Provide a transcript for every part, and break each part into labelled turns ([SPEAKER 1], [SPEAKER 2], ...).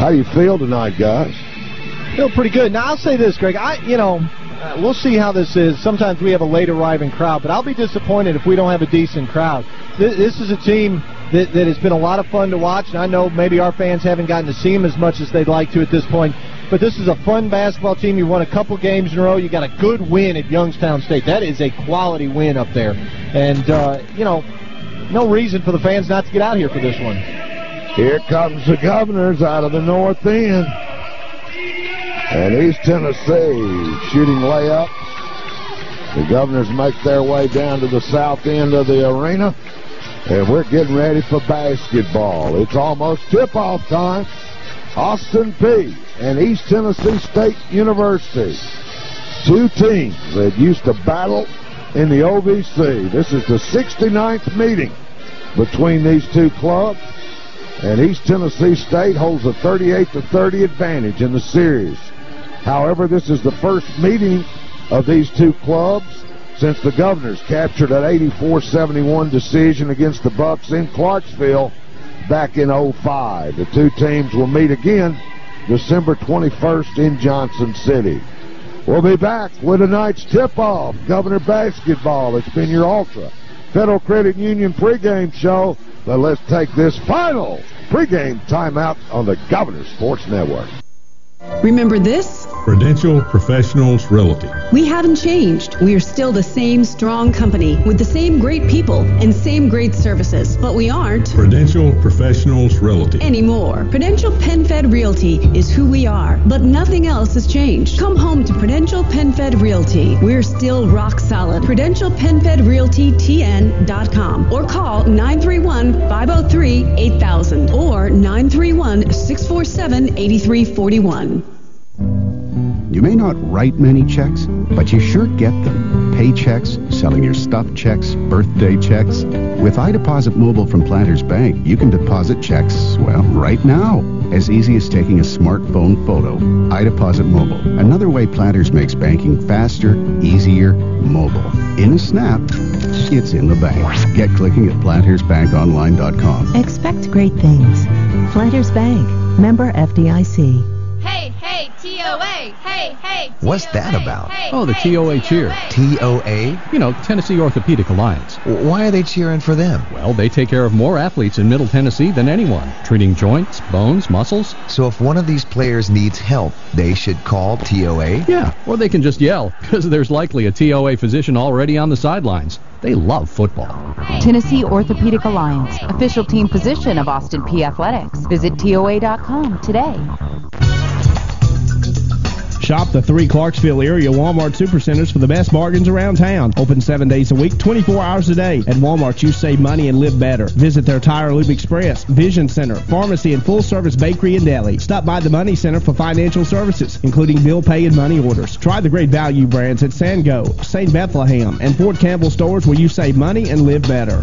[SPEAKER 1] How do you feel tonight, guys?
[SPEAKER 2] Feel pretty good. Now, I'll say this, Greg. I, you know, uh, we'll see how this is. Sometimes we have a late arriving crowd, but I'll be disappointed if we don't have a decent crowd. This, this is a team that, that has been a lot of fun to watch, and I know maybe our fans haven't gotten to see them as much as they'd like to at this point, but this is a fun basketball team. You won a couple games in a row. You got a good win at Youngstown State. That is a quality win up there. And, uh, you know, no reason for the fans not to get out here for this one.
[SPEAKER 1] Here comes the Governors out of the north end. And East Tennessee shooting layup. The Governors make their way down to the south end of the arena. And we're getting ready for basketball. It's almost tip-off time. Austin Peay and East Tennessee State University. Two teams that used to battle in the OVC. This is the 69th meeting between these two clubs. And East Tennessee State holds a 38-30 advantage in the series. However, this is the first meeting of these two clubs since the Governors captured an 84-71 decision against the Bucks in Clarksville back in 05. The two teams will meet again December 21st in Johnson City. We'll be back with tonight's tip-off, Governor Basketball. It's been your Ultra Federal Credit Union pregame show. But let's take this final pregame timeout on the Governor Sports Network.
[SPEAKER 3] Remember this?
[SPEAKER 4] Prudential Professionals Realty.
[SPEAKER 3] We haven't changed. We are still the same strong company with the same great people and same great services, but we aren't
[SPEAKER 4] Prudential Professionals Realty.
[SPEAKER 3] anymore. Prudential PenFed Realty is who we are, but nothing else has changed. Come home to Prudential PenFed Realty. We're still rock solid. Prudential PenFed Realty TN.com or call 931-503-8000 or 931-647-8341.
[SPEAKER 5] You may not write many checks, but you sure get them. Paychecks, selling your stuff checks, birthday checks. With iDeposit Mobile from Planters Bank, you can deposit checks, well, right now. As easy as taking a smartphone photo. iDeposit Mobile. Another way Planters makes banking faster, easier, mobile. In a snap, it's in the bank. Get clicking at plantersbankonline.com.
[SPEAKER 6] Expect great things. Planters Bank. Member FDIC.
[SPEAKER 7] Hey, hey, TOA. Hey, hey.
[SPEAKER 8] What's that about?
[SPEAKER 9] Oh, the TOA cheer.
[SPEAKER 8] TOA?
[SPEAKER 9] You know, Tennessee Orthopedic Alliance.
[SPEAKER 8] Why are they cheering for them?
[SPEAKER 9] Well, they take care of more athletes in Middle Tennessee than anyone, treating joints, bones, muscles.
[SPEAKER 8] So if one of these players needs help, they should call TOA?
[SPEAKER 9] Yeah, or they can just yell, because there's likely a TOA physician already on the sidelines. They love football.
[SPEAKER 10] Tennessee Orthopedic Alliance, official team physician of Austin Peay Athletics. Visit TOA.com today.
[SPEAKER 11] Shop the three Clarksville area Walmart Supercenters for the best bargains around town. Open seven days a week, 24 hours a day. At Walmart, you save money and live better. Visit their Tire Loop Express, Vision Center, Pharmacy, and full service bakery and deli. Stop by the Money Center for financial services, including bill pay and money orders. Try the great value brands at Sango, St. Bethlehem, and Fort Campbell stores where you save money and live better.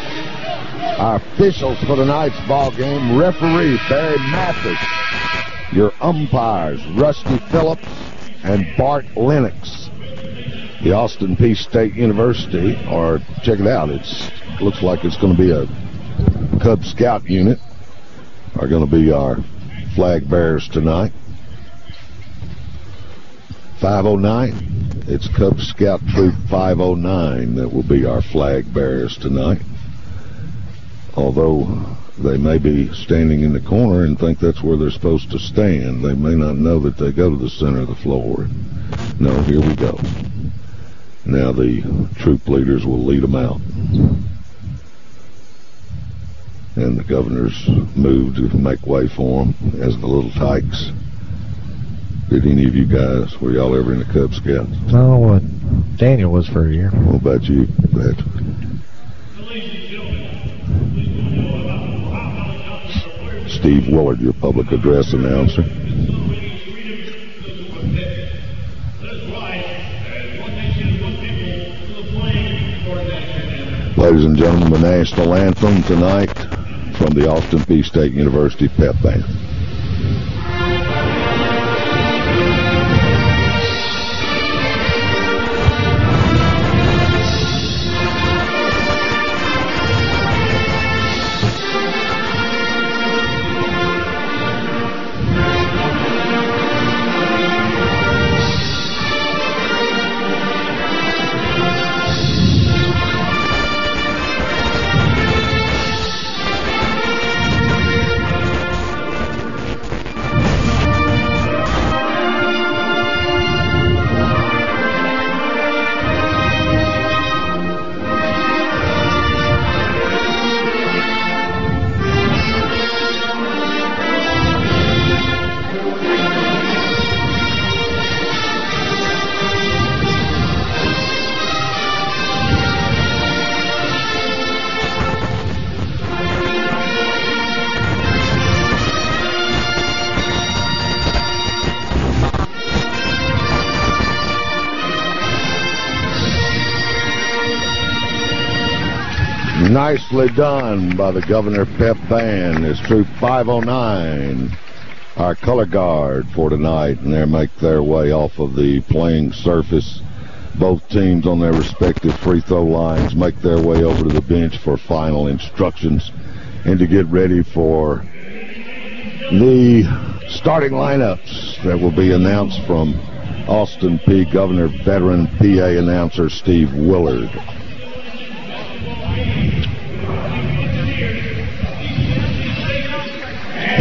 [SPEAKER 1] Our officials for tonight's ball game, referee Barry Mathis. Your umpires, Rusty Phillips and Bart Lennox. The Austin Peay State University, or check it out, it's looks like it's going to be a Cub Scout unit are going to be our flag bearers tonight. 509. It's Cub Scout Troop 509 that will be our flag bearers tonight. Although they may be standing in the corner and think that's where they're supposed to stand. They may not know that they go to the center of the floor. No, here we go. Now the troop leaders will lead them out and the governors moved to make way for them as the little tykes. Did any of you guys, were y'all ever in the Cub Scouts?
[SPEAKER 2] No, uh, Daniel was for a year.
[SPEAKER 1] What about you, Patrick? Steve Willard, your public address announcer. Ladies and gentlemen, the national anthem tonight from the Austin Peay State University Pep Band. Nicely done by the Governor Pep Band. It's Troop 509, our color guard for tonight, and they make their way off of the playing surface. Both teams on their respective free throw lines make their way over to the bench for final instructions and to get ready for the starting lineups that will be announced from Austin Peay. Governor veteran PA announcer Steve Willard.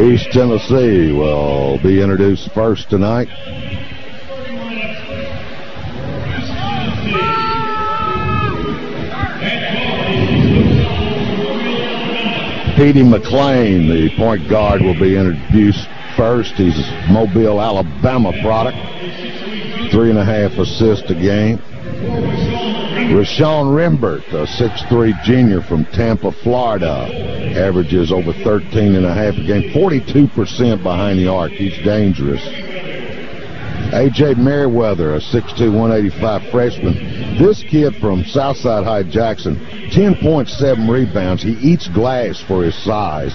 [SPEAKER 1] East Tennessee will be introduced first tonight. Petey McLean, the point guard, will be introduced first. He's Mobile, Alabama product. Three and a half assists a game. Rashawn Rimbert, a 6'3 junior from Tampa, Florida, averages over 13 and a half a game, 42% behind the arc. He's dangerous. A.J. Merriweather, a 6'2", 185 freshman. This kid from Southside High Jackson, 10.7 rebounds. He eats glass for his size.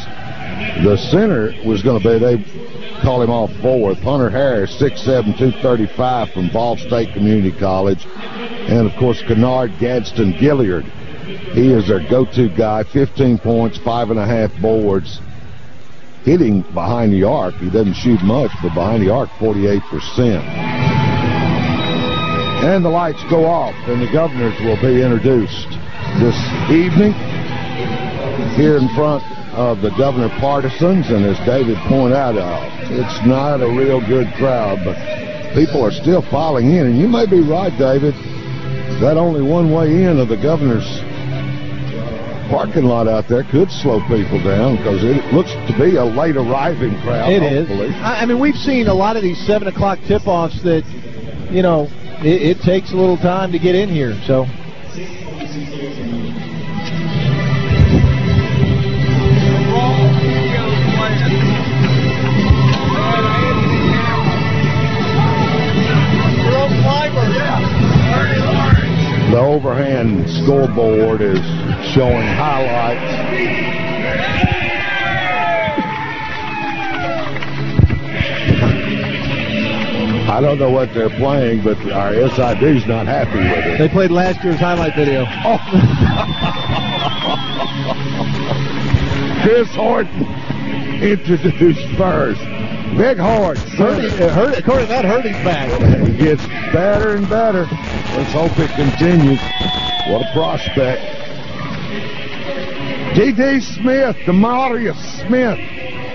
[SPEAKER 1] The center was going to be, they call him off fourth. Hunter Harris, 6'7", 235 from Ball State Community College. And, of course, Kennard Gadsden Gilliard. He is their go-to guy, 15 points, five and a half boards. Hitting behind the arc. He doesn't shoot much, but behind the arc, 48%. And the lights go off, and the governors will be introduced this evening here in front of the governor partisans. And as David pointed out, uh, it's not a real good crowd, but people are still filing in. And you may be right, David. That only one way in of the governor's parking lot out there could slow people down because it looks to be a late arriving crowd.
[SPEAKER 2] It is.
[SPEAKER 1] hopefully.
[SPEAKER 2] I, I mean, we've seen a lot of these 7 o'clock tip-offs that, you know, it, it takes a little time to get in here. So
[SPEAKER 1] The overhand scoreboard is showing highlights. I don't know what they're playing, but our SID's not happy with it.
[SPEAKER 2] they played last year's highlight video.
[SPEAKER 1] Chris Horton introduced first. Big Horton.
[SPEAKER 2] Hurdy, uh, Hurdy, according to that, back.
[SPEAKER 1] It gets better and better. Let's hope it continues. What a prospect. D.D. Smith, Demarius Smith.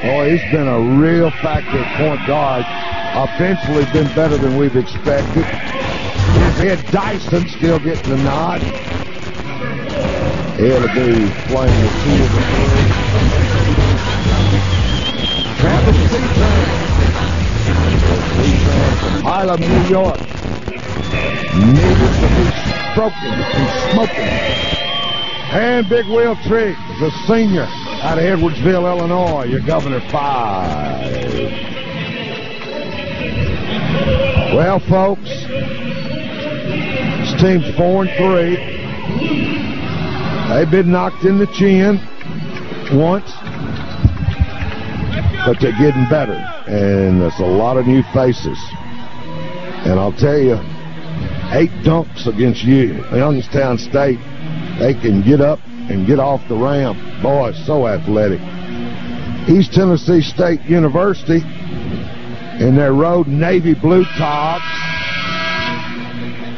[SPEAKER 1] Oh, he's been a real factor at point guard. Offensively been better than we've expected. Head Dyson still getting the nod. He'll be playing the two Harlem, New York. Needed to be stroking and smoking. And Big Will Triggs, the senior out of Edwardsville, Illinois, your Governor 5. Well, folks, this team's 4 and 3. They've been knocked in the chin once, but they're getting better. And there's a lot of new faces. And I'll tell you, eight dunks against you, Youngstown State, they can get up and get off the ramp. Boy, so athletic. East Tennessee State University in their road navy blue tops.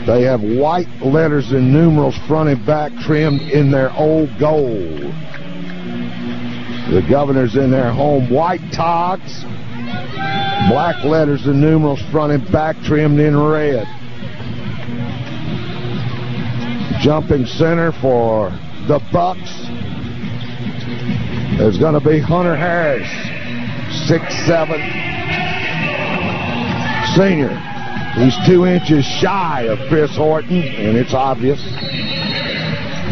[SPEAKER 1] They have white letters and numerals front and back trimmed in their old gold. The governor's in their home white togs. Black letters and numerals front and back trimmed in red. Jumping center for the Bucks is going to be Hunter Harris, six seven senior. He's two inches shy of Chris Horton, and it's obvious.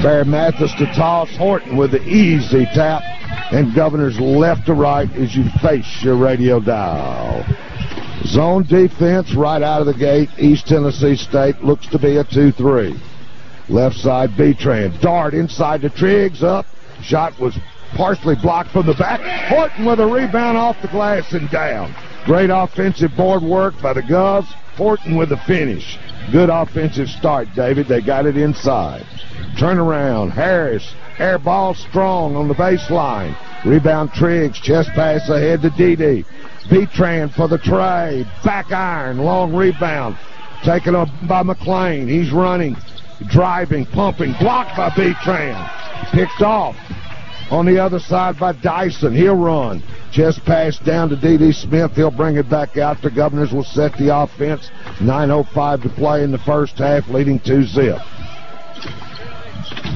[SPEAKER 1] Bear Mathis to toss Horton with the easy tap, and Governor's left to right as you face your radio dial. Zone defense right out of the gate. East Tennessee State looks to be a 2-3. Left side, Betran. Dart inside to Triggs, up. Shot was partially blocked from the back. Horton with a rebound off the glass and down. Great offensive board work by the Govs. Horton with the finish. Good offensive start, David. They got it inside. Turn around. Harris. Air ball strong on the baseline. Rebound Triggs. Chest pass ahead to Dede. Betran for the tray. Back iron. Long rebound. Taken up by McLean. He's running driving, pumping, blocked by Betran. Picked off on the other side by Dyson. He'll run. Chest pass down to D.D. Smith. He'll bring it back out. The Governors will set the offense. 9.05 to play in the first half, leading 2-zip.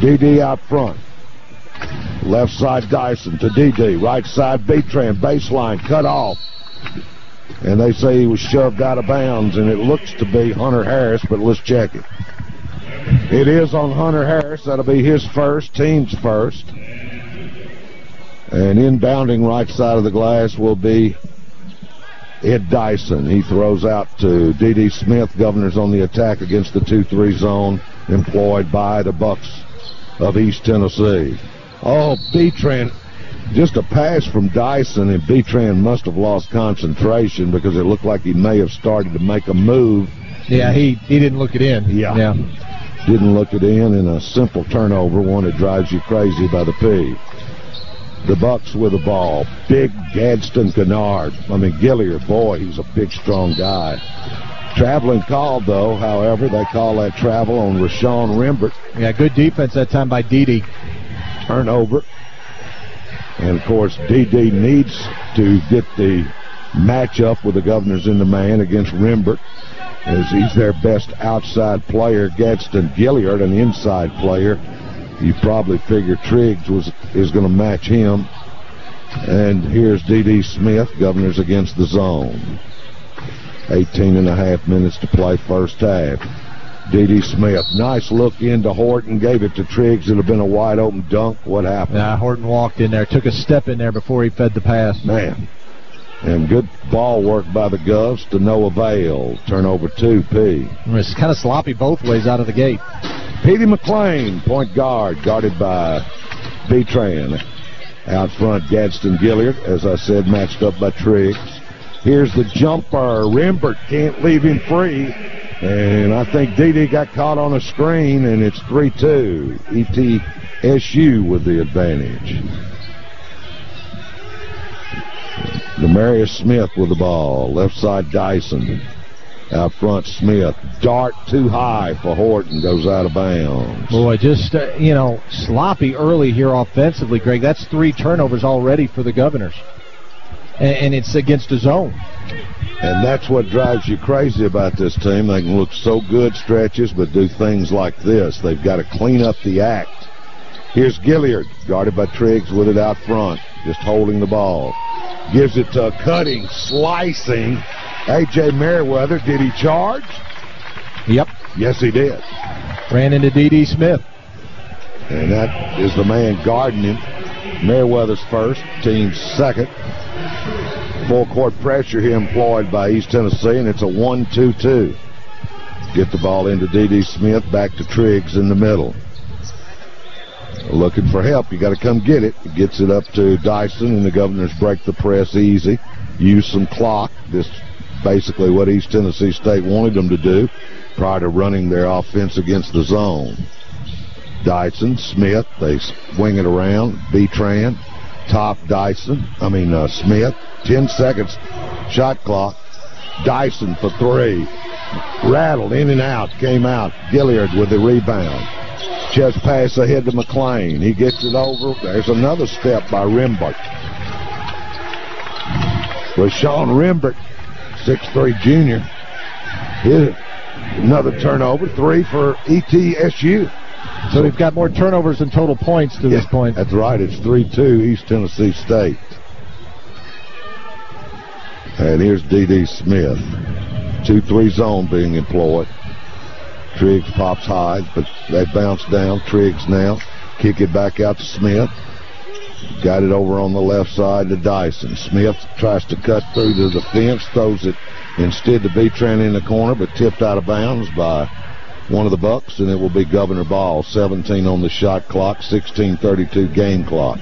[SPEAKER 1] D.D. out front. Left side Dyson to D.D. Right side Betran. Baseline cut off. And they say he was shoved out of bounds, and it looks to be Hunter Harris, but let's check it. It is on Hunter Harris. That'll be his first, team's first. And inbounding right side of the glass will be Ed Dyson. He throws out to D.D. Smith. Governor's on the attack against the 2-3 zone employed by the Bucks of East Tennessee. Oh, Betran, just a pass from Dyson, and Betran must have lost concentration because it looked like he may have started to make a move.
[SPEAKER 2] Yeah, he, he didn't look it in.
[SPEAKER 1] Yeah.
[SPEAKER 2] Yeah.
[SPEAKER 1] Didn't look it in in a simple turnover, one that drives you crazy by the P. The Bucks with the ball. Big Gadsden Kennard. I mean, Gilliard, boy, he's a big, strong guy. Traveling call, though, however, they call that travel on Rashawn Rimbert.
[SPEAKER 2] Yeah, good defense that time by Dede.
[SPEAKER 1] Turnover. And, of course, DD needs to get the matchup with the Governors in the man against Rimbert as he's their best outside player. Gadsden Gilliard, an inside player. You probably figure Triggs was is going to match him. And here's D.D. Smith, Governors against the zone. 18 and a half minutes to play first half. D.D. Smith, nice look into Horton, gave it to Triggs. It'd have been a wide open dunk. What happened?
[SPEAKER 2] Yeah, Horton walked in there, took a step in there before he fed the pass.
[SPEAKER 1] Man. And good ball work by the Govs to no avail. Turnover 2P.
[SPEAKER 2] It's kind of sloppy both ways out of the gate.
[SPEAKER 1] Petey McLean, point guard, guarded by Betran. Out front, Gadsden Gilliard, as I said, matched up by Triggs. Here's the jumper. Rimbert can't leave him free. And I think Dede got caught on a screen, and it's 3-2. ETSU with the advantage. Demarius Smith with the ball. Left side Dyson. Out front Smith. Dart too high for Horton. Goes out of bounds.
[SPEAKER 2] Boy, just, uh, you know, sloppy early here offensively, Greg. That's three turnovers already for the Governors. And, and it's against a zone.
[SPEAKER 1] And that's what drives you crazy about this team. They can look so good stretches, but do things like this. They've got to clean up the act. Here's Gilliard, guarded by Triggs with it out front, just holding the ball. Gives it to a cutting, slicing A.J. Merriweather. Did he charge?
[SPEAKER 2] Yep.
[SPEAKER 1] Yes, he did.
[SPEAKER 2] Ran into D.D. Smith.
[SPEAKER 1] And that is the man guarding him. Merriweather's first, team's second. Full court pressure here employed by East Tennessee, and it's a 1-2-2. Get the ball into D.D. Smith, back to Triggs in the middle. Looking for help, you got to come get it. Gets it up to Dyson, and the Governors break the press easy. Use some clock. This basically what East Tennessee State wanted them to do prior to running their offense against the zone. Dyson, Smith, they swing it around. Betran, top Dyson, I mean uh, Smith. 10 seconds, shot clock. Dyson for three. Rattled in and out, came out. Gilliard with the rebound. Chest pass ahead to McLean. He gets it over. There's another step by Rimbert. Rashawn Rimbert, 6'3 junior. Hit another turnover. Three for ETSU.
[SPEAKER 2] So they've got more turnovers than total points to
[SPEAKER 1] yeah,
[SPEAKER 2] this point.
[SPEAKER 1] That's right. It's 3-2 East Tennessee State. And here's D.D. Smith. 2-3 zone being employed. Triggs pops high, but they bounce down. Triggs now. Kick it back out to Smith. Got it over on the left side to Dyson. Smith tries to cut through to the fence, throws it instead to Betran in the corner, but tipped out of bounds by one of the Bucks, and it will be Governor Ball. 17 on the shot clock, 16:32 game clock.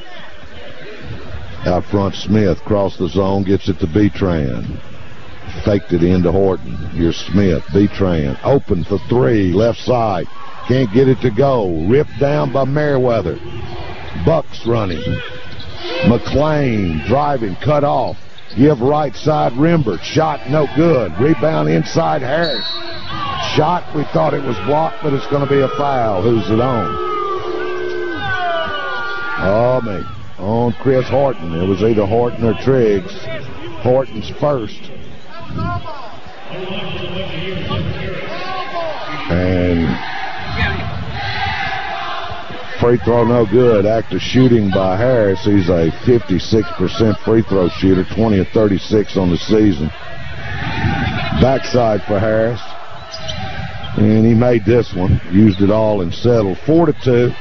[SPEAKER 1] Out front, Smith cross the zone, gets it to Betran. Faked it into Horton. Here's Smith, Betran, open for three, left side. Can't get it to go. Ripped down by Merriweather. Bucks running. McLean driving, cut off. Give right side Rimbert. Shot no good. Rebound inside Harris. Shot, we thought it was blocked, but it's going to be a foul. Who's it on? Oh, me. On Chris Horton. It was either Horton or Triggs. Horton's first. And free throw no good. Active shooting by Harris. He's a 56% free throw shooter, 20 of 36 on the season. Backside for Harris. And he made this one. Used it all and settled. 4 to 2.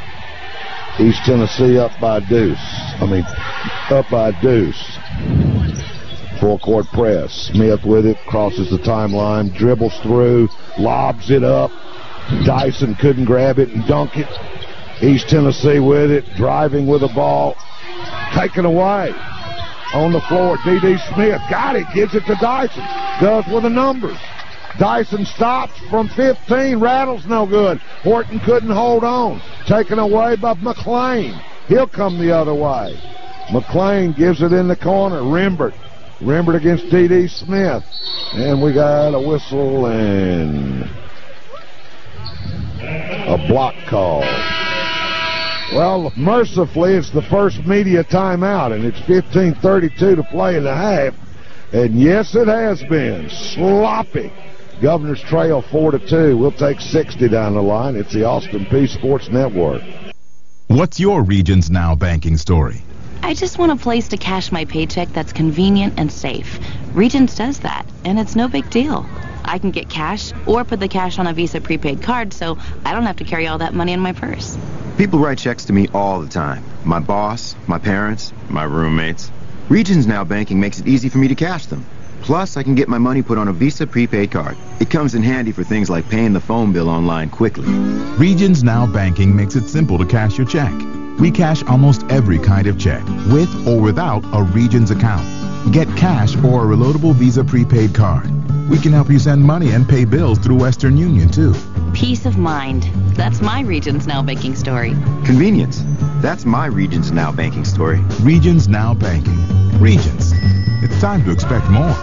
[SPEAKER 1] East Tennessee up by deuce. I mean, up by deuce. Full court press. Smith with it, crosses the timeline, dribbles through, lobs it up. Dyson couldn't grab it and dunk it. East Tennessee with it, driving with the ball, taken away. On the floor, D.D. Smith got it, gives it to Dyson. Does with the numbers. Dyson stops from 15, rattles no good. Horton couldn't hold on. Taken away by McLean. He'll come the other way. McLean gives it in the corner. Rimbert. Rimbert against D.D. Smith. And we got a whistle and a block call. Well, mercifully, it's the first media timeout, and it's 15.32 to play in the half. And yes, it has been. Sloppy. Governor's Trail 4 to 2. We'll take 60 down the line. It's the Austin Peay Sports Network.
[SPEAKER 12] What's your Regions Now banking story?
[SPEAKER 13] I just want a place to cash my paycheck that's convenient and safe. Regions does that, and it's no big deal. I can get cash or put the cash on a Visa prepaid card so I don't have to carry all that money in my purse.
[SPEAKER 14] People write checks to me all the time. My boss, my parents, my roommates. Regions Now Banking makes it easy for me to cash them. Plus, I can get my money put on a Visa prepaid card. It comes in handy for things like paying the phone bill online quickly.
[SPEAKER 12] Regions Now Banking makes it simple to cash your check. We cash almost every kind of check, with or without a Regions account. Get cash or a reloadable Visa prepaid card. We can help you send money and pay bills through Western Union, too.
[SPEAKER 13] Peace of mind. That's my Regions Now banking story.
[SPEAKER 14] Convenience. That's my Regions Now banking story.
[SPEAKER 12] Regions Now Banking. Regions. It's time to expect more.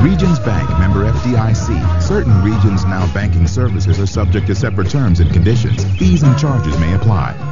[SPEAKER 12] Regions Bank, member FDIC. Certain Regions Now banking services are subject to separate terms and conditions. Fees and charges may apply.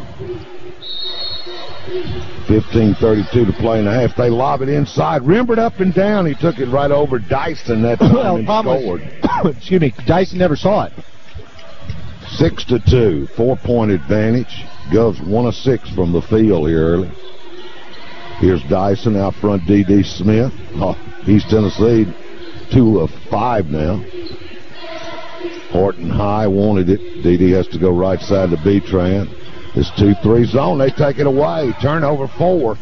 [SPEAKER 1] 15.32 to play and a half. They lob it inside. Rimbert up and down. He took it right over Dyson that time
[SPEAKER 2] well,
[SPEAKER 1] and
[SPEAKER 2] problem
[SPEAKER 1] scored.
[SPEAKER 2] excuse me, Dyson never saw it.
[SPEAKER 1] Six to two, four-point advantage. Govs one of six from the field here early. Here's Dyson out front. D.D. Smith. Oh, East Tennessee, two of five now. Horton High wanted it. D.D. has to go right side to Betran. This 2-3 zone. They take it away. Turnover four.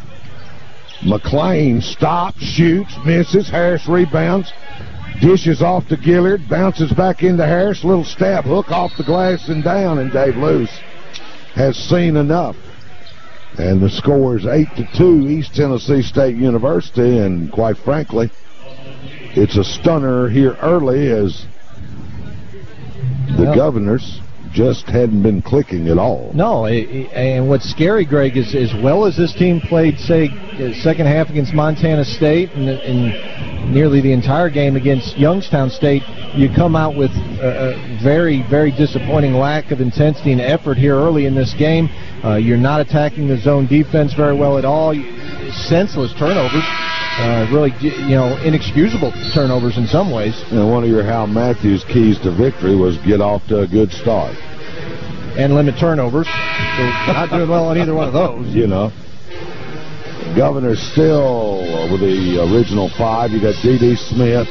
[SPEAKER 1] McLean stops, shoots, misses. Harris rebounds. Dishes off to Gilliard. Bounces back into Harris. Little stab hook off the glass and down. And Dave Loos has seen enough. And the score is 8 to 2 East Tennessee State University. And quite frankly, it's a stunner here early as the
[SPEAKER 2] Yep.
[SPEAKER 1] governors just hadn't been clicking at all.
[SPEAKER 2] No, and what's scary, Greg, is as well as this team played, say, second half against Montana State and, and nearly the entire game against Youngstown State, you come out with a, a very, very disappointing lack of intensity and effort here early in this game. Uh, you're not attacking the zone defense very well at all. Senseless turnovers, uh, really, you know, inexcusable turnovers in some ways.
[SPEAKER 1] And one of your Hal Matthews keys to victory was get off to a good start.
[SPEAKER 2] And limit turnovers. So not doing well on either one of those.
[SPEAKER 1] You know. Governor still with the original five. You got D.D. Smith,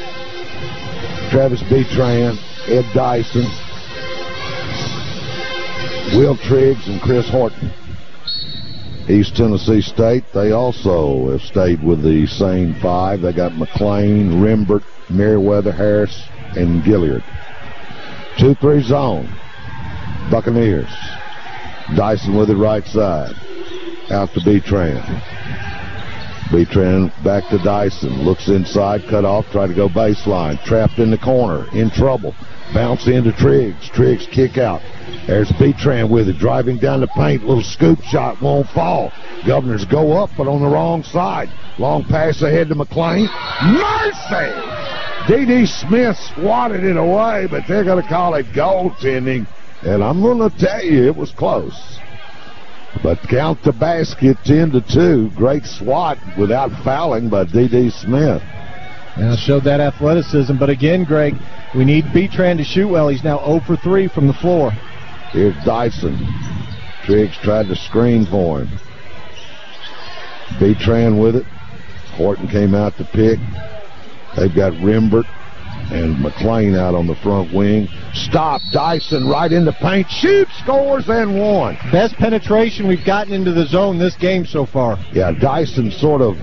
[SPEAKER 1] Travis Betran, Ed Dyson, Will Triggs, and Chris Horton. East Tennessee State, they also have stayed with the same five. They got McLean, Rimbert, Merriweather, Harris, and Gilliard. 2-3 zone. Buccaneers. Dyson with it right side. Out to Betran. Betran back to Dyson. Looks inside, cut off, try to go baseline. Trapped in the corner, in trouble. Bounce into Triggs. Triggs kick out. There's Betran with it, driving down the paint. Little scoop shot, won't fall. Governors go up, but on the wrong side. Long pass ahead to McLean. Mercy! D.D. Smith swatted it away, but they're going to call it goaltending. And I'm going to tell you, it was close. But count the basket 10 to 2. Great swat without fouling by D.D. Smith.
[SPEAKER 2] Yeah, showed that athleticism. But again, Greg, we need Betran to shoot well. He's now 0 for 3 from the floor.
[SPEAKER 1] Here's Dyson. Triggs tried to screen for him. Betran with it. Horton came out to pick. They've got Rimbert and McLean out on the front wing. Stop. Dyson right in the paint. Shoot, scores, and one.
[SPEAKER 2] Best penetration we've gotten into the zone this game so far.
[SPEAKER 1] Yeah, Dyson sort of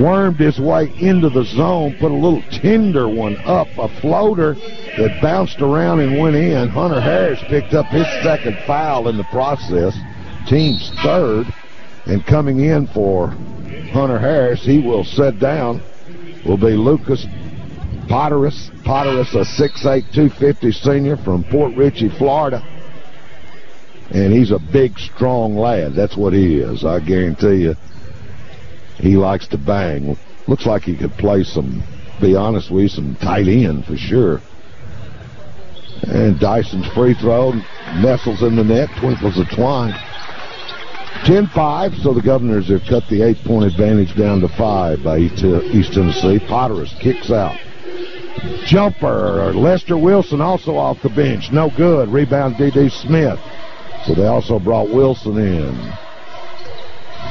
[SPEAKER 1] wormed his way into the zone, put a little tender one up, a floater that bounced around and went in. Hunter Harris picked up his second foul in the process, team's third, and coming in for Hunter Harris, he will sit down, will be Lucas Potteris. Potteris, a 6'8", 250 senior from Port Richey, Florida. And he's a big, strong lad. That's what he is. I guarantee you. He likes to bang. Looks like he could play some, be honest with you, some tight end for sure. And Dyson's free throw nestles in the net, twinkles a twine. 10-5, so the Governors have cut the eight-point advantage down to five by East uh, East Tennessee. Potteris kicks out. Jumper, Lester Wilson also off the bench. No good. Rebound D.D. Smith. So they also brought Wilson in.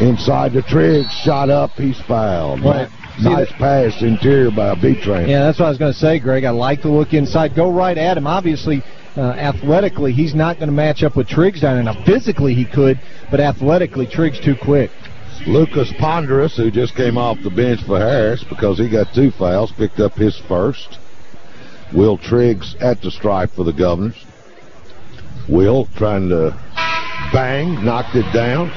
[SPEAKER 1] Inside the Triggs, shot up, he's fouled.
[SPEAKER 2] Right.
[SPEAKER 1] Nice pass interior by Betran.
[SPEAKER 2] Yeah, that's what I was going to say, Greg. I like to look inside. Go right at him. Obviously, uh, athletically, he's not going to match up with Triggs down there. Now, physically, he could, but athletically, Triggs too quick.
[SPEAKER 1] Lucas Potteris, who just came off the bench for Harris because he got two fouls, picked up his first. Will Triggs at the stripe for the Governors. Will trying to bang, knocked it down.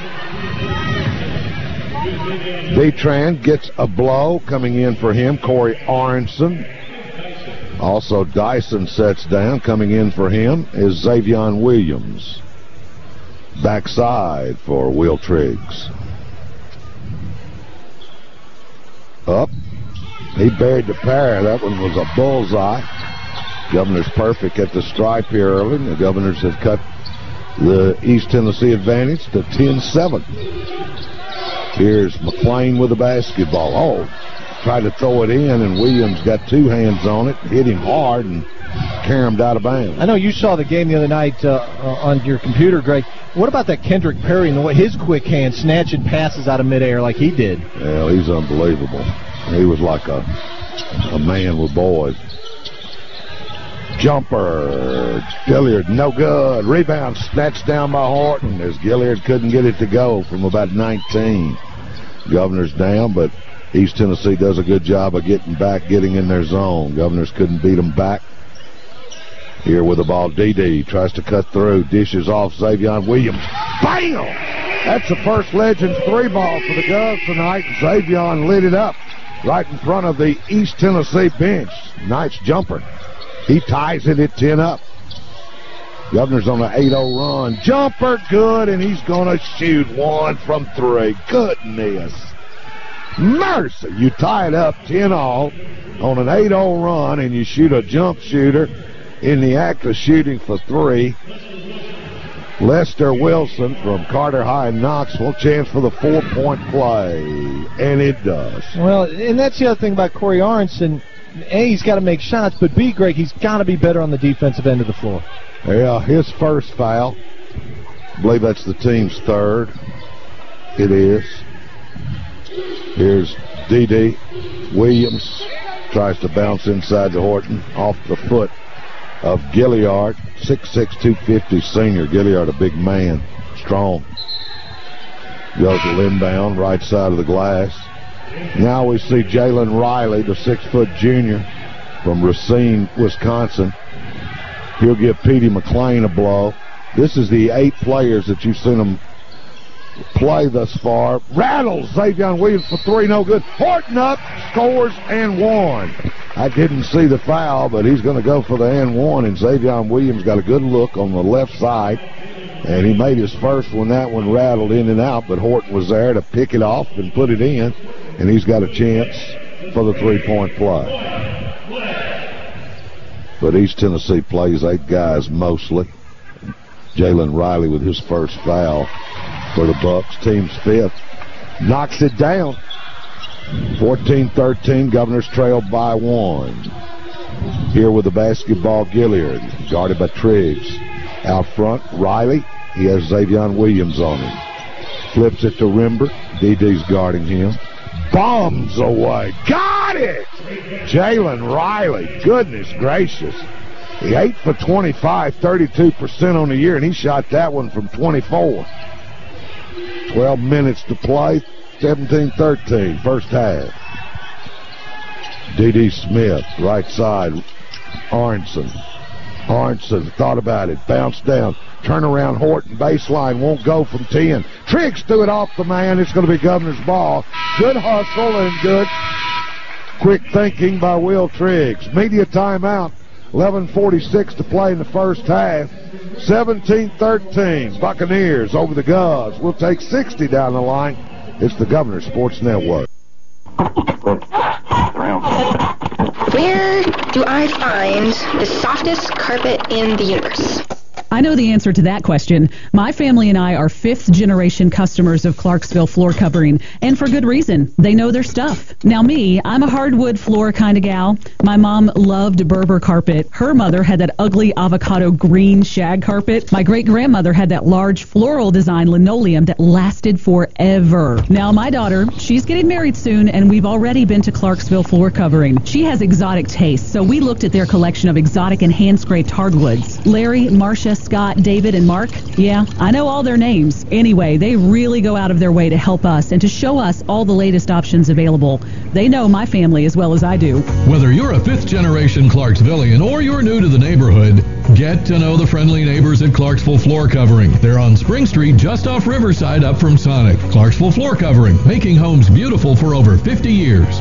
[SPEAKER 1] Betran gets a blow coming in for him. Corey Aronson. Also, Dyson sets down. Coming in for him is Xavion Williams. Backside for Will Triggs. Up. He buried the pair. That one was a bullseye. Governor's perfect at the stripe here early. The Governors have cut the East Tennessee advantage to 10-7. Here's McLean with the basketball. Oh, tried to throw it in, and Williams got two hands on it, hit him hard, and carried him out of bounds.
[SPEAKER 2] I know you saw the game the other night uh, uh, on your computer, Greg. What about that Kendrick Perry and the way his quick hand snatching passes out of midair like he did?
[SPEAKER 1] Yeah, he's unbelievable. He was like a a man with boys. Jumper. Gilliard, no good. Rebound snatched down by Horton as Gilliard couldn't get it to go from about 19. Governor's down, but East Tennessee does a good job of getting back, getting in their zone. Governors couldn't beat them back. Here with the ball, DD tries to cut through, dishes off Xavier Williams. Bam! That's the first Legends three ball for the Govs tonight. Xavier lit it up right in front of the East Tennessee bench. Nice jumper. He ties it at 10 up. Governor's on an 8-0 run. Jumper good, and he's going to shoot one from three. Goodness. Mercy. You tie it up 10 all on an 8-0 run, and you shoot a jump shooter in the act of shooting for three. Lester Wilson from Carter High in Knoxville. Chance for the four-point play. And it does.
[SPEAKER 2] Well, and that's the other thing about Corey Aronson. A, he's got to make shots, but B, Greg, he's got to be better on the defensive end of the floor.
[SPEAKER 1] Yeah, his first foul. I believe that's the team's third. It is. Here's D.D. Williams. Tries to bounce inside to Horton. Off the foot of Gilliard. 6'6", 250 senior. Gilliard, a big man. Strong. Goes to inbound, right side of the glass. Now we see Jalen Riley, the six-foot junior from Racine, Wisconsin. He'll give Petey McLean a blow. This is the eight players that you've seen them play thus far. Rattles Xavier Williams for three, no good. Horton up, scores, and one. I didn't see the foul, but he's going to go for the and one, and Xavier Williams got a good look on the left side, and he made his first one. that one rattled in and out, but Horton was there to pick it off and put it in, and he's got a chance for the three-point play. But East Tennessee plays eight guys mostly. Jalen Riley with his first foul for the Bucks. Team's fifth. Knocks it down. 14-13. Governors trailed by one. Here with the basketball, Gilliard. Guarded by Triggs. Out front, Riley. He has Xavier Williams on him. Flips it to Rimber. DD's guarding him. Bombs away. Got it! Jalen Riley. Goodness gracious. He 8 for 25, 32% on the year, and he shot that one from 24. 12 minutes to play, 17-13, first half. D.D. Smith, right side, Aronson. Aronson thought about it, bounced down, turn around Horton, baseline, won't go from 10. Triggs threw it off the man, it's going to be Governor's ball. Good hustle and good quick thinking by Will Triggs. Media timeout. 11.46 to play in the first half. 17-13. Buccaneers over the Govs. We'll take 60 down the line. It's the Governor Sports Network.
[SPEAKER 15] Where do I find the softest carpet in the universe?
[SPEAKER 16] I know the answer to that question. My family and I are fifth generation customers of Clarksville floor covering, and for good reason. They know their stuff. Now, me, I'm a hardwood floor kind of gal. My mom loved Berber carpet. Her mother had that ugly avocado green shag carpet. My great grandmother had that large floral design linoleum that lasted forever. Now, my daughter, she's getting married soon, and we've already been to Clarksville floor covering. She has exotic tastes, so we looked at their collection of exotic and hand scraped hardwoods. Larry, Marcia, Scott, David, and Mark? Yeah, I know all their names. Anyway, they really go out of their way to help us and to show us all the latest options available. They know my family as well as I do.
[SPEAKER 17] Whether you're a fifth generation Clarksvillian or you're new to the neighborhood, get to know the friendly neighbors at Clarksville Floor Covering. They're on Spring Street just off Riverside up from Sonic. Clarksville Floor Covering, making homes beautiful for over 50 years.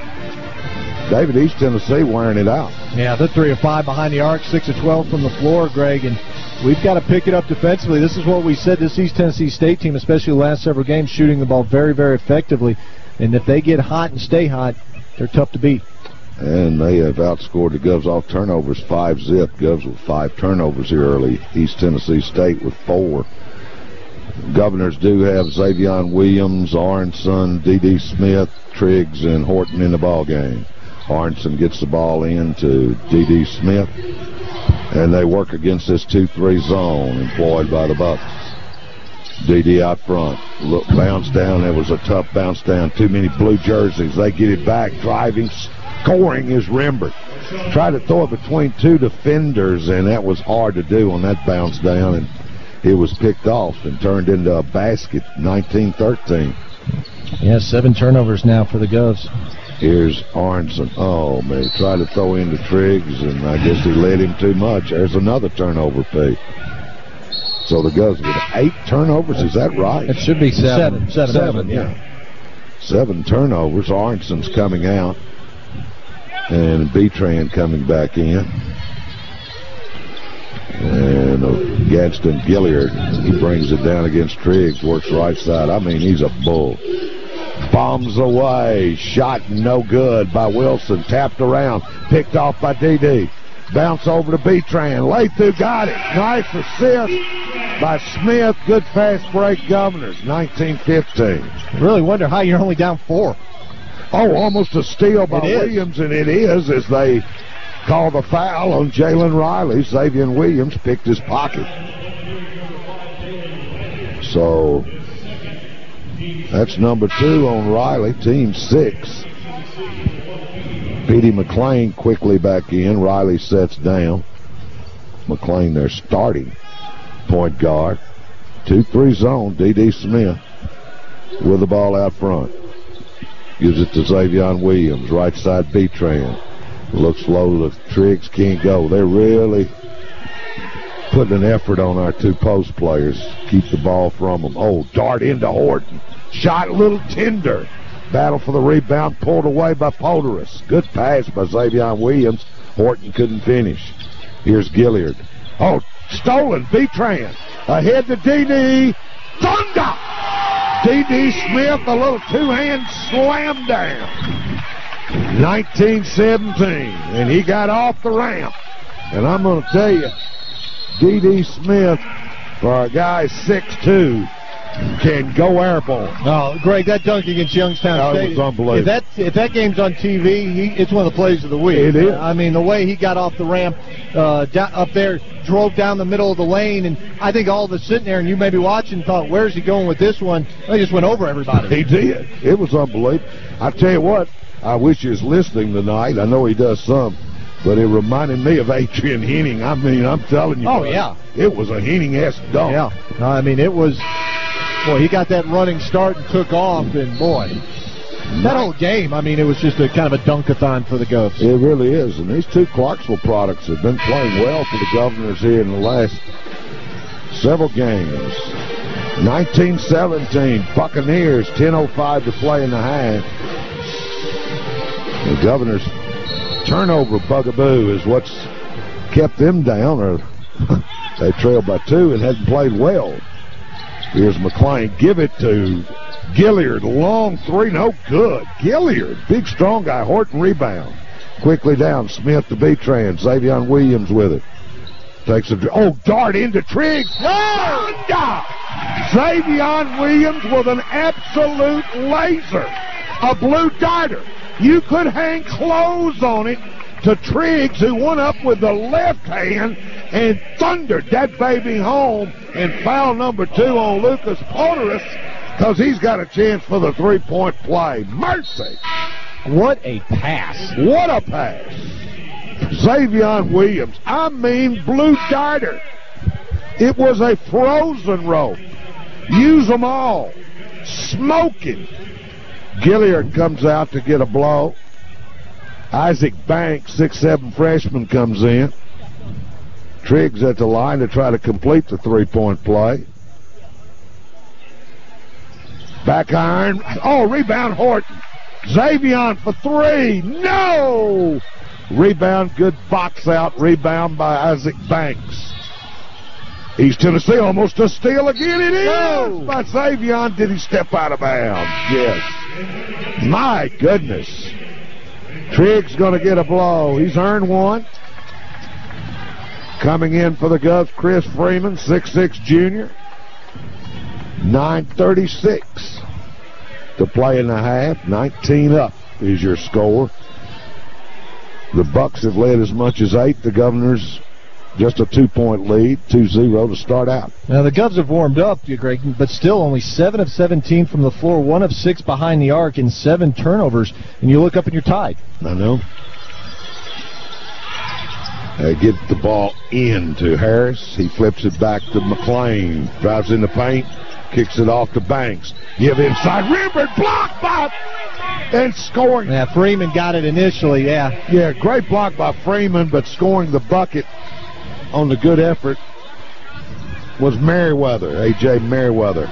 [SPEAKER 1] David East Tennessee wearing it out.
[SPEAKER 2] Yeah, they're three of five behind the arc, six of twelve from the floor, Greg, and we've got to pick it up defensively. This is what we said. This East Tennessee State team, especially the last several games, shooting the ball very, very effectively. And if they get hot and stay hot, they're tough to beat.
[SPEAKER 1] And they have outscored the Govs off turnovers five zip. Govs with five turnovers here early. East Tennessee State with four. Governors do have Xavion Williams, Aronson, D.D. Smith, Triggs, and Horton in the ball game. Aronson gets the ball in to D.D. Smith, and they work against this 2-3 zone employed by the Bucks. D.D. out front. Look, bounce down. It was a tough bounce down. Too many blue jerseys. They get it back. Driving, scoring is Rembert. Tried to throw it between two defenders, and that was hard to do on that bounce down, and it was picked off and turned into a basket, 19-13.
[SPEAKER 2] Yeah, seven turnovers now for the Govs.
[SPEAKER 1] Here's Aronson. Oh, man. Tried to throw into Triggs, and I guess he led him too much. There's another turnover, Pete. So the Govs with eight turnovers. Is that right?
[SPEAKER 2] It should be seven.
[SPEAKER 1] Seven, seven yeah. Seven turnovers. Aronson's coming out. And Betran coming back in. And uh, Gadsden Gilliard, he brings it down against Triggs, works right side. I mean, he's a bull. Bombs away. Shot no good by Wilson. Tapped around. Picked off by D.D. Bounce over to Betran. Lay through, got it. Nice assist by Smith. Good fast break, Governors. 19-15.
[SPEAKER 2] Really wonder how you're only down four.
[SPEAKER 1] Oh, almost a steal by Williams, and it is as they call the foul on Jalen Riley. Xavier Williams picked his pocket. So that's number two on Riley, team six. Petey McLean quickly back in. Riley sets down. McLean there starting point guard. 2-3 zone, D.D. Smith with the ball out front. Gives it to Xavion Williams, right side Betran. Looks low, the tricks can't go. They're really putting an effort on our two post players. Keep the ball from them. Oh, dart into Horton. Shot a little tender. Battle for the rebound, pulled away by Potteris. Good pass by Xavion Williams. Horton couldn't finish. Here's Gilliard. Oh, stolen. Betran. Ahead to D.D. Thunder! D.D. Smith, a little two-hand slam down. 1917. And he got off the ramp. And I'm going to tell you, D.D. Smith, for a guy 6'2", can go airborne.
[SPEAKER 2] Oh, Greg, that dunk against Youngstown
[SPEAKER 1] that
[SPEAKER 2] State.
[SPEAKER 1] was unbelievable.
[SPEAKER 2] If that if that game's on TV, he, it's one of the plays of the week.
[SPEAKER 1] It is.
[SPEAKER 2] I mean, the way he got off the ramp uh, down, up there, drove down the middle of the lane, and I think all of us sitting there and you may be watching thought, where's he going with this one? They just went over everybody.
[SPEAKER 1] He did. It was unbelievable. I tell you what, I wish he was listening tonight. I know he does some. But it reminded me of Adrian Henning. I mean, I'm telling you.
[SPEAKER 2] Oh,
[SPEAKER 1] buddy,
[SPEAKER 2] yeah.
[SPEAKER 1] It was a Henning-esque dunk.
[SPEAKER 2] Yeah. I mean, it was, boy, he got that running start and took off, and boy, that whole game, I mean, it was just a kind of a dunkathon for the Govs.
[SPEAKER 1] It really is. And these two Clarksville products have been playing well for the Governors here in the last several games. 1917, Buccaneers, 10.05 to play in the half. The Governors' turnover bugaboo is what's kept them down, or they trailed by two and hadn't played well. Here's McLean. Give it to Gilliard. Long three, no good. Gilliard, big strong guy. Horton rebound. Quickly down. Smith to Betran. Xavion Williams with it. Takes a oh dart into Triggs. Thunder! Xavion Williams with an absolute laser. A blue darter. You could hang clothes on it to Triggs, who went up with the left hand and thundered that baby home and foul number two on Lucas Potteris because he's got a chance for the three-point play. Mercy!
[SPEAKER 2] What a pass.
[SPEAKER 1] What a pass. Xavion Williams. I mean, blue darter. It was a frozen rope. Use them all. Smoking. Gilliard comes out to get a blow. Isaac Banks, six-seven freshman, comes in. Triggs at the line to try to complete the three-point play. Back iron. Oh, rebound Horton. Xavier for three. No! Rebound, good box out. Rebound by Isaac Banks. East Tennessee almost a steal again. It is
[SPEAKER 2] No.
[SPEAKER 1] by Xavier. Did he step out of bounds? Yes. My goodness. Triggs going to get a blow. He's earned one. Coming in for the Govs, Chris Freeman, 6'6 junior. 936 to play in the half. 19 up is your score. The Bucks have led as much as eight. The Governors just a two-point lead, 2-0 to start out.
[SPEAKER 2] Now the Govs have warmed up, you Greg, but still only seven of 17 from the floor, one of six behind the arc, and seven turnovers. And you look up and you're tied.
[SPEAKER 1] I know. They get the ball in to Harris. He flips it back to McLean. Drives in the paint. Kicks it off to Banks. Give inside. Rimbert blocked by and scoring.
[SPEAKER 2] Yeah, Freeman got it initially, yeah.
[SPEAKER 1] Yeah, great block by Freeman, but scoring the bucket on the good effort was Merriweather, A.J. Merriweather.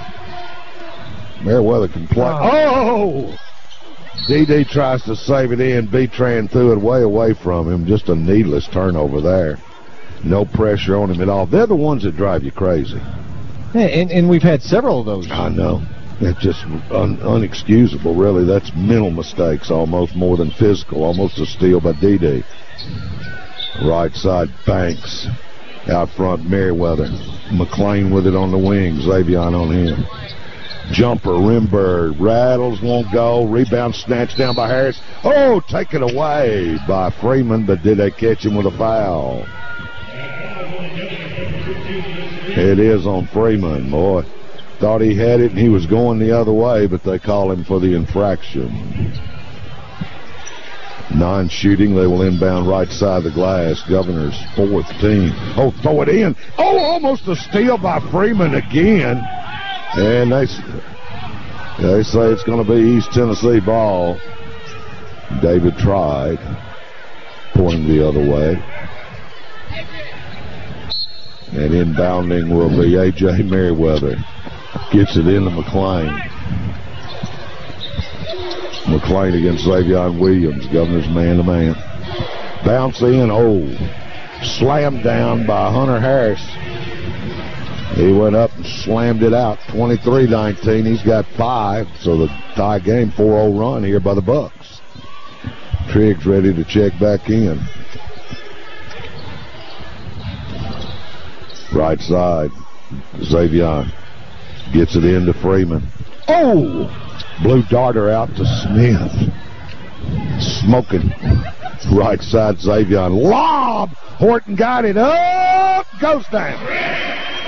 [SPEAKER 1] Merriweather can play. Oh! oh! D.D. tries to save it in. Betran threw it way away from him. Just a needless turnover there. No pressure on him at all. They're the ones that drive you crazy.
[SPEAKER 2] Yeah, and, and we've had several of those.
[SPEAKER 1] I know. It's just un unexcusable, really. That's mental mistakes almost more than physical. Almost a steal by D.D. Right side, Banks. Out front, Merriweather. McLean with it on the wings. Xavier on him. Jumper, Rimbird. Rattles, won't go. Rebound snatched down by Harris. Oh, taken away by Freeman, but did they catch him with a foul? It is on Freeman, boy. Thought he had it and he was going the other way, but they call him for the infraction. Non-shooting, they will inbound right side of the glass. Governor's fourth team. Oh, throw it in. Oh, almost a steal by Freeman again. And they, they say it's going to be East Tennessee ball. David tried, pointing the other way. And inbounding will be A.J. Merriweather. Gets it into McLean. McLean against Xavier Williams. Governor's man-to-man. Bounce in. Oh. Slammed down by Hunter Harris. He went up and slammed it out. 23-19. He's got five. So the tie game 4-0 run here by the Bucks. Triggs ready to check back in. Right side. Xavier gets it into Freeman. Oh! Blue darter out to Smith. Smoking. Right side, Xavier. Lob! Horton got it up. Goes down.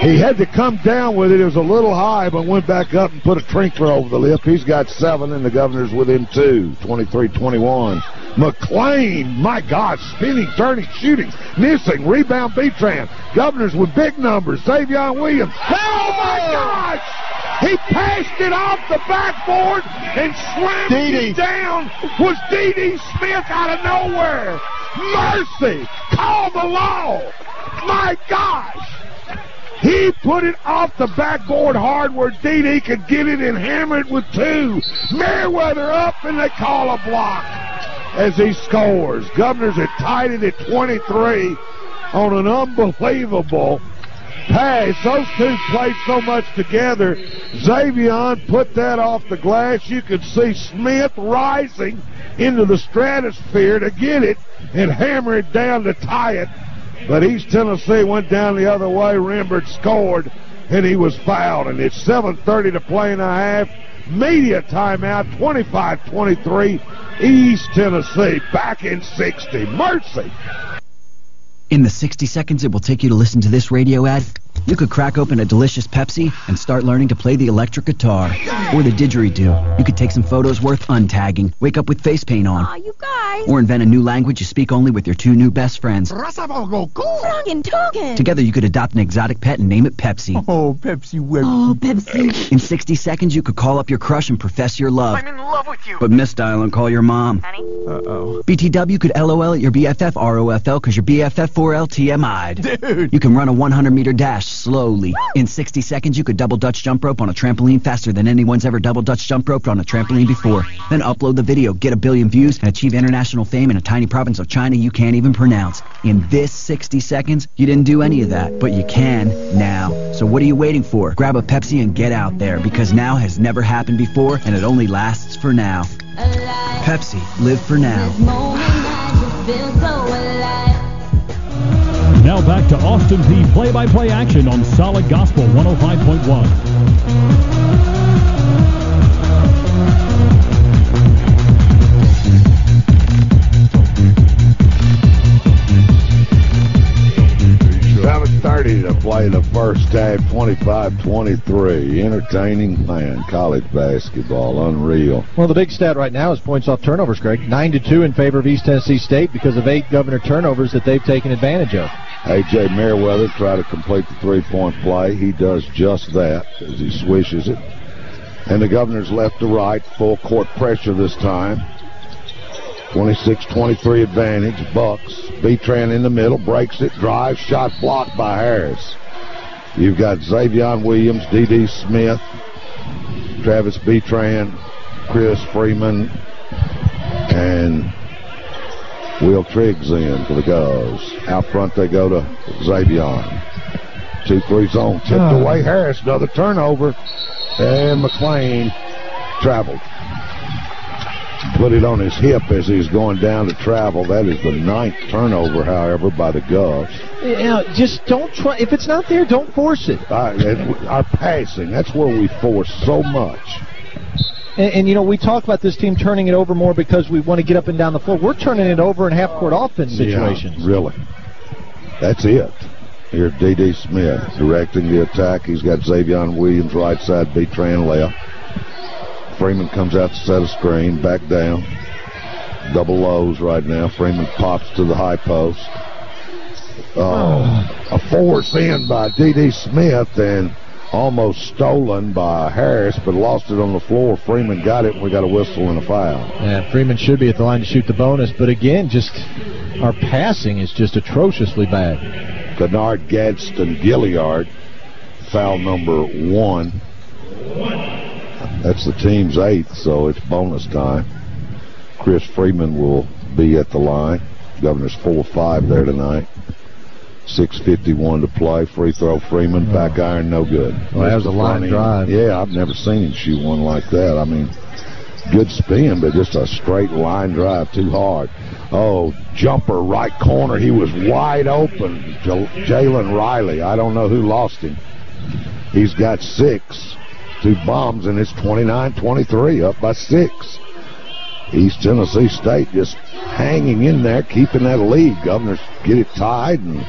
[SPEAKER 1] He had to come down with it. It was a little high, but went back up and put a trinkler over the lip. He's got seven, and the Governor's within two. 23-21. McLean, my God, spinning, turning, shooting, missing, rebound, Betran. Governors with big numbers. Xavier Williams. Oh, my gosh! He passed it off the backboard and slammed it down. Was D.D. Smith out of nowhere. Mercy! Call the law! My gosh! He put it off the backboard hard where D.D. could get it and hammer it with two. Merriweather up and they call a block as he scores. Governors are tied it at 23 on an unbelievable pass. Those two played so much together. Xavier put that off the glass. You could see Smith rising into the stratosphere to get it and hammer it down to tie it. But East Tennessee went down the other way. Rimbert scored, and he was fouled. And it's 7.30 to play and a half. Media timeout, 25-23. East Tennessee back in 60. Mercy.
[SPEAKER 18] In the 60 seconds it will take you to listen to this radio ad, you could crack open a delicious Pepsi and start learning to play the electric guitar. Or the didgeridoo. You could take some photos worth untagging, wake up with face paint on.
[SPEAKER 7] Aw, you guys.
[SPEAKER 18] Or invent a new language you speak only with your two new best friends.
[SPEAKER 7] Talking, talking.
[SPEAKER 18] Together you could adopt an exotic pet and name it Pepsi.
[SPEAKER 19] Oh, Pepsi Web.
[SPEAKER 7] Oh, Pepsi.
[SPEAKER 18] In 60 seconds you could call up your crush and profess your love.
[SPEAKER 19] I'm in love with you.
[SPEAKER 18] But misdial and call your mom.
[SPEAKER 7] Honey?
[SPEAKER 19] Uh-oh.
[SPEAKER 18] BTW could LOL at your BFF ROFL because your BFF 4L TMI'd.
[SPEAKER 19] Dude.
[SPEAKER 18] You can run a 100 meter dash slowly. In 60 seconds, you could double Dutch jump rope on a trampoline faster than anyone's ever double Dutch jump roped on a trampoline before. Then upload the video, get a billion views, and achieve international fame in a tiny province of China you can't even pronounce. In this 60 seconds, you didn't do any of that, but you can now. So what are you waiting for? Grab a Pepsi and get out there, because now has never happened before, and it only lasts for now. Pepsi, live for now.
[SPEAKER 20] Now back to Austin Peay play-by-play action on Solid Gospel 105.1.
[SPEAKER 1] Seven thirty to play the first half, 25-23. Entertaining, man, college basketball, unreal.
[SPEAKER 2] Well, the big stat right now is points off turnovers, Greg. 9 to 2 in favor of East Tennessee State because of eight governor turnovers that they've taken advantage of.
[SPEAKER 1] A.J. Merriweather try to complete the three-point play. He does just that as he swishes it. And the governor's left to right, full court pressure this time. 26-23 advantage. Bucks. Betran in the middle, breaks it, drives, shot blocked by Harris. You've got Xavion Williams, D.D. Smith, Travis Betran, Chris Freeman, and Will Triggs in for the Govs. Out front they go to Xavion. 2-3 zone. Tipped
[SPEAKER 2] Oh.
[SPEAKER 1] away Harris. Another turnover. And McLean traveled. Put it on his hip as he's going down to travel. That is the ninth turnover, however, by the Govs.
[SPEAKER 2] You know, just don't try. If it's not there, don't force it.
[SPEAKER 1] Uh, our passing, that's where we force so much.
[SPEAKER 2] And, and, you know, we talk about this team turning it over more because we want to get up and down the floor. We're turning it over in half-court offense situations.
[SPEAKER 1] Yeah, really. That's it. Here's D.D. Smith directing the attack. He's got Xavion Williams right side, Betran left. Freeman comes out to set a screen, back down. Double lows right now. Freeman pops to the high post. Oh, a force in by D.D. Smith and almost stolen by Harris, but lost it on the floor. Freeman got it, and we got a whistle and a foul.
[SPEAKER 2] Yeah, Freeman should be at the line to shoot the bonus, but again, just our passing is just atrociously bad.
[SPEAKER 1] Kennard, Gadsden, Gilliard, foul number one. That's the team's eighth, so it's bonus time. Chris Freeman will be at the line. Governor's 4-5 there tonight. 6.51 to play. Free throw, Freeman. Back oh. iron, no good.
[SPEAKER 2] Well, that was a line drive.
[SPEAKER 1] Yeah, I've never seen him shoot one like that. I mean, good spin, but just a straight line drive, too hard. Oh, jumper, right corner. He was wide open. Jalen Riley. I don't know who lost him. He's got six. Two bombs, and it's 29-23, up by six. East Tennessee State just hanging in there, keeping that lead. Governors get it tied, and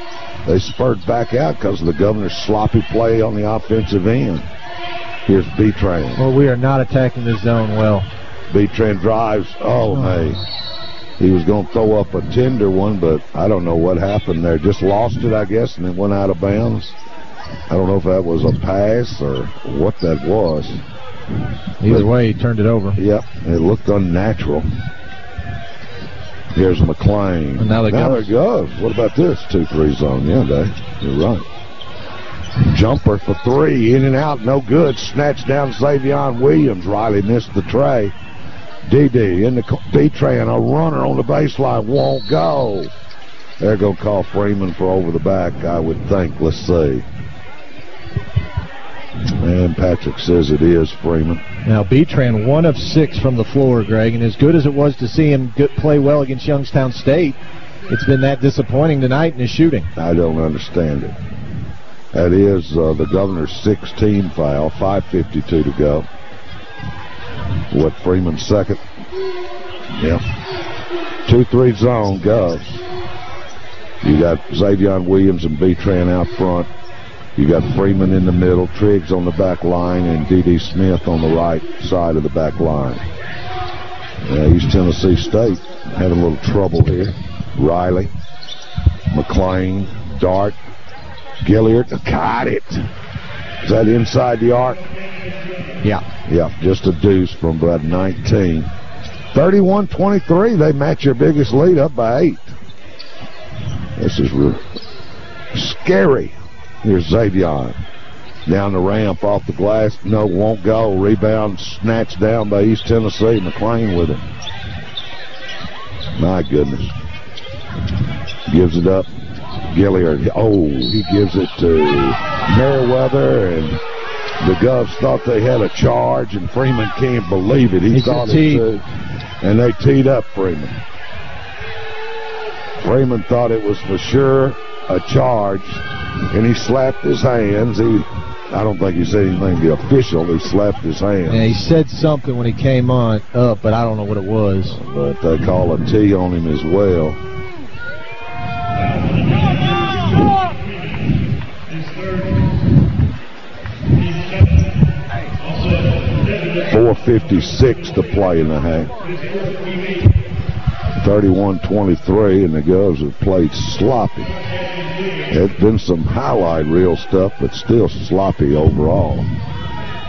[SPEAKER 1] they spurred back out because of the Governor's sloppy play on the offensive end. Here's Betran.
[SPEAKER 2] Well, we are not attacking this zone well.
[SPEAKER 1] Betran drives. Oh, oh. hey. He was going to throw up a tender one, but I don't know what happened there. Just lost it, I guess, and it went out of bounds. I don't know if that was a pass or what that was.
[SPEAKER 2] Either way, he turned it over.
[SPEAKER 1] Yep, it looked unnatural. Here's McLean.
[SPEAKER 2] And now they
[SPEAKER 1] now there goes. What about this 2-3 zone? Yeah, Dave, you're right. Jumper for three, in and out, no good. Snatched down Xavion Williams. Riley missed the tray. DD in the co- B-tray and a runner on the baseline won't go. They're going to call Freeman for over the back, I would think. Let's see. And Patrick says it is Freeman.
[SPEAKER 2] Now, Betran, one of six from the floor, Greg, and as good as it was to see him good, play well against Youngstown State, it's been that disappointing tonight in his shooting.
[SPEAKER 1] I don't understand it. That is uh, the governor's 16 foul, 5.52 to go. What, Freeman's second? Yeah. 2-3 zone, Govs. You got Xavion Williams and Betran out front. You got Freeman in the middle, Triggs on the back line, and D.D. Smith on the right side of the back line. Yeah, East Tennessee State had a little trouble here. Riley, McLean, Dart, Gilliard, got it. Is that inside the arc?
[SPEAKER 2] Yeah.
[SPEAKER 1] Yeah, just a deuce from about 19. 31-23, they match your biggest lead up by eight. This is real scary. Here's Xavier. Down the ramp, off the glass. No, won't go. Rebound snatched down by East Tennessee. McLean with it. My goodness. Gives it up. Gilliard. Oh, he gives it to Merriweather, and the Govs thought they had a charge, and Freeman can't believe it. He
[SPEAKER 2] He's
[SPEAKER 1] thought it too. And they teed up Freeman. Freeman thought it was for sure a charge, and he slapped his hands. He, I don't think he said anything to the official. He slapped his hands.
[SPEAKER 2] Yeah, he said something when he came on up, but I don't know what it was.
[SPEAKER 1] But they call a T on him as well. Four fifty-six to play in the half. 31-23, and the Govs have played sloppy. There's been some highlight reel stuff, but still sloppy overall.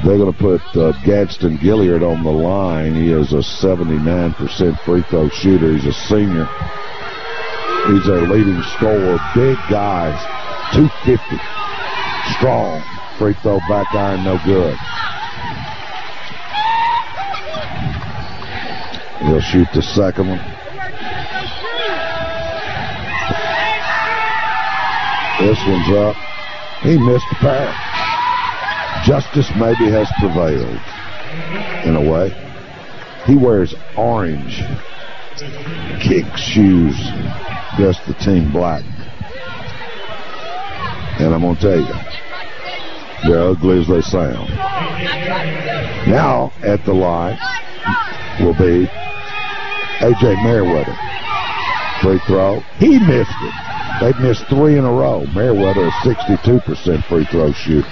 [SPEAKER 1] They're going to put uh, Gadsden Gilliard on the line. He is a 79% free throw shooter. He's a senior. He's a leading scorer. Big guys, 250. Strong. Free throw back iron, no good. He'll shoot the second one. This one's up. He missed the pass. Justice maybe has prevailed in a way. He wears orange kick shoes, dressed the team black. And I'm going to tell you, they're ugly as they sound. Now at the line will be A.J. Merriweather. Free throw. He missed it. They've missed three in a row. Merriweather is 62% free throw shooter.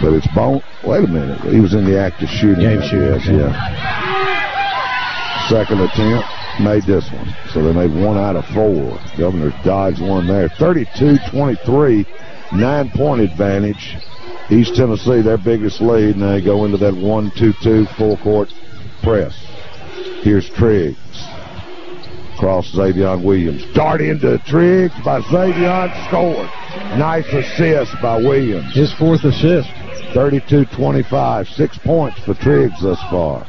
[SPEAKER 1] But it's Bone. Wait a minute. He was in the act of shooting.
[SPEAKER 2] Yeah, he was shooting,
[SPEAKER 1] guess, yeah. Second attempt. Made this one. So they made one out of four. Governor Dodge one there. 32-23. Nine-point advantage. East Tennessee, their biggest lead. And they go into that 1-2-2 full-court press. Here's Triggs. Cross Xavier Williams. Dart into Triggs by Xavier. Scored. Nice assist by Williams.
[SPEAKER 2] His fourth assist.
[SPEAKER 1] 32-25. Six points for Triggs thus far.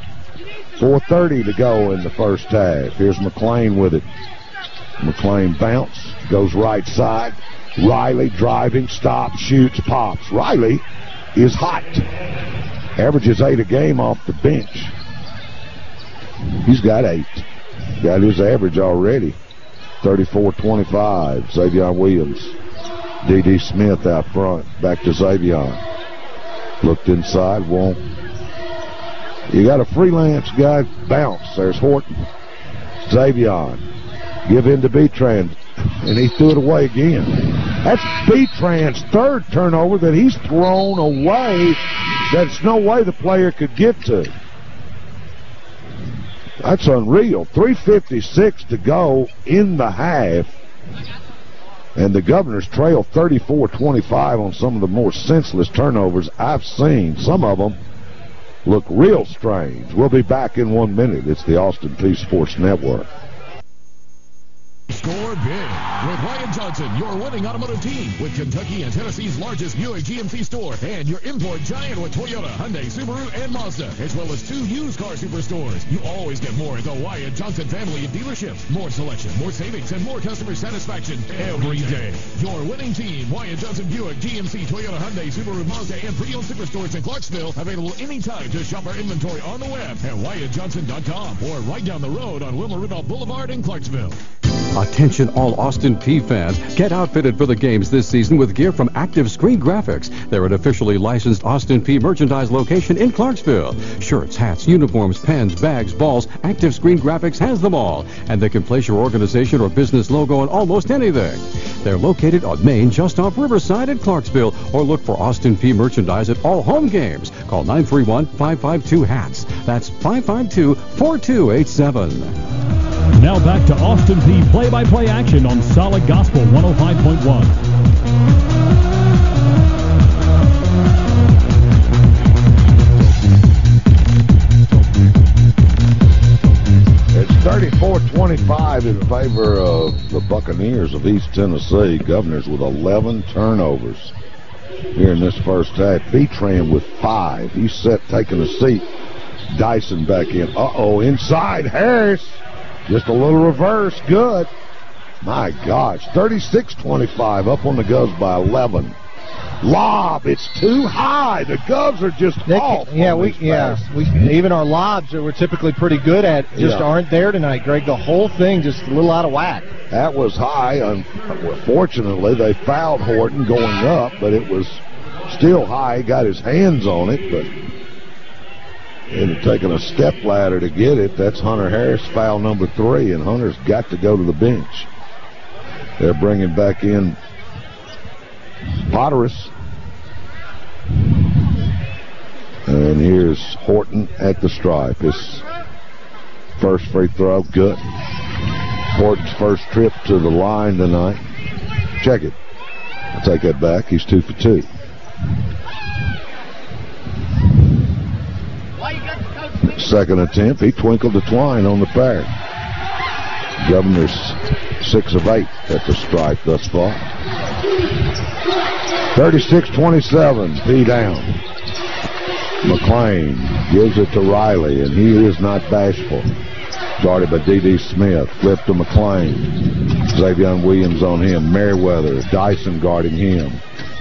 [SPEAKER 1] 4.30 to go in the first half. Here's McLean with it. McLean bounce. Goes right side. Riley driving. Stops. Shoots. Pops. Riley is hot. Averages eight a game off the bench. He's got eight. Got his average already. 34-25. Xavier Williams. D.D. Smith out front. Back to Xavier. Looked inside. Won't. You got a freelance guy. Bounce. There's Horton. Xavier. Give in to Betran. And he threw it away again. That's Betran's third turnover that he's thrown away. That's no way the player could get to. That's unreal. 3.56 to go in the half. And the Governors trail 34-25 on some of the more senseless turnovers I've seen. Some of them look real strange. We'll be back in one minute. It's the Austin Peay Sports Network.
[SPEAKER 21] Score with Wyatt Johnson, your winning automotive team, with Kentucky and Tennessee's largest Buick GMC store, and your import giant with Toyota, Hyundai, Subaru, and Mazda, as well as two used car superstores. You always get more at the Wyatt Johnson family of dealerships. More selection, more savings, and more customer satisfaction every day. Your winning team, Wyatt Johnson Buick, GMC, Toyota, Hyundai, Subaru, Mazda, and pre-owned superstores in Clarksville, available anytime to shop our inventory on the web at WyattJohnson.com or right down the road on Wilma Rudolph Boulevard in Clarksville.
[SPEAKER 22] Attention all Austin Peay fans. Get outfitted for the games this season with gear from Active Screen Graphics. They're an officially licensed Austin Peay merchandise location in Clarksville. Shirts, hats, uniforms, pens, bags, balls, Active Screen Graphics has them all. And they can place your organization or business logo on almost anything. They're located on Main just off Riverside in Clarksville or look for Austin Peay merchandise at all home games. Call 931-552-HATS. That's 552-4287.
[SPEAKER 20] Now back to Austin Peay play-by-play action on Solid Gospel 105.1.
[SPEAKER 1] It's 34-25 in favor of the Buccaneers of East Tennessee. Governors with 11 turnovers here in this first half. Betran with five. He's set taking a seat. Dyson back in. Uh-oh, inside. Harris. Just a little reverse. Good. My gosh. 36-25 up on the Govs by 11. Lob. It's too high. The Govs are just
[SPEAKER 2] They
[SPEAKER 1] off.
[SPEAKER 2] yeah, we yeah we even our lobs that we're typically pretty good at just
[SPEAKER 1] Yeah.
[SPEAKER 2] aren't there tonight, Greg. The whole thing just a little out of whack.
[SPEAKER 1] That was high. Unfortunately, they fouled Horton going up, but it was still high. He got his hands on it, but up taking a step ladder to get it. That's Hunter Harris, foul number three, and Hunter's got to go to the bench. They're bringing back in Potteris. And here's Horton at the stripe. His first free throw, good. Horton's first trip to the line tonight. Check it. I'll take that back. He's two for two. Second attempt, he twinkled the twine on the pair. Governor's six of eight at the stripe thus far. 36-27, Peay down. McLean gives it to Riley, and he is not bashful. Guarded by D.D. Smith. Flip to McLean. Xavier Williams on him. Merriweather. Dyson guarding him.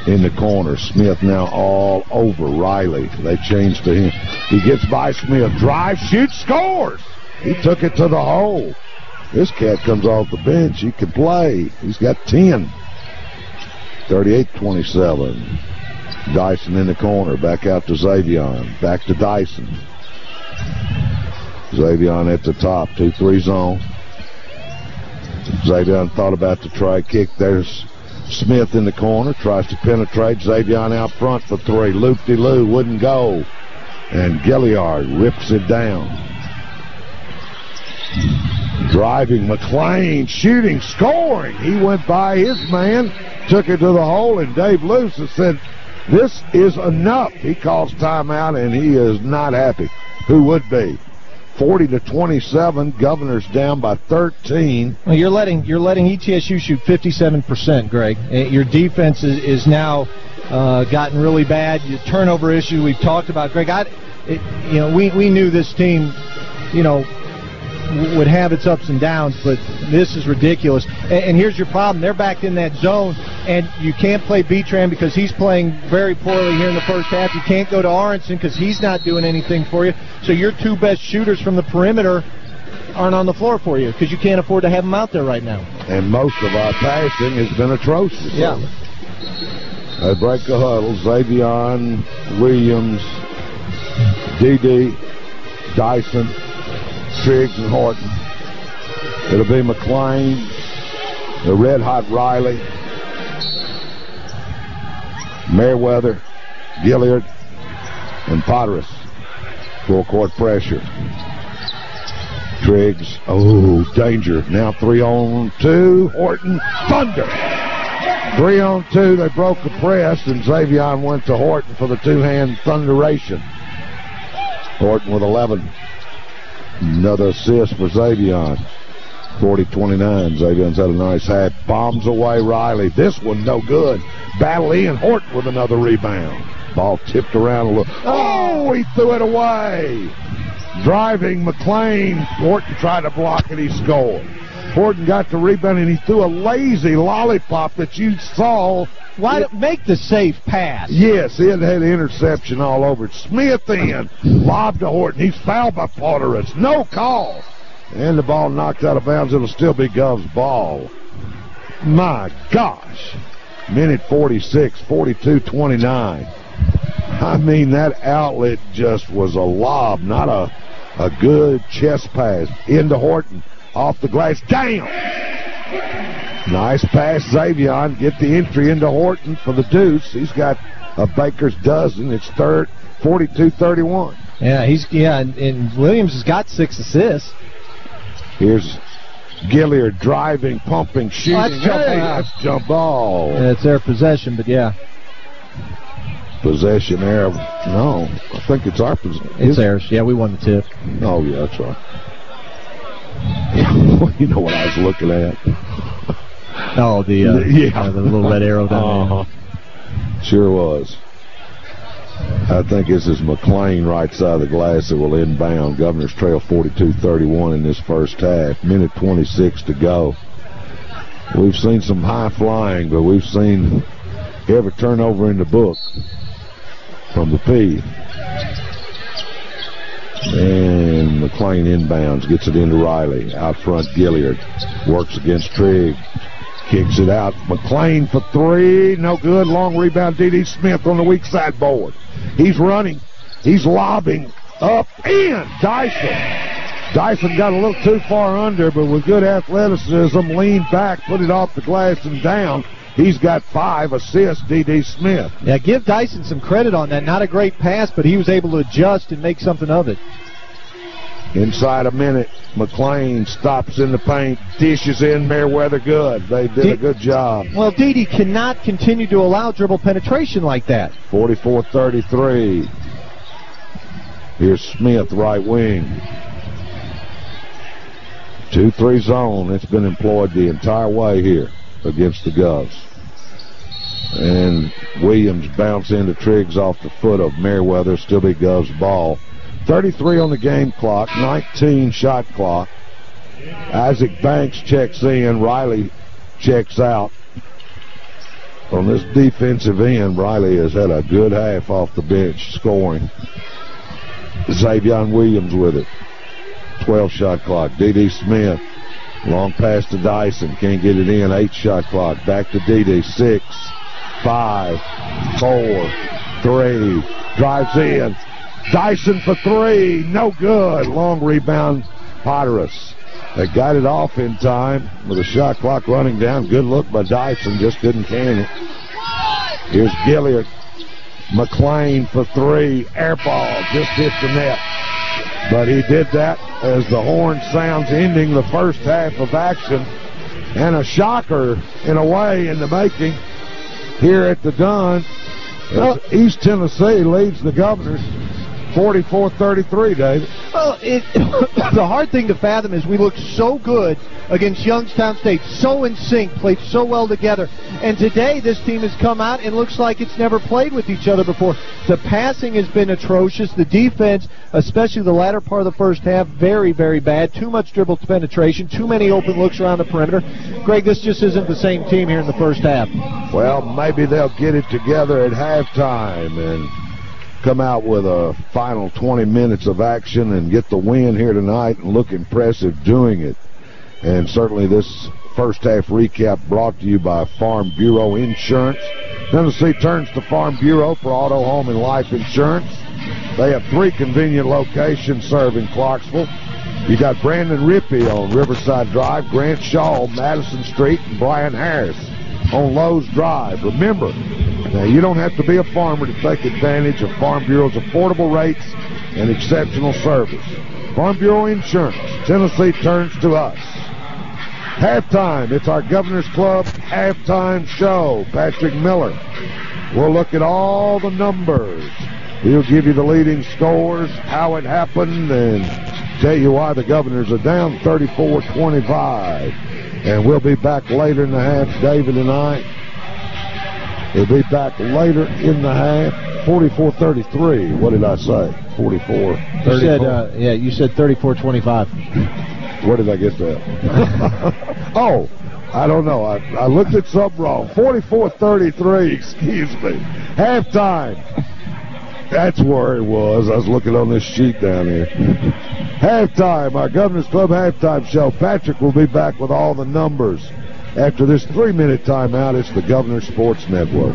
[SPEAKER 1] In the corner. Smith now all over Riley. They change to him. He gets by Smith. Drive, shoots, scores! He took it to the hole. This cat comes off the bench. He can play. He's got 10. 38-27. Dyson in the corner. Back out to Xavion. Back to Dyson. Xavion at the top. 2-3 zone. Xavion thought about the try kick. There's Smith in the corner. Tries to penetrate. Xavion out front for three. Loop-de-loo. Wouldn't go. And Gilliard rips it down. Driving McLean, shooting, scoring. He went by his man, took it to the hole, and Dave Loos said, this is enough. He calls timeout, and he is not happy. Who would be? 40 to 27. Governors down by 13.
[SPEAKER 2] Well, you're letting you're letting ETSU shoot 57%, Greg. Uh, Your defense is, is now uh, gotten really bad. Your turnover issue we've talked about, Greg. I, it, you know, we we knew this team, you know, would have its ups and downs, but this is ridiculous. And, and here's your problem: they're back in that zone, and you can't play Betran because he's playing very poorly here in the first half. You can't go to Aronson because he's not doing anything for you. So your two best shooters from the perimeter aren't on the floor for you because you can't afford to have them out there right now.
[SPEAKER 1] And most of our passing has been atrocious.
[SPEAKER 2] Yeah.
[SPEAKER 1] They break the huddle. Xavion, Williams, D.D., Dyson, Triggs, and Horton. It'll be McLean, the red hot Riley, Merriweather, Gilliard, and Potteris. Full court pressure. Triggs, oh, danger. Now three on two. Horton, Thunder. Three on two, they broke the press, and Xavion went to Horton for the two-hand thunderation. Horton with 11. Another assist for Xavion. 40-29. Xavion's had a nice hat. Bombs away Riley. This one no good. Battle in. Horton with another rebound. Ball tipped around a little. Oh, he threw it away. Driving McLean. Horton tried to block it. He scored. Horton got the rebound and he threw a lazy lollipop that you saw.
[SPEAKER 2] Why don't make the safe pass?
[SPEAKER 1] Yes, it had interception all over it. Smith in, lob to Horton. He's fouled by Potter. It's no call. And the ball knocked out of bounds. It'll still be Gov's ball. My gosh. Minute 46, 42-29. I mean, that outlet just was a lob, not a, a good chest pass. Into Horton. Off the glass. Down. Nice pass, Xavion. Get the entry into Horton for the deuce. He's got a baker's dozen. It's third, 42-31.
[SPEAKER 2] Yeah, he's yeah, and, and Williams has got six assists.
[SPEAKER 1] Here's Gilliard driving, pumping, shooting.
[SPEAKER 2] Oh, that's jump
[SPEAKER 1] hey,
[SPEAKER 2] ball.
[SPEAKER 1] that's jump ball.
[SPEAKER 2] And it's their possession, but yeah,
[SPEAKER 1] Possession there. No, I think it's our possession.
[SPEAKER 2] it's theirs. Yeah, we won the tip.
[SPEAKER 1] Oh, yeah, that's right. You know what I was looking at?
[SPEAKER 2] Oh, the uh,
[SPEAKER 1] yeah,
[SPEAKER 2] uh, the little red arrow down there.
[SPEAKER 1] Uh-huh. Sure was. I think this is McLean right side of the glass that will inbound. Governor's Trail 42-31 in this first half. Minute 26 to go. We've seen some high flying, but we've seen every turnover in the book from the Peay. And McLean inbounds, gets it into Riley. Out front, Gilliard works against Trigg. Kicks it out. McLean for three. No good. Long rebound. D.D. Smith on the weak side board. He's running. He's lobbing. Up. In. Dyson. Dyson got a little too far under, but with good athleticism, leaned back, put it off the glass and down. He's got five assists, D.D. Smith.
[SPEAKER 2] Yeah, give Dyson some credit on that. Not a great pass, but he was able to adjust and make something of it.
[SPEAKER 1] Inside a minute, McLean stops in the paint, dishes in Merriweather good. They did a good job.
[SPEAKER 2] Well, Didi cannot continue to allow dribble penetration like that.
[SPEAKER 1] 44-33. Here's Smith, right wing. 2-3 zone. It's been employed the entire way here against the Govs. And Williams bounce into Triggs off the foot of Merriweather. Still be Govs ball. 33 on the game clock, 19 shot clock. Isaac Banks checks in, Riley checks out. On this defensive end, Riley has had a good half off the bench scoring. Xavion Williams with it. 12 shot clock. D.D. Smith. Long pass to Dyson. Can't get it in. 8 shot clock. Back to D.D. 6, 5, 4, 3. Drives in. Dyson for three. No good. Long rebound. Potteris. They got it off in time with the shot clock running down. Good look by Dyson. Just couldn't can it. Here's Gilliard. McLean for three. Air ball. Just hit the net. But he did that as the horn sounds ending the first half of action. And a shocker, in a way, in the making here at the Dunn. Well, East Tennessee leads the Governors 44-33, David.
[SPEAKER 2] Well, it, the hard thing to fathom is we looked so good against Youngstown State, so in sync, played so well together. And today this team has come out and looks like it's never played with each other before. The passing has been atrocious. The defense, especially the latter part of the first half, very, very bad. Too much dribble penetration, too many open looks around the perimeter. Greg, this just isn't the same team here in the first half.
[SPEAKER 1] Well, maybe they'll get it together at halftime and come out with a final 20 minutes of action and get the win here tonight and look impressive doing it. And certainly this first half recap brought to you by Farm Bureau Insurance. Tennessee turns to Farm Bureau for auto, home, and life insurance. They have three convenient locations serving Clarksville. You got Brandon Rippey on Riverside Drive, Grant Shaw, on Madison Street, and Brian Harris on Lowe's Drive. Remember, now you don't have to be a farmer to take advantage of Farm Bureau's affordable rates and exceptional service. Farm Bureau Insurance, Tennessee turns to us. Halftime, it's our Governor's Club halftime show. Patrick Miller will look at all the numbers. He'll give you the leading scores, how it happened, and tell you why the Governors are down 34-25. And we'll be back later in the half, David and I. We'll be back later in the half, 44-33. What did I say? 44
[SPEAKER 2] You said, uh, yeah, you said 34-25.
[SPEAKER 1] Where did I get that? oh, I don't know. I, I looked at something wrong. 44-33, excuse me. Halftime. That's where it was. I was looking on this sheet down here. halftime, our Governor's Club halftime show. Patrick will be back with all the numbers. After this three-minute timeout, it's the Governor Sports Network.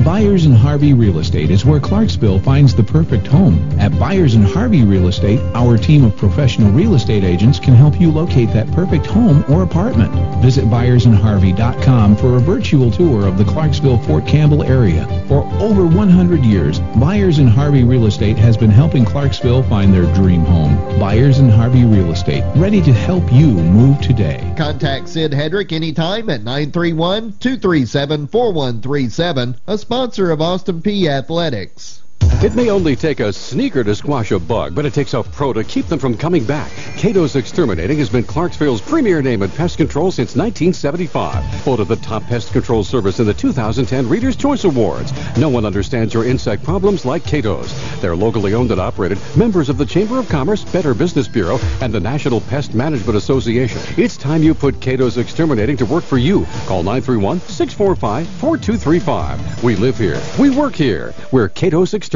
[SPEAKER 23] Byers and Harvey Real Estate is where Clarksville finds the perfect home. At Byers and Harvey Real Estate, our team of professional real estate agents can help you locate that perfect home or apartment. Visit byersandharvey.com for a virtual tour of the Clarksville Fort Campbell area. For over 100 years, Byers and Harvey Real Estate has been helping Clarksville find their dream home. Byers and Harvey Real Estate, ready to help you move today.
[SPEAKER 24] Contact Sid Hedrick anytime at 931-237-4137, a sponsor of Austin Peay Athletics.
[SPEAKER 22] It may only take a sneaker to squash a bug, but it takes a pro to keep them from coming back. Cato's Exterminating has been Clarksville's premier name in pest control since 1975. Voted the top pest control service in the 2010 Reader's Choice Awards. No one understands your insect problems like Cato's. They're locally owned and operated, members of the Chamber of Commerce, Better Business Bureau, and the National Pest Management Association. It's time you put Cato's Exterminating to work for you. Call 931-645-4235. We live here. We work here. We're Cato's Exterminating.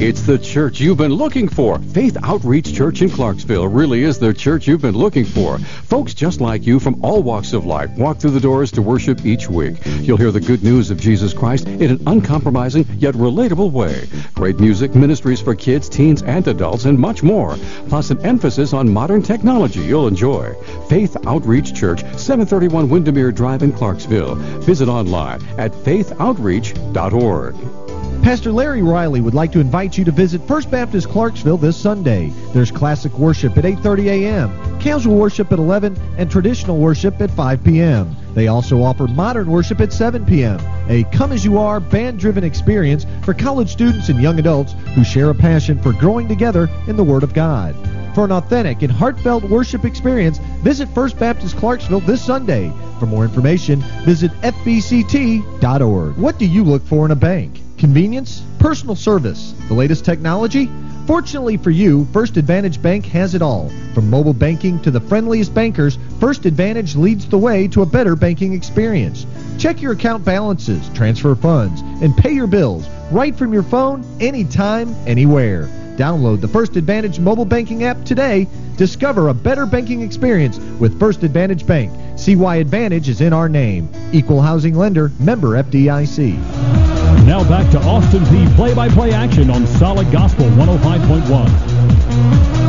[SPEAKER 22] It's the church you've been looking for. Faith Outreach Church in Clarksville really is the church you've been looking for. Folks just like you from all walks of life walk through the doors to worship each week. You'll hear the good news of Jesus Christ in an uncompromising yet relatable way. Great music, ministries for kids, teens, and adults, and much more. Plus an emphasis on modern technology you'll enjoy. Faith Outreach Church, 731 Windermere Drive in Clarksville. Visit online at faithoutreach.org.
[SPEAKER 2] Pastor Larry Riley would like to invite you to visit First Baptist Clarksville this Sunday. There's classic worship at 8:30 a.m., casual worship at 11, and traditional worship at 5 p.m. They also offer modern worship at 7 p.m., a come as you are band-driven experience for college students and young adults who share a passion for growing together in the Word of God. For an authentic and heartfelt worship experience, visit First Baptist Clarksville this Sunday. For more information, visit fbct.org. What do you look for in a bank? Convenience? Personal service? The latest technology? Fortunately for you, First Advantage Bank has it all. From mobile banking to the friendliest bankers, First Advantage leads the way to a better banking experience. Check your account balances, transfer funds, and pay your bills right from your phone, anytime, anywhere. Download the First Advantage mobile banking app today. Discover a better banking experience with First Advantage Bank. See why Advantage is in our name. Equal housing lender, member FDIC.
[SPEAKER 20] Now back to Austin Peay play-by-play action on Solid Gospel 105.1.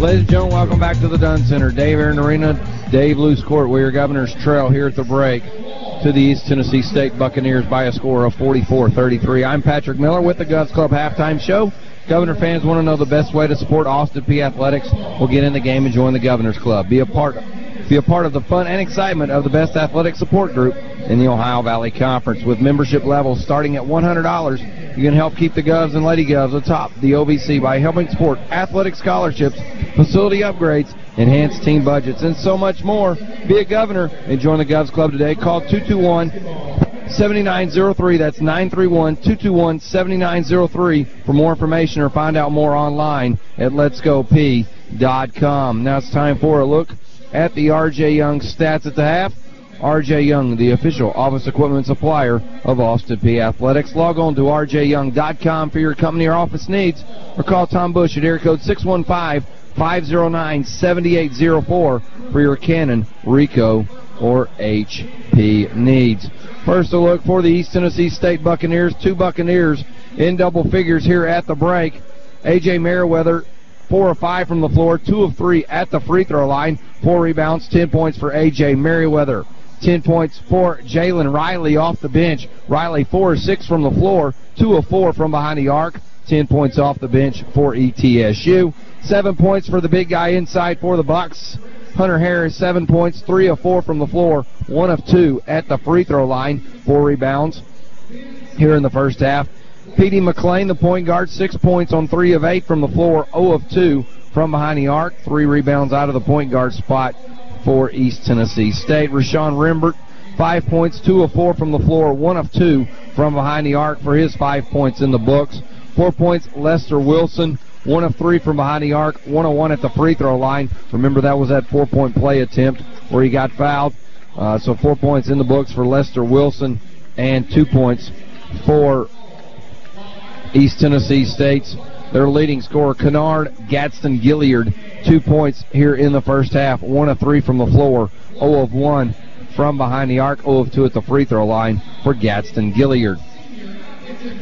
[SPEAKER 25] Ladies and gentlemen, welcome back to the Dunn Center. Dave Aaron Arena, Dave Loos Court. We are Governor's Trail here at the break to the East Tennessee State Buccaneers by a score of 44-33. I'm Patrick Miller with the Govs Club Halftime Show. Governor fans want to know the best way to support Austin Peay Athletics. Well, get in the game and join the Governor's Club. Be a part be a part of the fun and excitement of the best athletic support group in the Ohio Valley Conference. With membership levels starting at $100, you can help keep the Govs and Lady Govs atop the OVC by helping support athletic scholarships, facility upgrades, enhanced team budgets, and so much more. Be a governor and join the Govs Club today. Call 221 7903. That's 931-221-7903 for more information or find out more online at letsgop.com. Now it's time for a look at the R.J. Young stats at the half. R.J. Young, the official office equipment supplier of Austin Peay Athletics. Log on to rjyoung.com for your company or office needs or call Tom Bush at area code 615-509-7804 for your Canon, Ricoh, or HP needs. First a look for the East Tennessee State Buccaneers. Two Buccaneers in double figures here at the break. A.J. Merriweather, four of five from the floor, two of three at the free throw line. Four rebounds, 10 points for A.J. Merriweather. 10 points for Jalen Riley off the bench. Riley, four or six from the floor, two of four from behind the arc. 10 points off the bench for ETSU. Seven points for the big guy inside for the Bucks. Hunter Harris, seven points, three of four from the floor, one of two at the free throw line, four rebounds here in the first half. Petey McLean, the point guard, six points on three of eight from the floor, 0 of two from behind the arc, three rebounds out of the point guard spot for East Tennessee State. Rashawn Rembert, five points, two of four from the floor, one of two from behind the arc for his five points in the books. Four points, Lester Wilson, one of three from behind the arc, one of one at the free throw line. Remember, that was that four-point play attempt where he got fouled. Uh, so four points in the books for Lester Wilson and two points for East Tennessee State's Their leading scorer, Kennard Gadsden Gilliard, two points here in the first half. One of three from the floor, 0 of 1 from behind the arc, 0 of 2 at the free throw line for Gadsden Gilliard.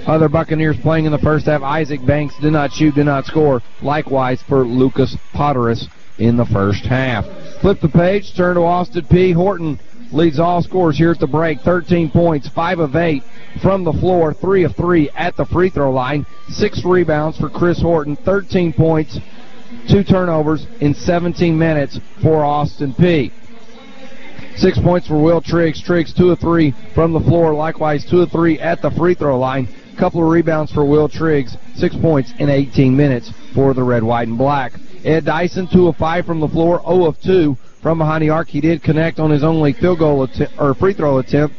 [SPEAKER 25] Other Buccaneers playing in the first half, Isaac Banks did not shoot, did not score. Likewise for Lucas Potteris in the first half. Flip the page, turn to Austin Peay. Horton leads all scores here at the break. 13 points, 5 of 8 from the floor, 3 of 3 at the free throw line. 6 rebounds for Chris Horton, 13 points, 2 turnovers in 17 minutes for Austin Peay. Six points for Will Triggs. Triggs two of three from the floor. Likewise, two of three at the free throw line. Couple of rebounds for Will Triggs. Six points in 18 minutes for the red, white, and black. Ed Dyson, two of five from the floor, 0 of two from behind the arc. He did connect on his only field goal or free throw attempt.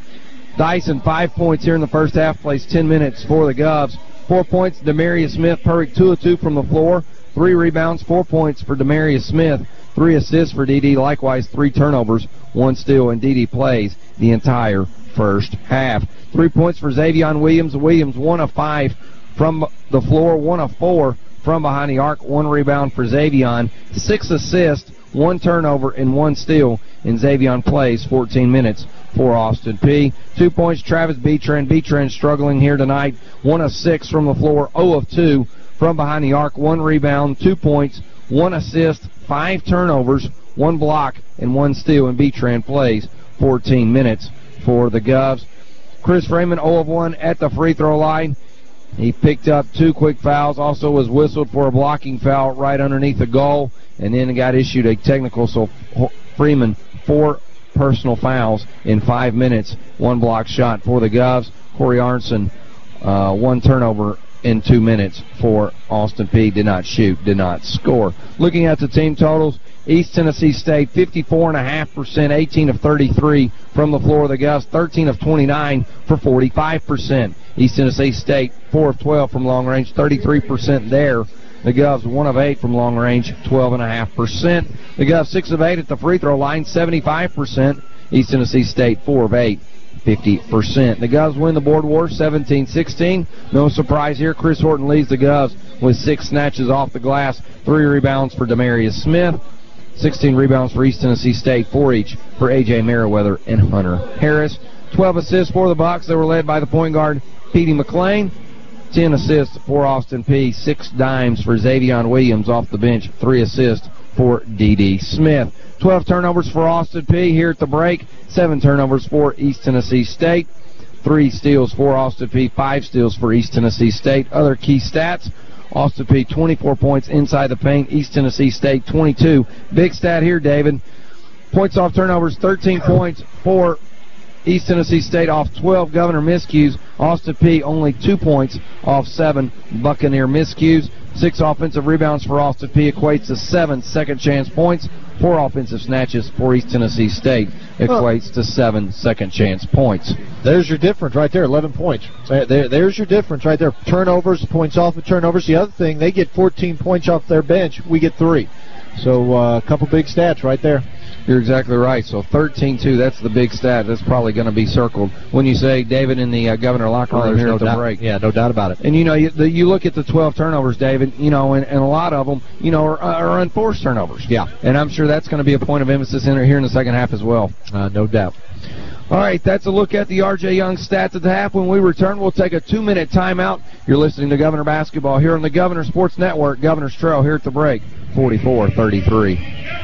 [SPEAKER 25] Dyson, five points here in the first half, plays 10 minutes for the Govs. Four points, Demarius Smith, perfect two of two from the floor. Three rebounds, four points for Demarius Smith. Three assists for DD, likewise three turnovers, one steal, and DD plays the entire first half. Three points for Xavion Williams. Williams, one of five from the floor, one of four from behind the arc, one rebound for Xavion. Six assists, one turnover, and one steal, and Xavion plays 14 minutes for Austin Peay. Two points, Travis Betran. Betran struggling here tonight. One of six from the floor, 0 of two from behind the arc, one rebound, two points, one assist, five turnovers, one block, and one steal, and Betran plays 14 minutes for the Govs. Chris Freeman 0 of 1 at the free throw line. He picked up two quick fouls, also was whistled for a blocking foul right underneath the goal, and then got issued a technical, so Freeman four personal fouls in five minutes, one block shot for the Govs. Corey Aronson, uh, one turnover in two minutes for Austin Peay. Did not shoot, did not score. Looking at the team totals, East Tennessee State 54.5%, 18 of 33 from the floor of the Govs, 13 of 29 for 45%. East Tennessee State 4 of 12 from long range, 33% there. The Govs 1 of 8 from long range, 12.5%. The Govs 6 of 8 at the free throw line, 75%. East Tennessee State 4 of 8, 50%. The Govs win the board war 17-16. No surprise here. Chris Horton leads the Govs with six snatches off the glass, three rebounds for Demarius Smith, 16 rebounds for East Tennessee State, four each for A.J. Merriweather and Hunter Harris. 12 assists for the Bucks. They were led by the point guard, Petey McLean. 10 assists for Austin Peay. Six dimes for Xavion Williams off the bench. Three assists for D.D. Smith. 12 turnovers for Austin Peay. here at the break. Seven turnovers for East Tennessee State. Three steals for Austin Peay. Five steals for East Tennessee State. Other key stats. Austin Peay. 24 points inside the paint. East Tennessee State 22. Big stat here, David. Points off turnovers, 13 points for East Tennessee State off 12 Governor miscues. Austin Peay only two points off seven Buccaneer miscues. Six offensive rebounds for Austin Peay equates to seven second chance points. Four offensive snatches for East Tennessee State equates to seven second chance points.
[SPEAKER 2] There's your difference right there, 11 points. There, there, there's your difference right there. Turnovers, points off of turnovers. The other thing, they get 14 points off their bench. We get three. So uh, a couple big stats right there.
[SPEAKER 25] You're exactly right. So 13-2, that's the big stat. That's probably going to be circled when you say David in the uh, governor locker room
[SPEAKER 2] oh,
[SPEAKER 25] here
[SPEAKER 2] no
[SPEAKER 25] at the
[SPEAKER 2] doubt.
[SPEAKER 25] break.
[SPEAKER 2] Yeah, no doubt about it.
[SPEAKER 25] And you know, you, the, you look at the 12 turnovers, David. You know, and, and a lot of them, you know, are, are unforced turnovers.
[SPEAKER 2] Yeah.
[SPEAKER 25] And I'm sure that's going to be a point of emphasis in here in the second half as well.
[SPEAKER 2] Uh, no doubt.
[SPEAKER 25] All right, that's a look at the R.J. Young stats at the half. When we return, we'll take a two-minute timeout. You're listening to Governor Basketball here on the Governor Sports Network. Governor's Trail here at the break, 44-33.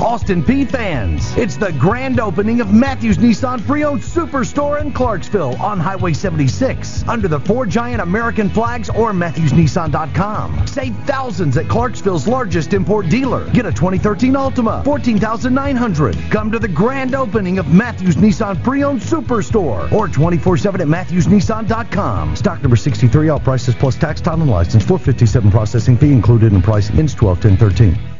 [SPEAKER 26] Austin Peay fans, it's the grand opening of Matthews Nissan Pre-Owned Superstore in Clarksville on Highway 76 under the four giant American flags or MatthewsNissan.com. Save thousands at Clarksville's largest import dealer. Get a 2013 Altima, 14900 Come to the grand opening of Matthews Nissan Pre-Owned Superstore or 24-7 at MatthewsNissan.com. Stock number 63, all prices plus tax, title, and license. 457 processing fee included in price. Ends 12 10 13.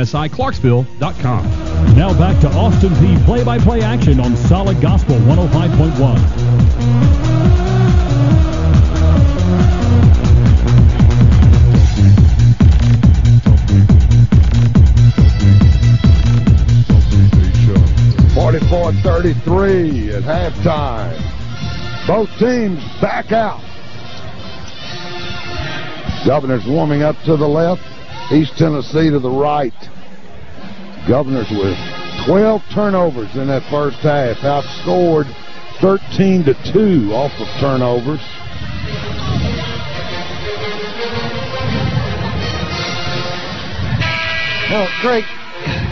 [SPEAKER 27] MSIClarksville.com.
[SPEAKER 20] Now back to Austin Peay play-by-play action on Solid Gospel 105.1.
[SPEAKER 1] Forty-four thirty-three at halftime. Both teams back out. Governor's warming up to the left. East Tennessee to the right. Governors with 12 turnovers in that first half. Outscored 13 to 2 off of turnovers.
[SPEAKER 2] Well, Greg,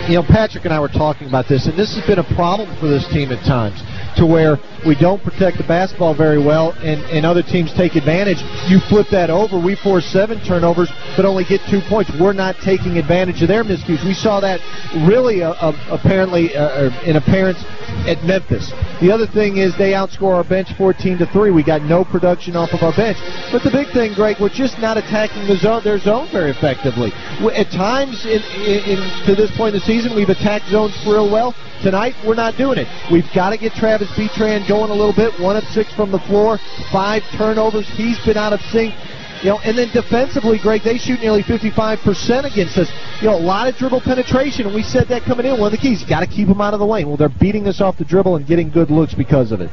[SPEAKER 2] you know, Patrick and I were talking about this, and this has been a problem for this team at times, to where we don't protect the basketball very well, and, and other teams take advantage. You flip that over, we force seven turnovers, but only get two points. We're not taking advantage of their miscues. We saw that really uh, uh, apparently uh, in appearance at Memphis. The other thing is they outscore our bench 14 to 3. We got no production off of our bench. But the big thing, Greg, we're just not attacking the zone, their zone very effectively. At times, in, in, to this point in the season, we've attacked zones real well. Tonight, we're not doing it. We've got to get Travis Betran going a little bit. One of six from the floor, five turnovers. He's been out of sync. You know, and then defensively, Greg, they shoot nearly 55% against us. You know, a lot of dribble penetration, and we said that coming in. One of the keys, got to keep them out of the lane. Well, they're beating us off the dribble and getting good looks because of it.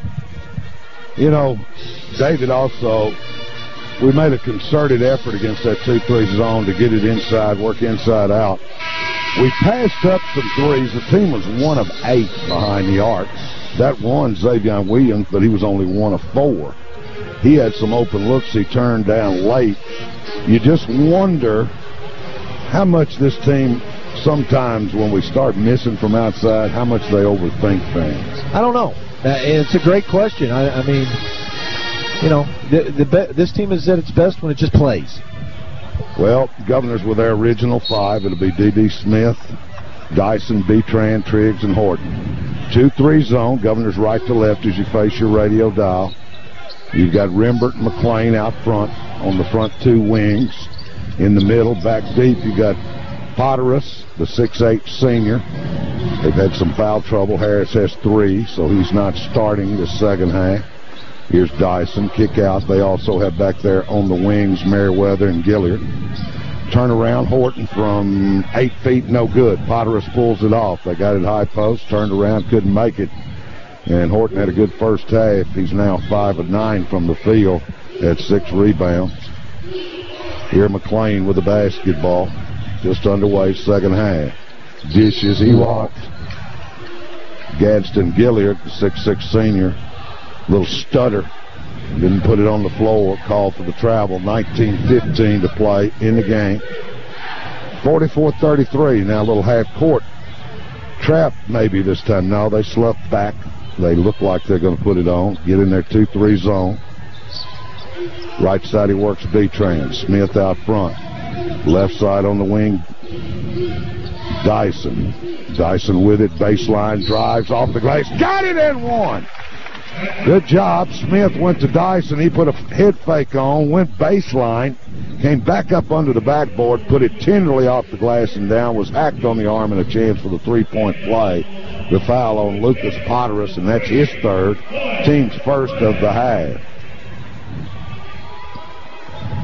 [SPEAKER 1] You know, David also, we made a concerted effort against that 2-3 zone to get it inside, work inside out. We passed up some threes. The team was one of eight behind the arc. That one, Xavion Williams, but he was only one of four. He had some open looks he turned down late. You just wonder how much this team, sometimes when we start missing from outside, how much they overthink things.
[SPEAKER 2] I don't know. Uh, it's a great question. I, I mean, you know, the, the this team is at its best when it just plays.
[SPEAKER 1] Well, Governors with their original five. It'll be D.D. Smith, Dyson, Betran, Triggs, and Horton. 2-3 zone. Governors right to left as you face your radio dial. You've got Rembert and McLean out front on the front two wings. In the middle, back deep, you got Potteris, the 6'8 senior. They've had some foul trouble. Harris has three, so he's not starting the second half. Here's Dyson, kick out. They also have back there on the wings Merriweather and Gilliard. Turn around, Horton from eight feet, no good. Potteris pulls it off. They got it high post, turned around, couldn't make it. And Horton had a good first half. He's now 5 of 9 from the field at six rebounds. Here McLean with the basketball. Just underway, second half. Dishes, he walked. Gadsden Gilliard, 6'6 senior. Little stutter. Didn't put it on the floor. Called for the travel. 19-15 to play in the game. 44-33. Now a little half court trap maybe this time. No, they slept back. They look like they're going to put it on. Get in their 2-3 zone. Right side he works Betran. Smith out front. Left side on the wing, Dyson. Dyson with it, baseline, drives off the glass. Got it and one! Good job. Smith went to Dyson. He put a head fake on, went baseline, came back up under the backboard, put it tenderly off the glass and down, was hacked on the arm and a chance for the three-point play. The foul on Lucas Potteris, and that's his third. Team's first of the half.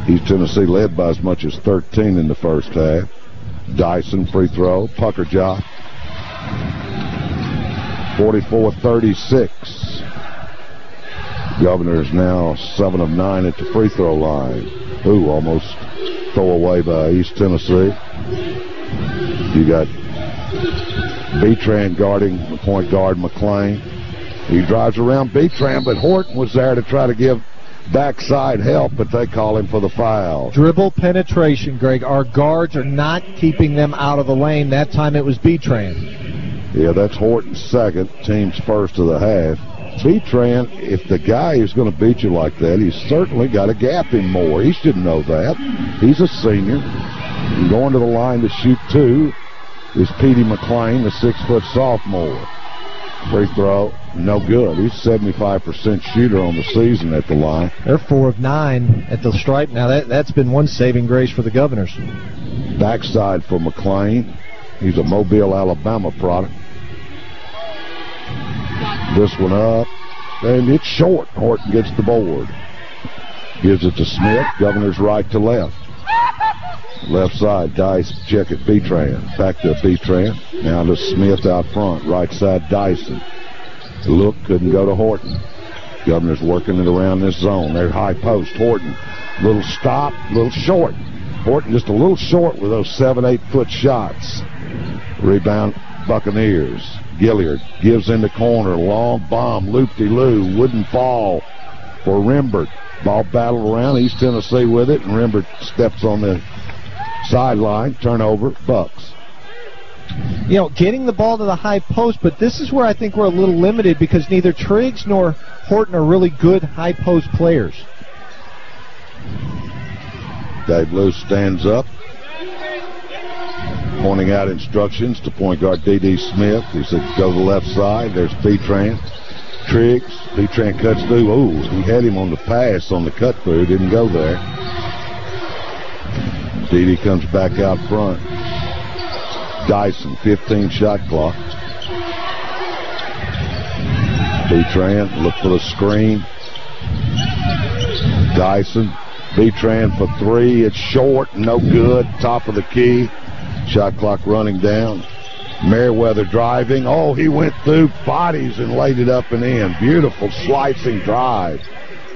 [SPEAKER 1] East Tennessee led by as much as 13 in the first half. Dyson free throw, pucker job. 44-36. Governor's now 7 of 9 at the free throw line. Who almost throw away by East Tennessee. You got Betran guarding the point guard McLean. He drives around Betran, but Horton was there to try to give backside help, but they call him for the foul.
[SPEAKER 2] Dribble penetration, Greg. Our guards are not keeping them out of the lane. That time it was Betran.
[SPEAKER 1] Yeah, that's Horton's second, team's first of the half. Betran, if the guy is going to beat you like that, he's certainly got to gap him more. He should know that. He's a senior. Going to the line to shoot two is Petey McLean, the six-foot sophomore. Free throw, no good. He's 75% shooter on the season at the line.
[SPEAKER 2] They're four of nine at the stripe. Now, that, that's been one saving grace for the Governors.
[SPEAKER 1] Backside for McLean. He's a Mobile, Alabama product. This one up, and it's short. Horton gets the board. Gives it to Smith. Governor's right to left. Left side, Dice, check it, Betran. Back to Betran. Now to Smith out front. Right side, Dyson. Look, couldn't go to Horton. Governor's working it around this zone. There's high post. Horton, little stop, little short. Horton just a little short with those seven, eight foot shots. Rebound, Buccaneers. Gilliard gives in the corner. Long bomb, loop-de-loo. Wouldn't fall for Rembert. Ball battled around. East Tennessee with it, and Rembert steps on the sideline. Turnover, Bucks.
[SPEAKER 2] You know, getting the ball to the high post, but this is where I think we're a little limited because neither Triggs nor Horton are really good high post players.
[SPEAKER 1] Dave Loos stands up, pointing out instructions to point guard D.D. Smith. He said, go to the left side. There's Betran. Triggs. Betran cuts through. Ooh, he had him on the pass on the cut through. Didn't go there. D.D. comes back out front. Dyson, 15 shot clock. Betran, look for the screen. Dyson, Betran for three. It's short, no good. Top of the key. Shot clock running down. Merriweather driving. Oh, he went through bodies and laid it up and in. Beautiful slicing drive.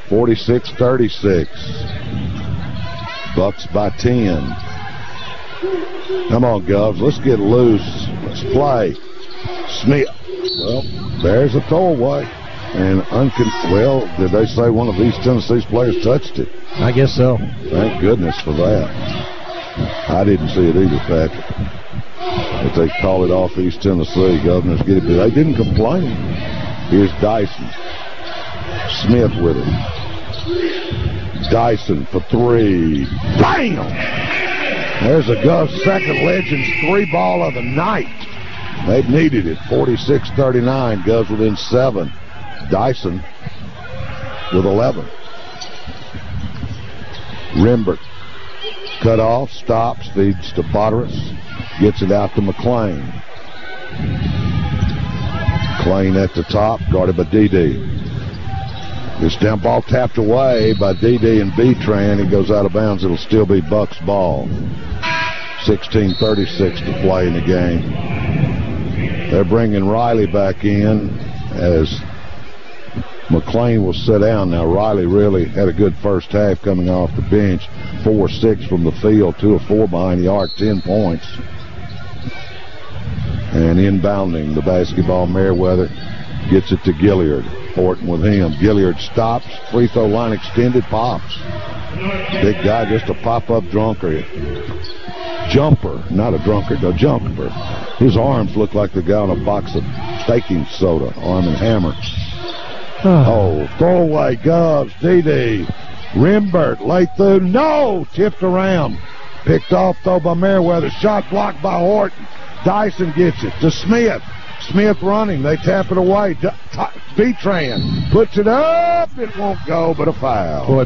[SPEAKER 1] 46-36. Bucks by 10. Come on, Govs. Let's get loose. Let's play. Smith. Well, there's a throwaway. And uncon well, did they say one of these Tennessee's players touched it?
[SPEAKER 2] I guess so.
[SPEAKER 1] Thank goodness for that. I didn't see it either, Patrick. If they call it off East Tennessee, Governors get it. But they didn't complain. Here's Dyson. Smith with it. Dyson for three. Bam! There's a Gov second Legends three ball of the night. They've needed it. 46-39. Govs within seven. Dyson with 11. Rembert cut off, stops, feeds to Potteris, gets it out to McLean. McLean at the top, guarded by D.D. This down ball tapped away by D.D. and Betran. It goes out of bounds. It'll still be Bucks ball. 16:36 to play in the game. They're bringing Riley back in as McLean will sit down. Now, Riley really had a good first half coming off the bench. 4-6 from the field, 2 of 4 behind the arc, 10 points. And inbounding the basketball, Merriweather gets it to Gilliard. Horton with him. Gilliard stops, free throw line extended, pops. Big guy, just a pop-up drunker. Jumper, not a drunkard, a jumper. His arms look like the guy on a box of baking soda, Arm and Hammer. Oh, throwaway, Govs, D.D. Rembert late through. No! Tipped around. Picked off, though, by Merriweather. Shot blocked by Horton. Dyson gets it to Smith. Smith running. They tap it away. Betran puts it up. It won't go, but a foul.
[SPEAKER 2] Boy,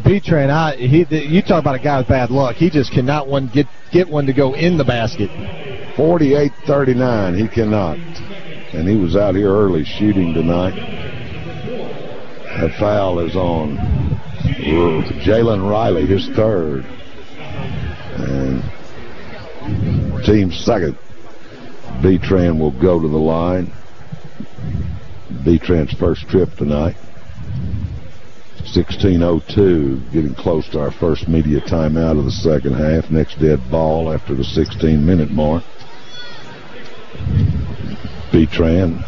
[SPEAKER 2] he, you talk about a guy with bad luck. He just cannot one get, get one to go in the basket.
[SPEAKER 1] 48-39. He cannot. And he was out here early shooting tonight. That foul is on Jalen Riley, his third. And team second. Betran will go to the line. Betran's first trip tonight. 16.02, getting close to our first media timeout of the second half. Next dead ball after the 16-minute mark. Betran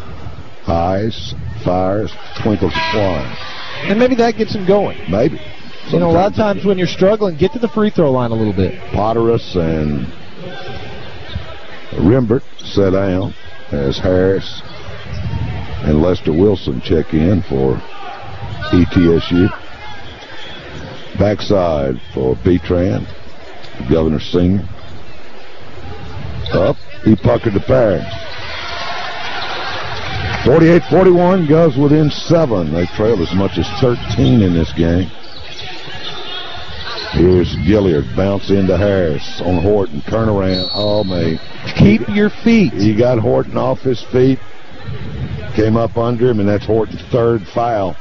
[SPEAKER 1] eyes, fires, twinkles of flying.
[SPEAKER 2] And maybe that gets him going.
[SPEAKER 1] Maybe.
[SPEAKER 2] You know, a lot of times when you're struggling, get to the free throw line a little bit.
[SPEAKER 1] Potteris and Rembert sit down as Harris and Lester Wilson check in for ETSU. Backside for Betran, Governor Senior. Up, he puckered the pass. 48-41 goes within seven. They trailed as much as 13 in this game. Here's Gilliard, bounce into Harris on Horton, turnaround. Oh, man.
[SPEAKER 2] Keep your feet.
[SPEAKER 1] He got Horton off his feet, came up under him, and that's Horton's third foul.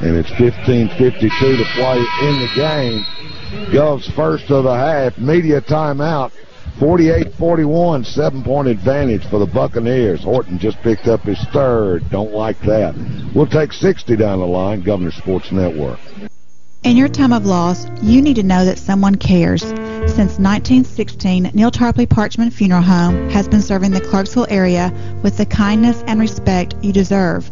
[SPEAKER 1] And it's 15-52 to play in the game. Gov's first of the half, media timeout. 48-41, seven-point advantage for the Buccaneers. Horton just picked up his third. Don't like that. We'll take 60 down the line, Governor Sports Network.
[SPEAKER 28] In your time of loss, you need to know that someone cares. Since 1916, Neal Tarpley Parchman Funeral Home has been serving the Clarksville area with the kindness and respect you deserve.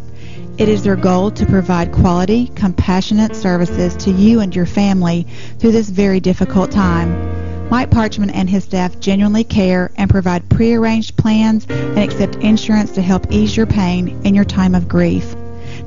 [SPEAKER 28] It is their goal to provide quality, compassionate services to you and your family through this very difficult time. Mike Parchman and his staff genuinely care and provide prearranged plans and accept insurance to help ease your pain in your time of grief.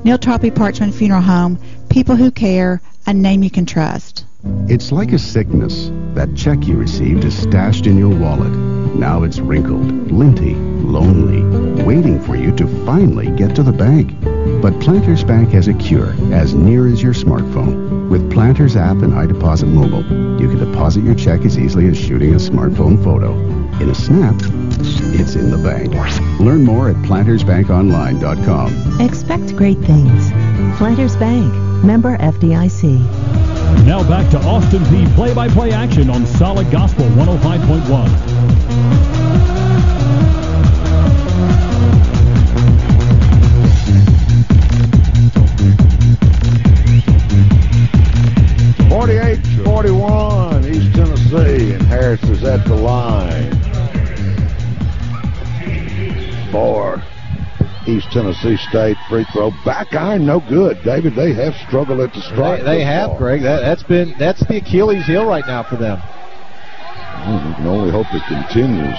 [SPEAKER 28] Neal Tarpley Parchman Funeral Home, people who care, a name you can trust.
[SPEAKER 5] It's like a sickness. That check you received is stashed in your wallet. Now it's wrinkled, linty, lonely, waiting for you to finally get to the bank. But Planters Bank has a cure as near as your smartphone. With Planters app and iDeposit Mobile, you can deposit your check as easily as shooting a smartphone photo. In a snap, it's in the bank. Learn more at plantersbankonline.com.
[SPEAKER 29] Expect great things. Planters Bank, member FDIC.
[SPEAKER 20] Now back to Austin Peay play-by-play action on Solid Gospel 105.1.
[SPEAKER 1] 48-41, East Tennessee, and Harris is at the line for East Tennessee State free throw. Back iron, no good. David, they have struggled at the strike.
[SPEAKER 2] They, they have,
[SPEAKER 1] far.
[SPEAKER 2] Greg. That, that's been that's the Achilles heel right now for them.
[SPEAKER 1] Well, we can only hope it continues.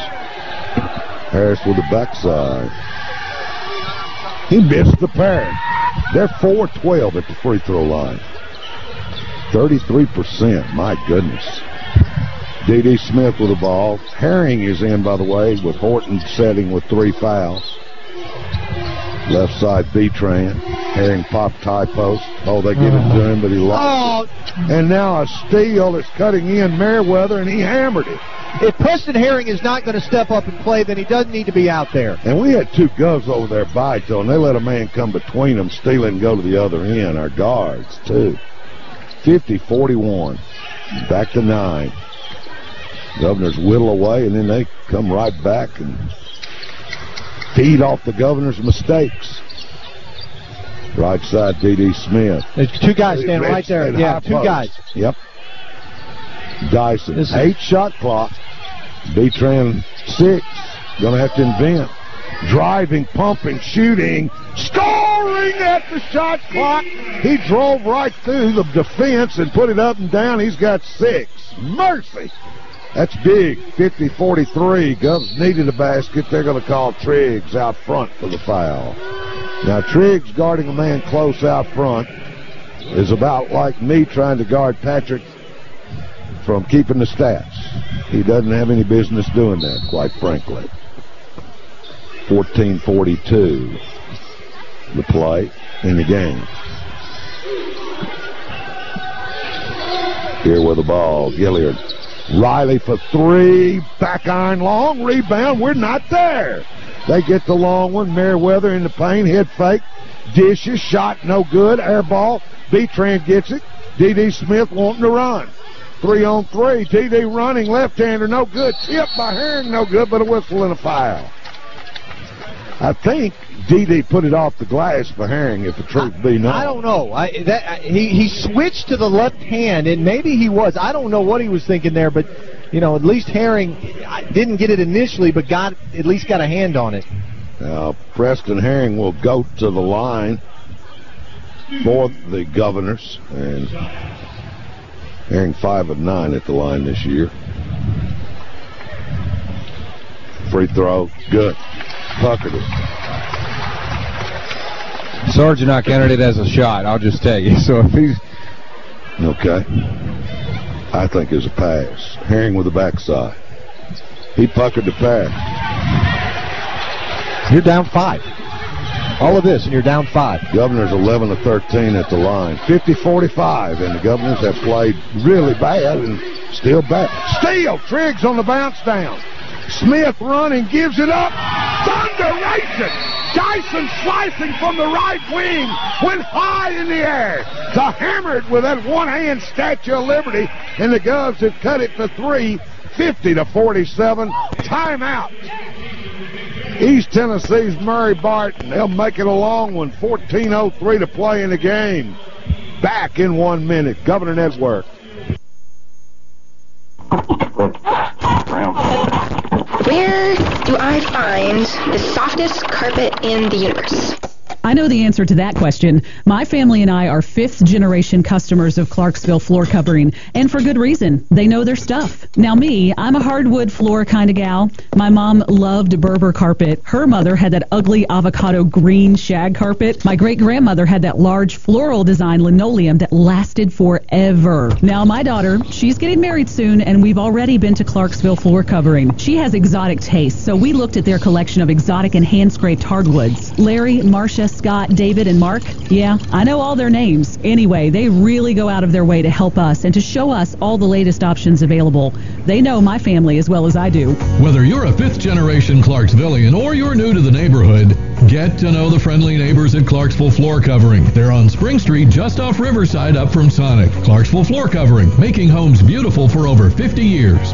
[SPEAKER 1] Harris with the backside. He missed the pair. They're 4-12 at the free throw line. 33%, my goodness. D.D. Smith with the ball. Herring is in, by the way, with Horton setting with three fouls. Left side Betran. Herring popped tie post. Oh, they give it to him, but he lost it. Oh. And now a steal is cutting in Merriweather, and he hammered it.
[SPEAKER 2] If Preston Herring is not going to step up and play, then he doesn't need to be out there.
[SPEAKER 1] And we had two govs over there by though, and they let a man come between them, steal and go to the other end. Our guards, too. 50-41. Back to nine. Governors whittle away, and then they come right back and feed off the governor's mistakes. Right side, D.D. Smith.
[SPEAKER 2] There's two guys standing right there. Yeah, two
[SPEAKER 1] post.
[SPEAKER 2] guys.
[SPEAKER 1] Yep. Dyson,
[SPEAKER 2] This is-
[SPEAKER 1] eight shot clock. Betran six. Gonna have to invent. Driving, pumping, shooting, scoring at the shot clock. He drove right through the defense and put it up and down. He's got six. Mercy. That's big. 50-43. Govs needed a basket. They're going to call Triggs out front for the foul. Now, Triggs guarding a man close out front. is about like me trying to guard Patrick from keeping the stats. He doesn't have any business doing that, quite frankly. 1442 the play in the game. Here with the ball, Gilliard. Riley for three, back iron long, rebound, we're not there. They get the long one, Merriweather in the paint, head fake, dishes, shot. No good, air ball, Betran gets it, D.D. Smith wanting to run. Three on three, D.D. running, left-hander, no good, tip by Herring, no good, but a whistle and a foul. I think D.D. put it off the glass for Herring, if the truth be known.
[SPEAKER 2] I don't know. I, that I, he he switched to the left hand, and maybe he was. I don't know what he was thinking there, but you know, at least Herring didn't get it initially, but got at least got a hand on it.
[SPEAKER 1] Now Preston Herring will go to the line for the Governors, and Herring five of nine at the line this year. Free throw, good. Puckered it.
[SPEAKER 25] Sargent counted it as a shot, I'll just tell you. So if he's...
[SPEAKER 1] Okay. I think it's a pass. Herring with the backside. He puckered the pass.
[SPEAKER 2] You're down five. All of this, and you're down five.
[SPEAKER 1] Governors 11 to 13 at the line. 50-45, and the Governors have played really bad and still bad. Steal! Triggs on the bounce down. Smith running, gives it up. Thunder racing. Dyson slicing from the right wing. Went high in the air. To hammer it with that one-hand Statue of Liberty. And the Govs have cut it to three. 50 to 47. Timeout. East Tennessee's Murry Bartow. They'll make it a long one. 14.03 to play in the game. Back in one minute. Governor Network.
[SPEAKER 15] Where do I find the softest carpet in the universe?
[SPEAKER 16] I know the answer to that question. My family and I are fifth generation customers of Clarksville floor covering, and for good reason. They know their stuff. Now, me, I'm a hardwood floor kind of gal. My mom loved Berber carpet. Her mother had that ugly avocado green shag carpet. My great grandmother had that large floral design linoleum that lasted forever. Now, my daughter, she's getting married soon, and we've already been to Clarksville floor covering. She has exotic tastes, so we looked at their collection of exotic and hand scraped hardwoods. Larry, Marcia, Scott, David, and Mark? Yeah, I know all their names. Anyway, they really go out of their way to help us and to show us all the latest options available. They know my family as well as I do.
[SPEAKER 17] Whether you're a fifth generation Clarksvillian or you're new to the neighborhood, get to know the friendly neighbors at Clarksville Floor Covering. They're on Spring Street just off Riverside up from Sonic. Clarksville Floor Covering, making homes beautiful for over 50 years.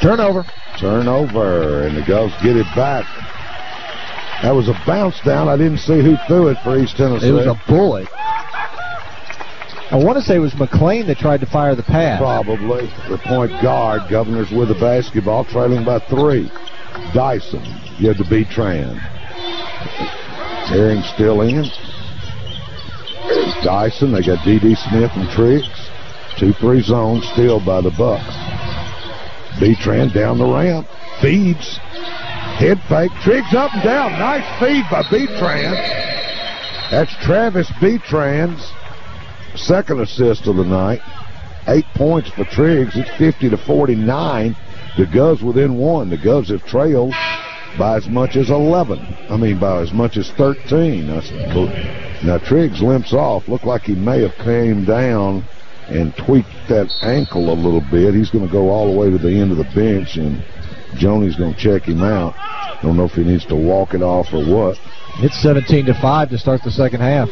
[SPEAKER 2] Turnover.
[SPEAKER 1] Turnover, and the Govs get it back. That was a bounce down. I didn't see who threw it for East Tennessee.
[SPEAKER 2] It was a bullet. I want to say it was McLean that tried to fire the pass.
[SPEAKER 1] Probably. The point guard, Governors with the basketball, trailing by three. Dyson, you have the Betran. Herring still in. Dyson, they got D.D. Smith and Triggs. 2-3 zone, still by the Bucks. Betran down the ramp. Feeds. Head fake. Triggs up and down. Nice feed by Betran. That's Travis Betran's second assist of the night. Eight points for Triggs. It's 50 to 49. The Govs within one. The Govs have trailed by as much as 11. I mean, by as much as 13. That's, now, Triggs limps off. Looked like he may have came down and tweaked that ankle a little bit. He's going to go all the way to the end of the bench, and Joni's going to check him out. Don't know if he needs to walk it off or what.
[SPEAKER 2] It's 17 to 5 to start the second half.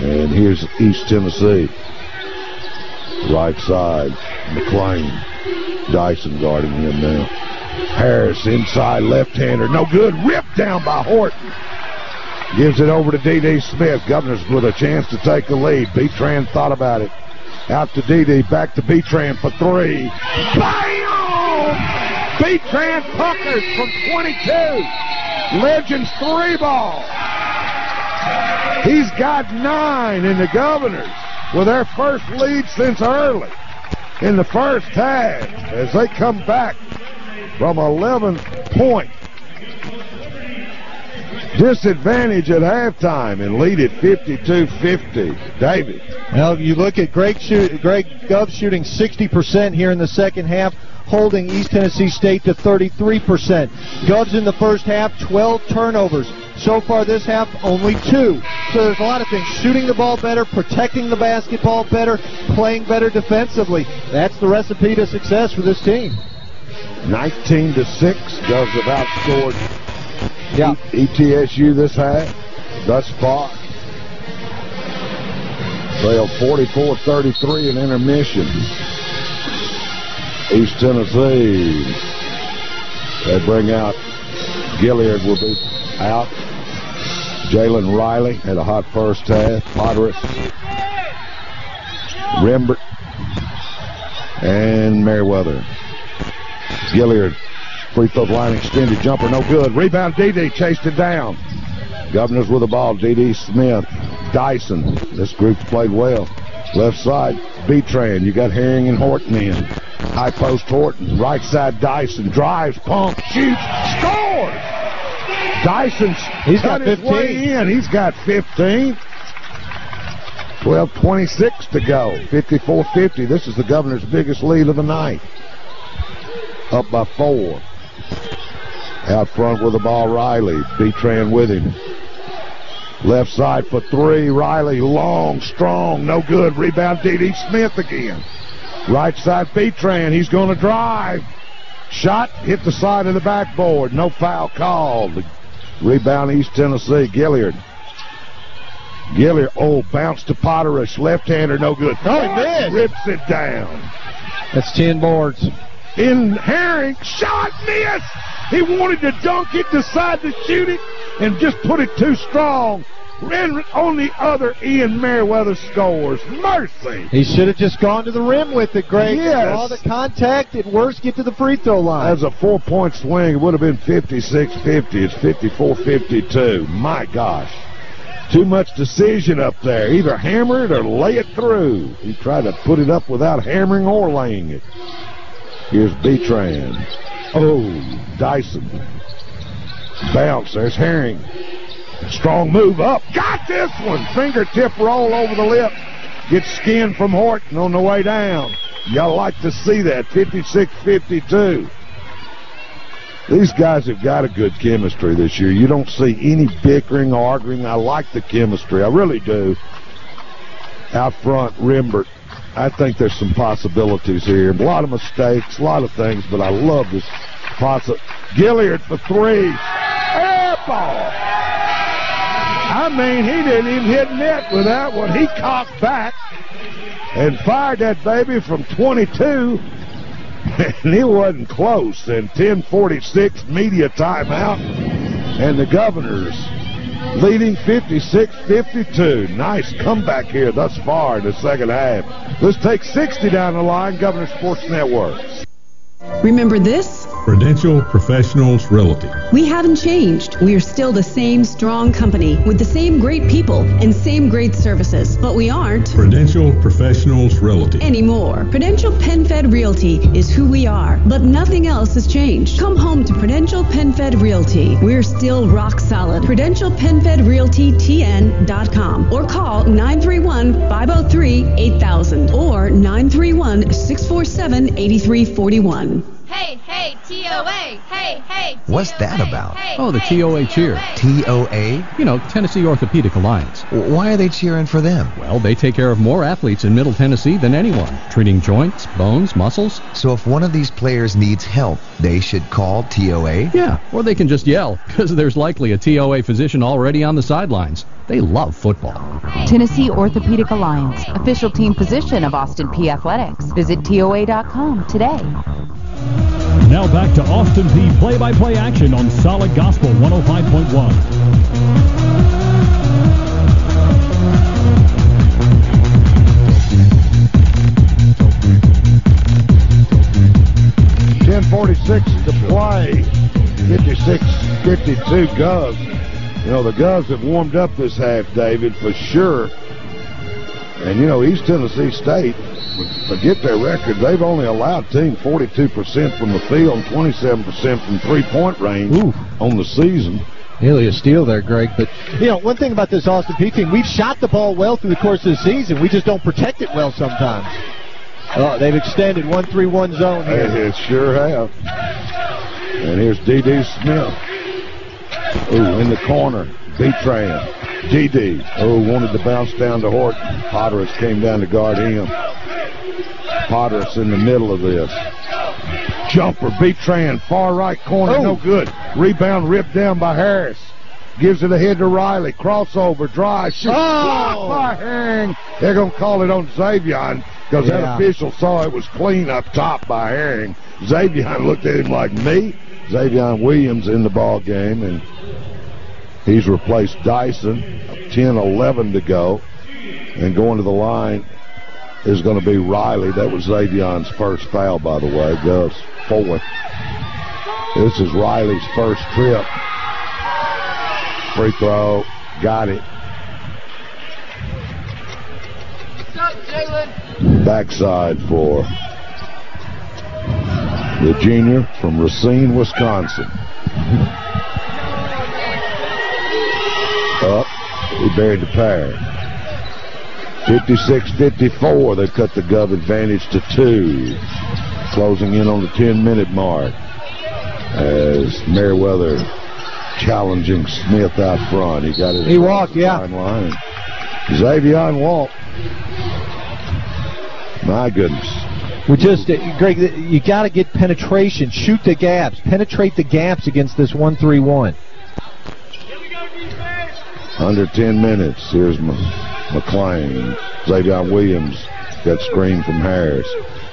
[SPEAKER 1] And here's East Tennessee. Right side, McLean. Dyson guarding him now. Harris inside left-hander. No good. Ripped down by Horton. Gives it over to D.D. Smith. Governors with a chance to take the lead. Betran thought about it. Out to Dede, back to Betran for three. Bam! Betran puckers from 22. Legends three ball. He's got nine in the Governors with their first lead since early in the first half as they come back from 11 point disadvantage at halftime and lead at 52-50. David.
[SPEAKER 2] Well, you look at Greg, shoot, Greg Gov shooting 60% here in the second half, holding East Tennessee State to 33%. Gov's in the first half, 12 turnovers. So far this half, only two. So there's a lot of things. Shooting the ball better, protecting the basketball better, playing better defensively. That's the recipe to success for this team.
[SPEAKER 1] 19 to 6. Govs have outscored
[SPEAKER 2] yeah.
[SPEAKER 1] ETSU this half thus far. Trail 44-33 in intermission. East Tennessee. They bring out Gilliard will be out. Jalen Riley had a hot first half. Potteris. Rembert. And Merriweather. Gilliard Free throw line extended jumper, no good. Rebound, DD chased it down. Governors with the ball, DD Smith, Dyson. This group's played well. Left side, Betran. You got Herring and Horton in. High post Horton. Right side, Dyson. Drives, pump, shoots, scores! Dyson's
[SPEAKER 2] He's got
[SPEAKER 1] his
[SPEAKER 2] 15.
[SPEAKER 1] way in. He's got 15. 12-26 to go. 54-50. This is the Governor's biggest lead of the night. Up by four. Out front with the ball, Riley. Betran with him. Left side for three. Riley, long, strong, no good. Rebound, D.D. Smith again. Right side, Betran. He's going to drive. Shot, hit the side of the backboard. No foul called. Rebound, East Tennessee. Gilliard. Gilliard, oh, bounce to Potteris. Left-hander, no good.
[SPEAKER 2] Oh, he missed.
[SPEAKER 1] Rips it down.
[SPEAKER 2] That's 10 boards.
[SPEAKER 1] In Herring, shot, miss. He wanted to dunk it, decided to shoot it, and just put it too strong. And on the other end, Merriweather scores. Mercy.
[SPEAKER 2] He should have just gone to the rim with it, Greg.
[SPEAKER 1] Yes.
[SPEAKER 2] All the contact, at worst, get to the free throw line.
[SPEAKER 1] As a four-point swing, it would have been 56-50. It's 54-52. My gosh. Too much decision up there. Either hammer it or lay it through. He tried to put it up without hammering or laying it. Here's Betran. Oh, Dyson. Bounce. There's Herring. Strong move up. Got this one. Fingertip roll over the lip. Gets skinned from Horton on the way down. Y'all like to see that. 56-52. These guys have got a good chemistry this year. You don't see any bickering, arguing. I like the chemistry. I really do. Out front, Rembert. I think there's some possibilities here. A lot of mistakes, a lot of things, but I love this possible. Gilliard for three. Air ball. I mean, he didn't even hit net with that one. He cocked back and fired that baby from 22, and it wasn't close. And 10:46 media timeout, and the Governors leading 56-52. Nice comeback here thus far in the second half. Let's take 60 down the line. Governor Sports Network.
[SPEAKER 3] Remember this?
[SPEAKER 4] Prudential Professionals Realty.
[SPEAKER 3] We haven't changed. We are still the same strong company with the same great people and same great services, but we aren't
[SPEAKER 4] Prudential Professionals Realty.
[SPEAKER 3] anymore. Prudential PenFed Realty is who we are, but nothing else has changed. Come home to Prudential PenFed Realty. We're still rock solid. Prudential PenFed Realty TN.com or call 931-503-8000 or 931-647-8341.
[SPEAKER 7] Hey, hey, TOA. Hey, hey.
[SPEAKER 8] What's that about?
[SPEAKER 30] Oh, the TOA cheer.
[SPEAKER 8] TOA?
[SPEAKER 30] You know, Tennessee Orthopedic Alliance.
[SPEAKER 8] Why are they cheering for them?
[SPEAKER 30] Well, they take care of more athletes in Middle Tennessee than anyone, treating joints, bones, muscles.
[SPEAKER 8] So if one of these players needs help, they should call TOA?
[SPEAKER 30] Yeah, or they can just yell, because there's likely a TOA physician already on the sidelines. They love football.
[SPEAKER 10] Tennessee Orthopedic Alliance, official team physician of Austin Peay Athletics. Visit TOA.com today.
[SPEAKER 20] Now back to Austin Peay play-by-play action on Solid Gospel 105.1.
[SPEAKER 1] Ten forty-six to play. 56 52 Govs. You know, the Govs have warmed up this half, David, for sure. And, you know, East Tennessee State forget their record, they've only allowed team 42% from the field and 27% from three-point range on the season.
[SPEAKER 2] Nearly a steal there, Greg. But, you know, one thing about this Austin Peay team, we've shot the ball well through the course of the season. We just don't protect it well sometimes. Oh, they've extended 1-3-1 zone here.
[SPEAKER 1] They it sure have. And here's D.D. Smith. Ooh, in the corner. Betran. D.D. Oh, wanted to bounce down to Horton. Potteris came down to guard him. Potteris in the middle of this. Jumper, Betran, far right corner,
[SPEAKER 2] Oh.
[SPEAKER 1] no good. Rebound ripped down by Harris. Gives it ahead to Riley. Crossover, drive, shoot.
[SPEAKER 2] Oh!
[SPEAKER 1] Blocked by Herring. They're going to call it on Xavier because
[SPEAKER 2] Yeah.
[SPEAKER 1] that official saw it was clean up top by Herring. Xavier looked at him like me. Xavion Williams in the ball game, and he's replaced Dyson. 10-11 to go. And going to the line is going to be Riley. That was Xavier's first foul, by the way. Gus fourth. This is Riley's first trip. Free throw. Got it. Backside for the junior from Racine, Wisconsin. Up. He buried the pair. 56-54. They've cut the Gov advantage to two. Closing in on the 10-minute mark. As Merriweather challenging Smith out front. He got it.
[SPEAKER 2] He walked, yeah.
[SPEAKER 1] Line. Xavier walked. My goodness.
[SPEAKER 2] We just, uh, Greg, you got to get penetration. Shoot the gaps. Penetrate the gaps against this 1-3-1.
[SPEAKER 1] Under 10 minutes. Here's McLean. Xavion Williams got screen from Harris.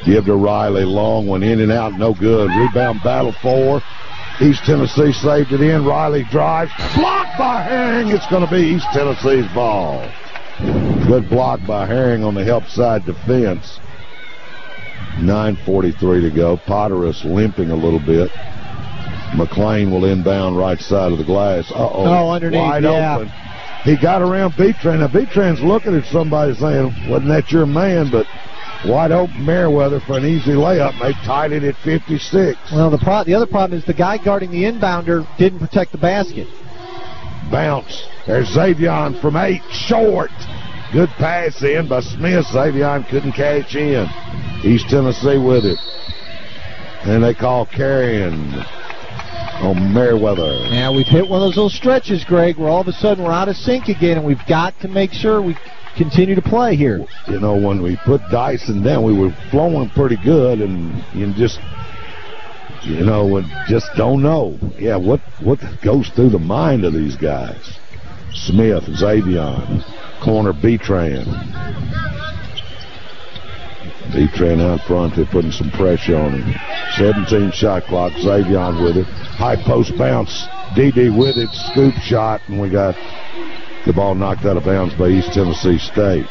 [SPEAKER 1] Give to Riley. Long one in and out. No good. Rebound battle four. East Tennessee saved it in. Riley drives. Blocked by Herring. It's going to be East Tennessee's ball. Good block by Herring on the help side defense. 9.43 to go. Potteris limping a little bit. McLean will inbound right side of the glass. Uh-oh.
[SPEAKER 2] Oh, underneath,
[SPEAKER 1] Wide
[SPEAKER 2] yeah.
[SPEAKER 1] open. He got around Betran. Now, Betran's looking at somebody saying, wasn't that your man? But wide open Merriweather for an easy layup. And They tied it at 56.
[SPEAKER 2] Well, the pro- the other problem is the guy guarding the inbounder didn't protect the basket.
[SPEAKER 1] Bounce. There's Xavier from eight. Short. Good pass in by Smith. Xavier couldn't catch in. East Tennessee with it. And they call carrying Oh, on Merriweather.
[SPEAKER 2] Now we've hit one of those little stretches, Greg, where all of a sudden we're out of sync again, and we've got to make sure we continue to play here.
[SPEAKER 1] You know, when we put Dyson down, we were flowing pretty good, and you just, you know, just don't know. Yeah, what what goes through the mind of these guys? Smith, Xavier, corner Betran. Betran out front, they're putting some pressure on him. 17 shot clock, Xavier with it. High post bounce, DD with it, scoop shot, and we got the ball knocked out of bounds by East Tennessee State.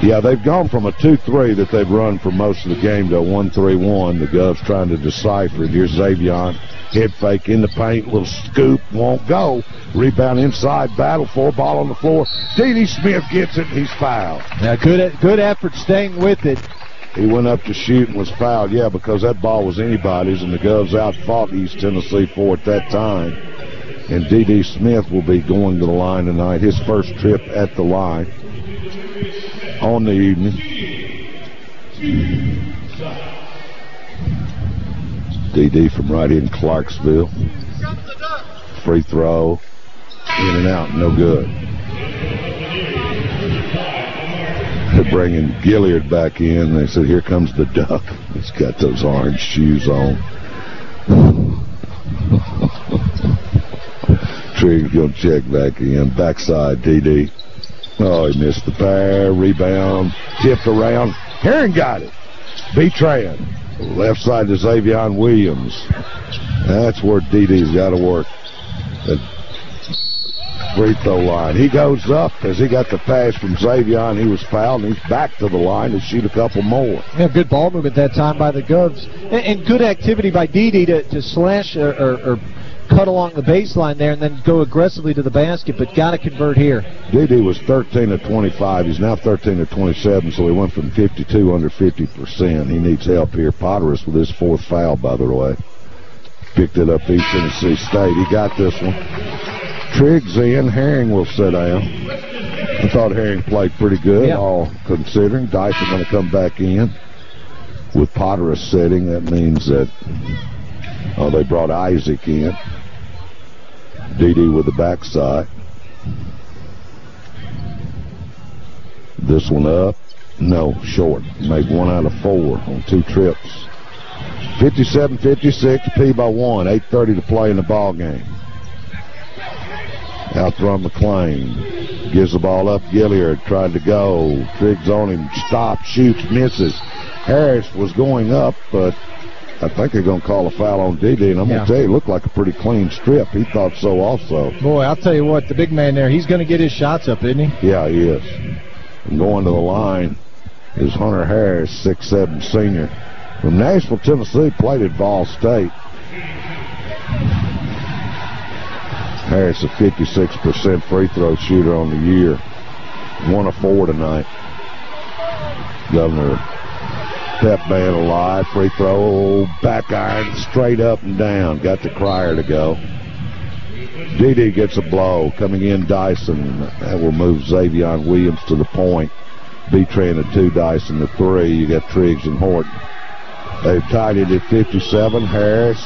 [SPEAKER 1] Yeah, they've gone from a 2-3 that they've run for most of the game to a 1-3-1. The Govs trying to decipher it. Here's Xavier. Head fake in the paint. Little scoop. Won't go. Rebound inside. Battle for. Ball on the floor. D.D. Smith gets it. He's fouled.
[SPEAKER 2] Now, good good effort staying with it.
[SPEAKER 1] He went up to shoot and was fouled. Yeah, because that ball was anybody's, and the Govs out fought East Tennessee for it that time. And D.D. Smith will be going to the line tonight. His first trip at the line on the evening. DD from right in Clarksville. Free throw. In and out. No good. They're bringing Gilliard back in. They said, here comes the duck. He's got those orange shoes on. Trigger's going to check back in. Backside, DD. Oh, he missed the pair. Rebound. Tipped around. Herring got it. B-Tran. Left side to Xavier Williams. That's where DD's got to work. But free throw line. He goes up as he got the pass from Xavier. He was fouled, and he's back to the line to shoot a couple more.
[SPEAKER 2] Yeah, good ball movement that time by the Govs. And, good activity by Didi to, to slash or, or, or cut along the baseline there and then go aggressively to the basket, but got to convert here.
[SPEAKER 1] D.D. was 13 to 25. He's now 13 to 27, so he went from 52 under 50%. He needs help here. Potteris with his fourth foul, by the way. Picked it up East Tennessee State. He got this one. Triggs in. Herring will sit down. I thought Herring played pretty good,
[SPEAKER 2] Yeah.
[SPEAKER 1] all considering. Dyson going to come back in. With Potteris sitting, that means that oh, they brought Isaac in. Didi with the backside. This one up. No, short. Made one out of four on two trips. 57-56, Peay by one. 8.30 to play in the ball game. Out from McLean. Gives the ball up. Gilliard tried to go. Triggs on him. Stops, shoots, misses. Harris was going up, but I think they're going to call a foul on Didi, and I'm
[SPEAKER 2] Yeah.
[SPEAKER 1] going to tell you, it looked like a pretty clean strip. He thought so also.
[SPEAKER 2] Boy, I'll tell you what, the big man there, he's going to get his shots up, isn't he?
[SPEAKER 1] Yeah, he is. And going to the line is Hunter Harris, six-seven senior. From Nashville, Tennessee, played at Ball State. Harris, a 56% free throw shooter on the year. One of four tonight. Governor Pep man alive. Free throw, oh, back iron, straight up and down. Got the crier to go. Didi gets a blow. Coming in, Dyson. That will move Xavier Williams to the point. Betran to two, Dyson to three. You got Triggs and Horton. They've tied it at 57. Harris,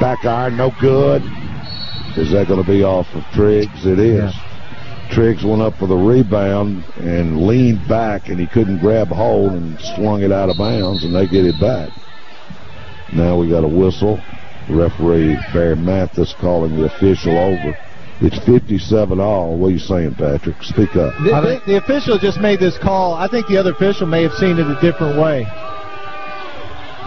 [SPEAKER 1] back iron, no good. Is that going to be off of Triggs? It is. Triggs went up for the rebound and leaned back, and he couldn't grab hold and swung it out of bounds, and they get it back. Now we got a whistle. Referee Barry Mathis calling the official over. It's 57 all. What are you saying, Patrick? Speak up.
[SPEAKER 2] I think the official just made this call. I think the other official may have seen it a different way.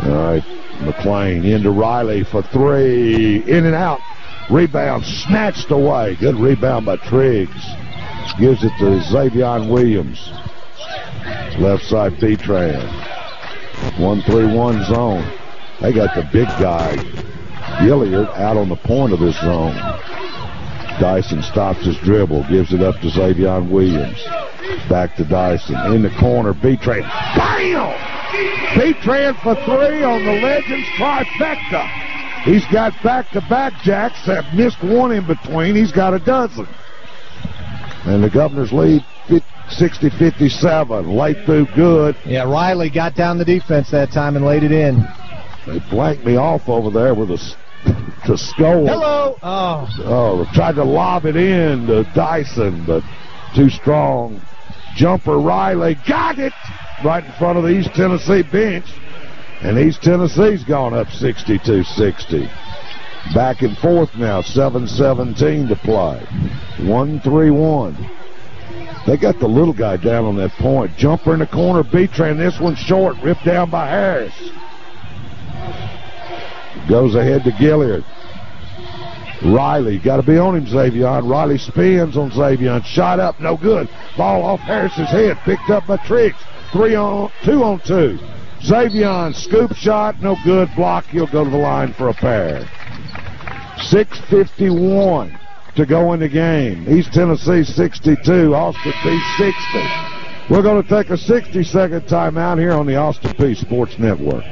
[SPEAKER 1] All right, McLean into Riley for three. In and out. Rebound snatched away. Good rebound by Triggs. Gives it to Xavier Williams. Left side Betran. 1-3-1 zone. They got the big guy, Gilliard, out on the point of this zone. Dyson stops his dribble, gives it up to Xavier Williams. Back to Dyson. In the corner, Betran. Bam! Betran for three on the Legends trifecta. He's got back-to-back jacks that missed one in between. He's got a dozen. And the Governor's lead 60-57. Late through good.
[SPEAKER 2] Yeah, Riley got down the defense that time and laid it in.
[SPEAKER 1] They blanked me off over there with a to score.
[SPEAKER 2] Hello. Oh.
[SPEAKER 1] Oh, tried to lob it in to Dyson, but too strong. Jumper Riley got it right in front of the East Tennessee bench. And East Tennessee's gone up 62-60. Back and forth now, 7-17 to play. 1-3-1. They got the little guy down on that point. Jumper in the corner, Betran. This one short, ripped down by Harris. Goes ahead to Gilliard. Riley, got to be on him, Xavier. Riley spins on Xavier. Shot up, no good. Ball off Harris's head, picked up by Triggs. Three on, two on two. Xavier, scoop shot, no good. Block, he'll go to the line for a pair. 6.51 to go in the game. East Tennessee 62, Austin Peay 60. We're going to take a 60-second timeout here on the Austin Peay Sports Network.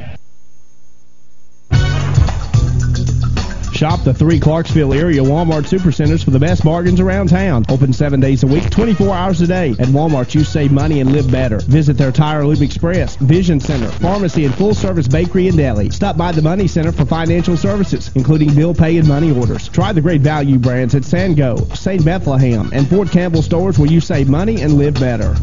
[SPEAKER 11] Shop the three Clarksville area Walmart Supercenters for the best bargains around town. Open seven days a week, 24 hours a day. At Walmart, you save money and live better. Visit their Tire Lube Express, Vision Center, pharmacy, and full-service bakery and deli. Stop by the Money Center for financial services, including bill pay and money orders. Try the great value brands at Sango, St. Bethlehem, and Fort Campbell stores where you save money and live better.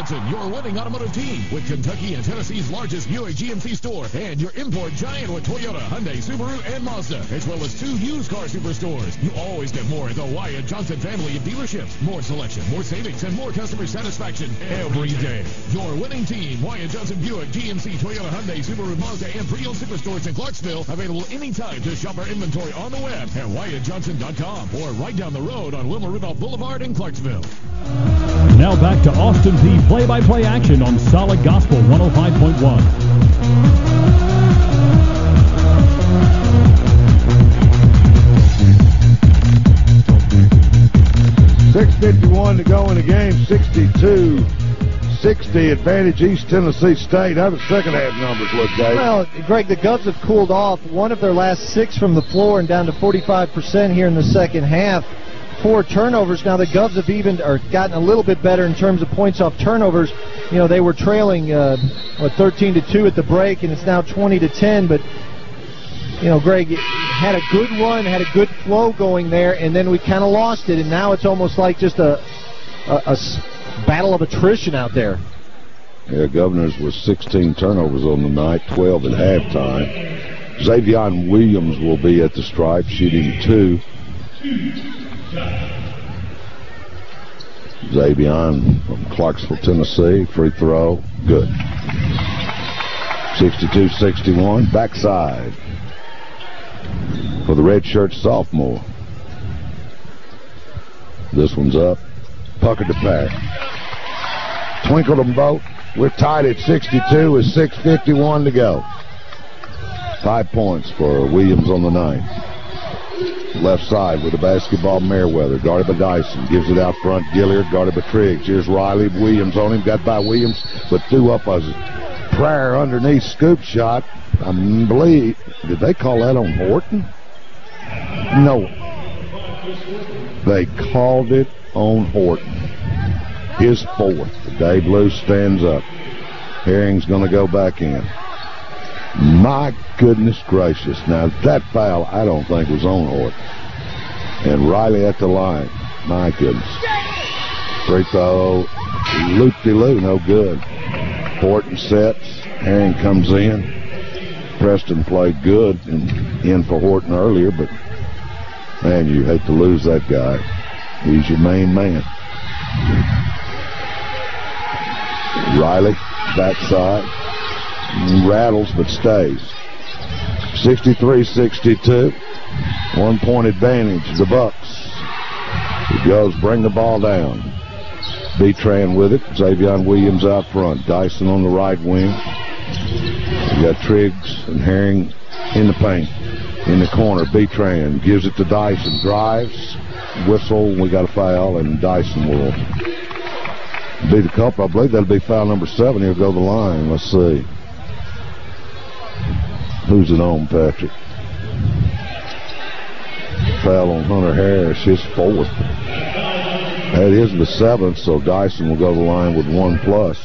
[SPEAKER 21] Johnson, your winning automotive team, with Kentucky and Tennessee's largest Buick GMC store, and your import giant with Toyota, Hyundai, Subaru, and Mazda, as well as two used car superstores. You always get more at the Wyatt Johnson family of dealerships. More selection, more savings, and more customer satisfaction every day. Your winning team, Wyatt Johnson Buick, GMC, Toyota, Hyundai, Subaru, Mazda, and pre-owned superstores in Clarksville. Available anytime to shop our inventory on the web at WyattJohnson.com or right down the road on Wilma Rudolph Boulevard in Clarksville.
[SPEAKER 20] Now back to Austin Peay play-by-play action on Solid Gospel
[SPEAKER 1] 105.1. Six fifty-one to go in the game. Sixty-two. 60 advantage East Tennessee State. How the second half numbers look, Dave?
[SPEAKER 2] Well, Greg, the Govs have cooled off. One of their last six from the floor and down to 45% here in the second half. Four turnovers. Now the Govs have even or gotten a little bit better in terms of points off turnovers. You know they were trailing uh, what 13 to two at the break, and it's now 20 to 10. But you know, Greg had a good run, had a good flow going there, and then we kind of lost it, and now it's almost like just a, a, battle of attrition out there.
[SPEAKER 1] Yeah, Governors with 16 turnovers on the night, 12 at halftime. Xavion Williams will be at the stripe, shooting two. Xavion from Clarksville, Tennessee, free throw, good. 62-61, backside for the redshirt sophomore. This one's up. Pucker to pass. Twinkled them both. We're tied at 62 with 6.51 to go. Five points for Williams on the night. Left side with the basketball, Merriweather. Guarded by Dyson. Gives it out front. Gilliard guarded by Triggs. Here's Riley. Williams on him. Got by Williams, but threw up a prayer underneath scoop shot. I believe, did they call that on Horton? No. They called it on Horton. His fourth. Dave Loos stands up. Herring's going to go back in. My goodness gracious. Now, that foul I don't think was on Horton. And Riley at the line. My goodness. Free throw. Loop-de-loo. No good. Horton sets. Herring comes in. Preston played good and in for Horton earlier, but man, you hate to lose that guy. He's your main man. Riley, backside, rattles but stays. 63-62, one point advantage, the Bucks. He goes, bring the ball down. Betran with it, Xavion Williams out front, Dyson on the right wing. You got Triggs and Herring in the paint. In the corner, Betran gives it to Dyson, drives, whistle, we got a foul, and Dyson will be the couple. I believe that'll be foul number seven. He'll go the line. Let's see. Who's it on, Patrick? Foul on Hunter Harris, his fourth. That is the seventh, so Dyson will go to the line with one plus.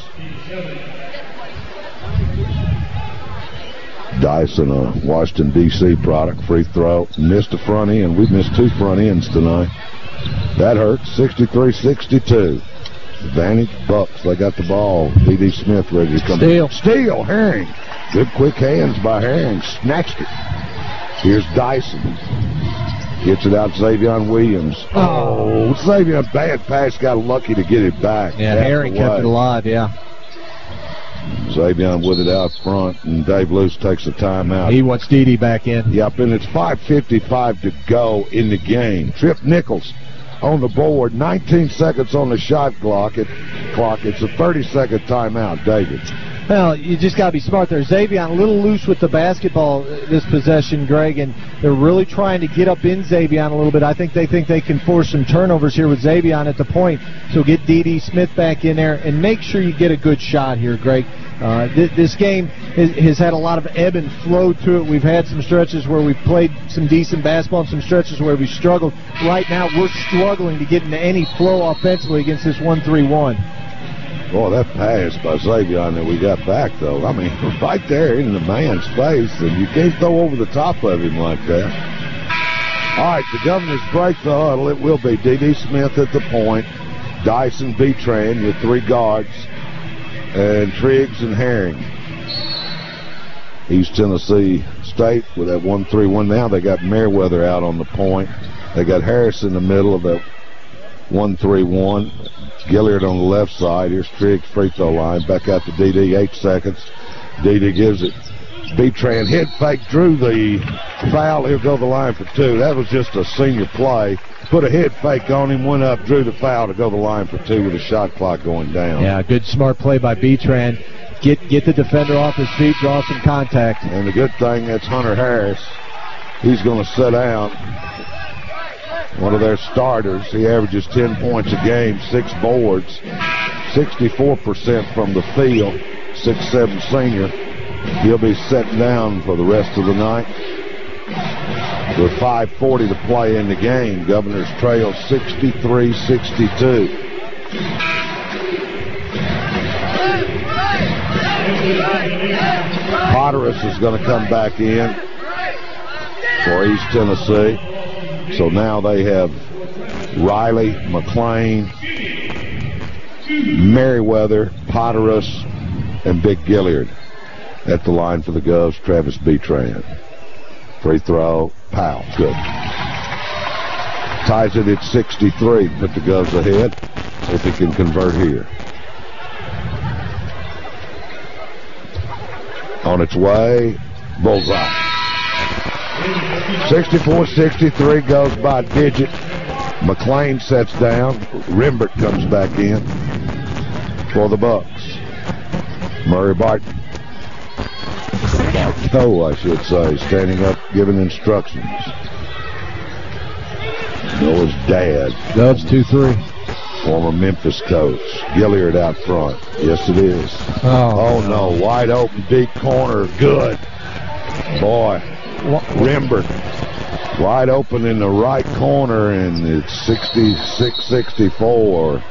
[SPEAKER 1] Dyson, a Washington, D.C. product, free throw. Missed a front end. We've missed two front ends tonight. That hurts. 63-62. Advantage Bucks. They got the ball. D.D. Smith ready to come.
[SPEAKER 2] Steal.
[SPEAKER 1] Steal. Herring. Good quick hands by Herring. Snatched it. Here's Dyson. Gets it out Xavion Williams. Oh, oh Xavion, bad pass. Got lucky to get it back.
[SPEAKER 2] Yeah, Herring kept it alive, yeah.
[SPEAKER 1] Xavion with it out front, and Dave Loos takes a timeout.
[SPEAKER 2] He wants Didi back in.
[SPEAKER 1] Yep, and it's 5.55 to go in the game. Trip Nichols on the board, 19 seconds on the shot clock. It, clock. It's a 30-second timeout, David.
[SPEAKER 2] Well, you just got to be smart there. Xavion a little loose with the basketball uh, this possession, Greg, and they're really trying to get up in Xavion a little bit. I think they think they can force some turnovers here with Xavion at the point. So get D.D. Smith back in there and make sure you get a good shot here, Greg. Uh, th this game has, has had a lot of ebb and flow to it. We've had some stretches where we've played some decent basketball and some stretches where we've struggled. Right now, we're struggling to get into any flow offensively against this 1-3-1.
[SPEAKER 1] Boy, that pass by Xavion that we got back, though, I mean, right there in the man's face, and you can't throw over the top of him like that. All right, the Governor's break the huddle. It will be D.D. Smith at the point. Dyson, Betran, your three guards, and Triggs and Herring. East Tennessee State with that 1-3-1. Now they got Merriweather out on the point. They got Harris in the middle of that 1-3-1. Gilliard on the left side. Here's Triggs free throw line. Back out to DD. Eight seconds. DD gives it. Betran hit fake, drew the foul. He'll go the line for two. That was just a senior play. Put a head fake on him, went up, drew the foul to go the line for two with the shot clock going down.
[SPEAKER 2] Yeah, good smart play by Betran. Get get the defender off his feet, draw some contact.
[SPEAKER 1] And the good thing, that's Hunter Harris. He's going to sit down. One of their starters. He averages 10 points a game, six boards, 64% from the field, six-seven senior. He'll be set down for the rest of the night. With 5.40 to play in the game, Governor's Trail 63-62. Potteris is going to come back in for East Tennessee. So now they have Riley, McLean, Merriweather, Potteris, and Big Gilliard at the line for the Govs, Travis Betran. Free throw, Powell, good. Ties it at 63, put the Govs ahead. If he can convert here. On its way, bullseye. 64-63 goes by digit. McLean sets down. Rembert comes back in for the Bucks. Murry Barton. Bartow, I should say, standing up giving instructions. Noah's dad.
[SPEAKER 2] Dubs 2-3.
[SPEAKER 1] Former Memphis coach. Gilliard out front. Yes, it is.
[SPEAKER 2] Oh,
[SPEAKER 1] oh no. Wide open, deep corner. Good. Boy. Rembert. Wide open in the right corner, and it's 66-64.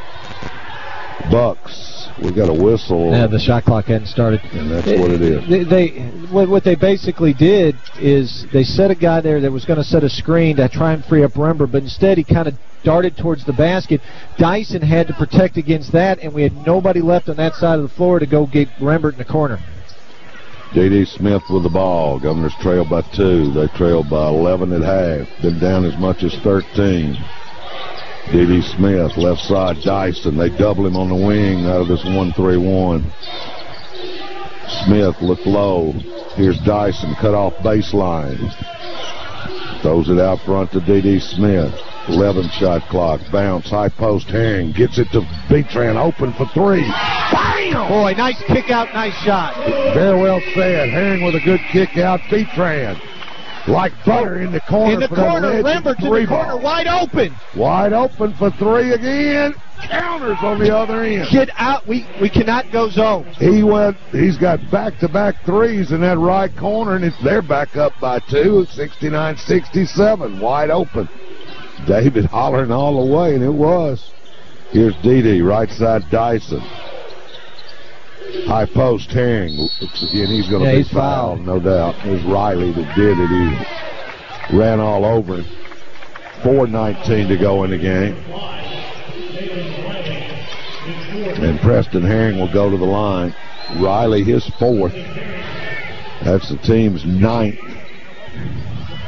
[SPEAKER 1] Bucks. We got a whistle.
[SPEAKER 2] Yeah, the shot clock hadn't started.
[SPEAKER 1] And that's what it is.
[SPEAKER 2] They, they what, they basically did is they set a guy there that was going to set a screen to try and free up Rembert, but instead he kind of darted towards the basket. Dyson had to protect against that, and we had nobody left on that side of the floor to go get Rembert in the corner.
[SPEAKER 1] J.D. Smith with the ball. Governor's trail by two. They trail by 11 at half. Been down as much as 13. D.D. Smith, left side, Dyson. They double him on the wing out of this 1-3-1. Smith look low. Here's Dyson, cut off baseline. Throws it out front to D.D. Smith. 11 shot clock. Bounce, high post, Herring. Gets it to Betran, open for three. Bam!
[SPEAKER 2] Boy, nice kick out, nice shot.
[SPEAKER 1] Very well said. Herring with a good kick out. Betran like butter in the corner.
[SPEAKER 2] In the corner, Lambert in the corner, wide open.
[SPEAKER 1] Wide open for three again. Counters on the other end.
[SPEAKER 2] Get out. We we cannot go zone.
[SPEAKER 1] He went. He's got back-to-back -back threes in that right corner, and it's they're back up by two, 69-67, wide open. David hollering all the way, and it was. Here's Didi, right side Dyson. High post, Herring. Again, he's going to
[SPEAKER 2] yeah,
[SPEAKER 1] be
[SPEAKER 2] fouled,
[SPEAKER 1] no doubt. It was Riley that did it. He ran all over him. 4.19 to go in the game. And Preston Herring will go to the line. Riley, his fourth. That's the team's ninth.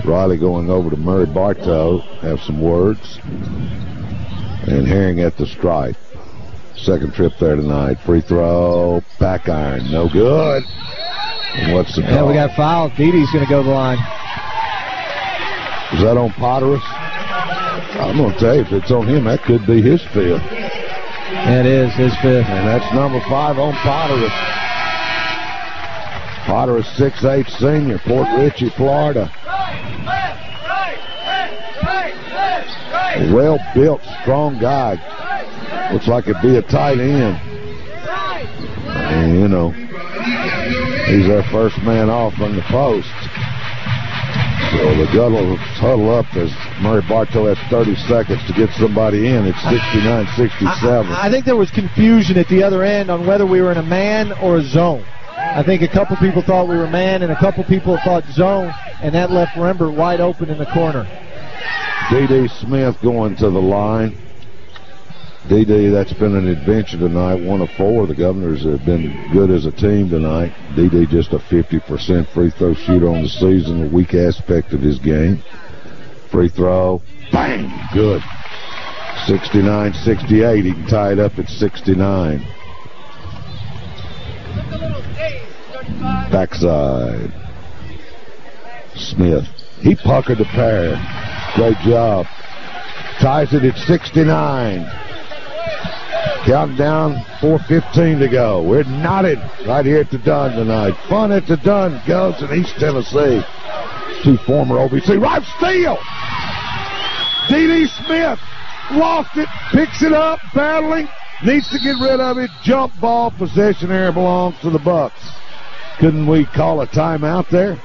[SPEAKER 1] Riley going over to Murry Bartow. Have some words. And Herring at the stripe. Second trip there tonight. Free throw, back iron, no good. And what's the call?
[SPEAKER 2] Yeah, we got fouled. Didi's going to go to the line.
[SPEAKER 1] Is that on Potteris? I'm going to tell you, if it's on him, that could be his fifth.
[SPEAKER 2] That is his fifth.
[SPEAKER 1] And that's number five on Potteris. Potteris, 6'8", senior, Port Richey, Florida. Well-built, strong guy. Looks like it'd be a tight end. And, you know, he's our first man off on the post. So the Guttles huddle up as Murry Bartow has 30 seconds to get somebody in. It's 69-67.
[SPEAKER 2] I, I think there was confusion at the other end on whether we were in a man or a zone. I think a couple people thought we were man and a couple people thought zone, and that left Rembert wide open in the corner.
[SPEAKER 1] D.D. Smith going to the line. DD, that's been an adventure tonight. One of four. The Governors have been good as a team tonight. DD just a 50% free throw shooter on the season, a weak aspect of his game. Free throw, bang, good. 69-68. He can tie it up at 69. Backside. Smith. He puckered the pair. Great job. Ties it at 69. Counting down, 4.15 to go. We're knotted right here at the Dunn tonight. Fun at the Dunn goes in East Tennessee. Two former OVC. Right steal! D.D. Smith lost it, picks it up, battling, needs to get rid of it. Jump ball, possession area belongs to the Bucks. Couldn't we call a timeout there?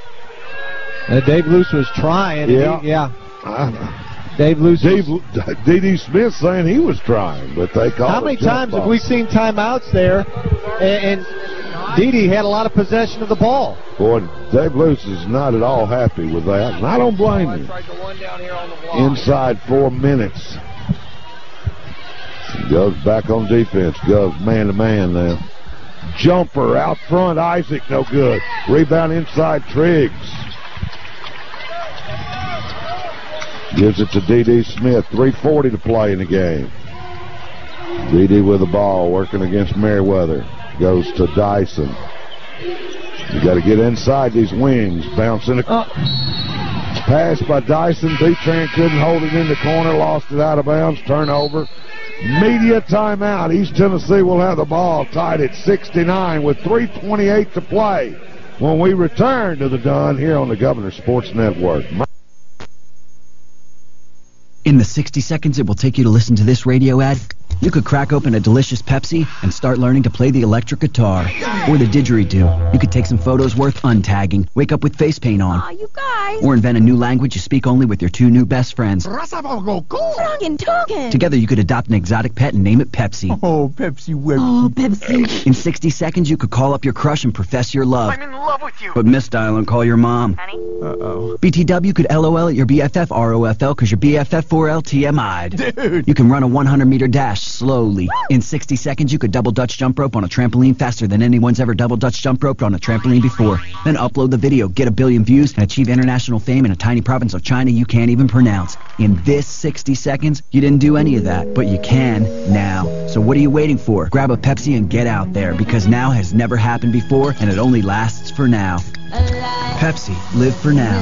[SPEAKER 2] Uh, Dave Loos was trying.
[SPEAKER 1] Yeah.
[SPEAKER 2] He, yeah.
[SPEAKER 1] Uh,
[SPEAKER 2] Dave Loos.
[SPEAKER 1] Dave, D.D. Smith saying he was trying, but they called
[SPEAKER 2] How many times
[SPEAKER 1] ball.
[SPEAKER 2] have we seen timeouts there? And, and Didi had a lot of possession of the ball.
[SPEAKER 1] Boy, Dave Loos is not at all happy with that, and I don't blame him. Inside four minutes. Goes back on defense. Goes man-to-man now. Jumper out front. Isaac, no good. Rebound inside Triggs. Gives it to D.D. Smith. 3.40 to play in the game. D.D. with the ball, working against Merriweather. Goes to Dyson. You got to get inside these wings. Bouncing. A oh. pass by Dyson. Betran couldn't hold it in the corner. Lost it out of bounds. Turnover. Media timeout. East Tennessee will have the ball tied at 69 with 3.28 to play when we return to the Dunn here on the Governor Sports Network.
[SPEAKER 18] In the 60 seconds it will take you to listen to this radio ad, you could crack open a delicious Pepsi and start learning to play the electric guitar. Or the didgeridoo. You could take some photos worth untagging, wake up with face paint on.
[SPEAKER 31] you guys.
[SPEAKER 18] Or invent a new language you speak only with your two new best friends.
[SPEAKER 31] Froggen Togen.
[SPEAKER 18] Together you could adopt an exotic pet and name it Pepsi.
[SPEAKER 31] Oh, Pepsi Oh, Pepsi.
[SPEAKER 18] In 60 seconds you could call up your crush and profess your love.
[SPEAKER 31] I'm in love with you.
[SPEAKER 18] But misdial and call your mom. Honey?
[SPEAKER 31] Uh-oh.
[SPEAKER 18] BTW could LOL at your BFF ROFL because your BFF 4L TMI'd.
[SPEAKER 31] Dude.
[SPEAKER 18] You can run a 100 meter dash slowly. In 60 seconds, you could double Dutch jump rope on a trampoline faster than anyone's ever double Dutch jump roped on a trampoline before. Then upload the video, get a billion views, and achieve international fame in a tiny province of China you can't even pronounce. In this 60 seconds, you didn't do any of that, but you can now. So what are you waiting for? Grab a Pepsi and get out there because now has never happened before and it only lasts for now. Pepsi, live for now.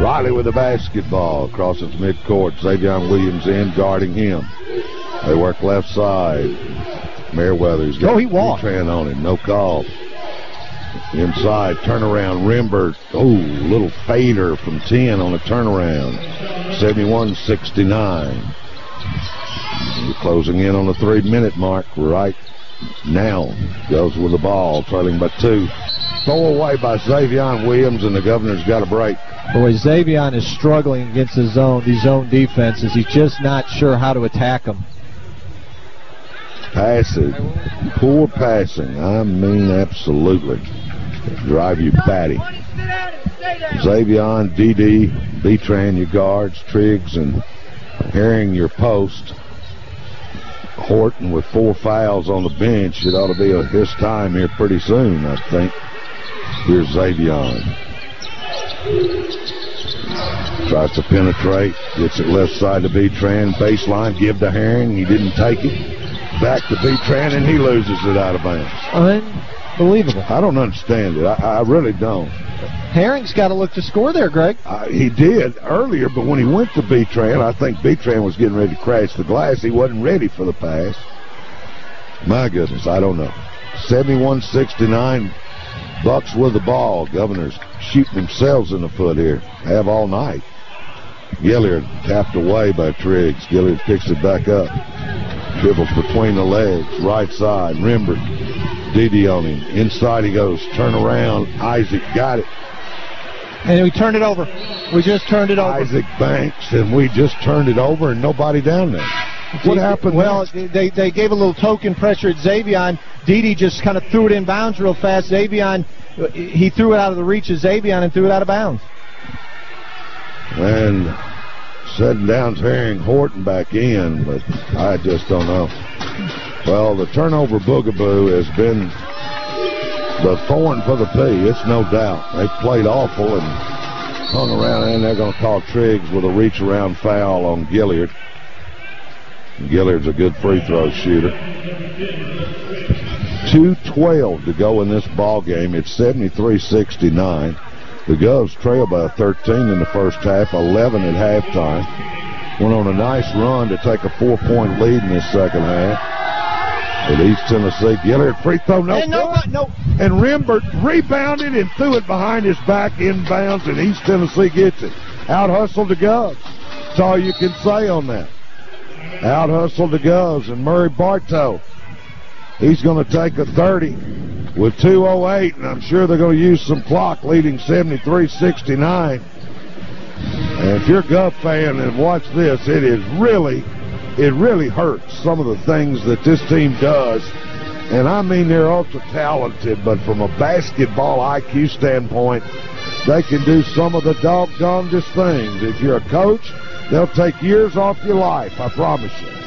[SPEAKER 1] Riley with the basketball across its midcourt. Xavion Williams in guarding him. They work left side. Merriweather's got
[SPEAKER 2] Oh, he walked.
[SPEAKER 1] Tran on him. No call. Inside, turnaround, Rembert. Oh, little fader from 10 on a turnaround. 71-69. We're closing in on the three-minute mark right now. Goes with the ball, trailing by two. Throw away by Xavion Williams, and the Governor's got a break.
[SPEAKER 2] Boy, Xavion is struggling against the zone, these zone defenses. He's just not sure how to attack them.
[SPEAKER 1] Passing. Poor passing. I mean, absolutely. Drive you batty. Xavion, DD, Betran, your guards, Triggs, and Herring, your post. Horton with four fouls on the bench. It ought to be a, his time here pretty soon, I think. Here's Xavion. Tries to penetrate. Gets it left side to Betran. Baseline, give to Herring. He didn't take it. Back to Betran, and he loses it out of bounds.
[SPEAKER 2] Unbelievable.
[SPEAKER 1] I don't understand it. I, I really don't.
[SPEAKER 2] Herring's got to look to score there, Greg.
[SPEAKER 1] Uh, he did earlier, but when he went to Betran, I think Betran was getting ready to crash the glass. He wasn't ready for the pass. My goodness, I don't know. 71-69, Bucks with the ball. Governors shooting themselves in the foot here. Have all night. Gilliard tapped away by Triggs. Gilliard picks it back up. Dribbles between the legs, right side. Rembert, Didi on him. Inside he goes. Turn around. Isaac got it.
[SPEAKER 2] And we turned it over. We just turned it over.
[SPEAKER 1] Isaac Banks, and we just turned it over, and nobody down there. What happened?
[SPEAKER 2] Well, they they gave a little token pressure at Xavion. Didi just kind of threw it in bounds real fast. Xavion, he threw it out of the reach of Xavion and threw it out of bounds.
[SPEAKER 1] And setting down Herring Horton back in, but I just don't know. Well, the turnover boogaboo has been the thorn for the Peay, it's no doubt. They played awful and hung around, and they're going to call Triggs with a reach-around foul on Gilliard. Gilliard's a good free throw shooter. 2.12 to go in this ball game. It's 73-69. The Govs trail by 13 in the first half, 11 at halftime. Went on a nice run to take a four-point lead in this second half. With East Tennessee, Gilliard free throw, no,
[SPEAKER 2] and no, no.
[SPEAKER 1] And Rembert rebounded and threw it behind his back inbounds, and East Tennessee gets it. Out hustled the Govs. That's all you can say on that. Out hustled the Govs, and Murry Bartow. He's going to take a 30 with 2.08, and I'm sure they're going to use some clock leading 73-69. And if you're a Gov fan and watch this, it is really, it really hurts some of the things that this team does. And I mean they're ultra talented, but from a basketball IQ standpoint, they can do some of the doggonedest things. If you're a coach, they'll take years off your life, I promise you.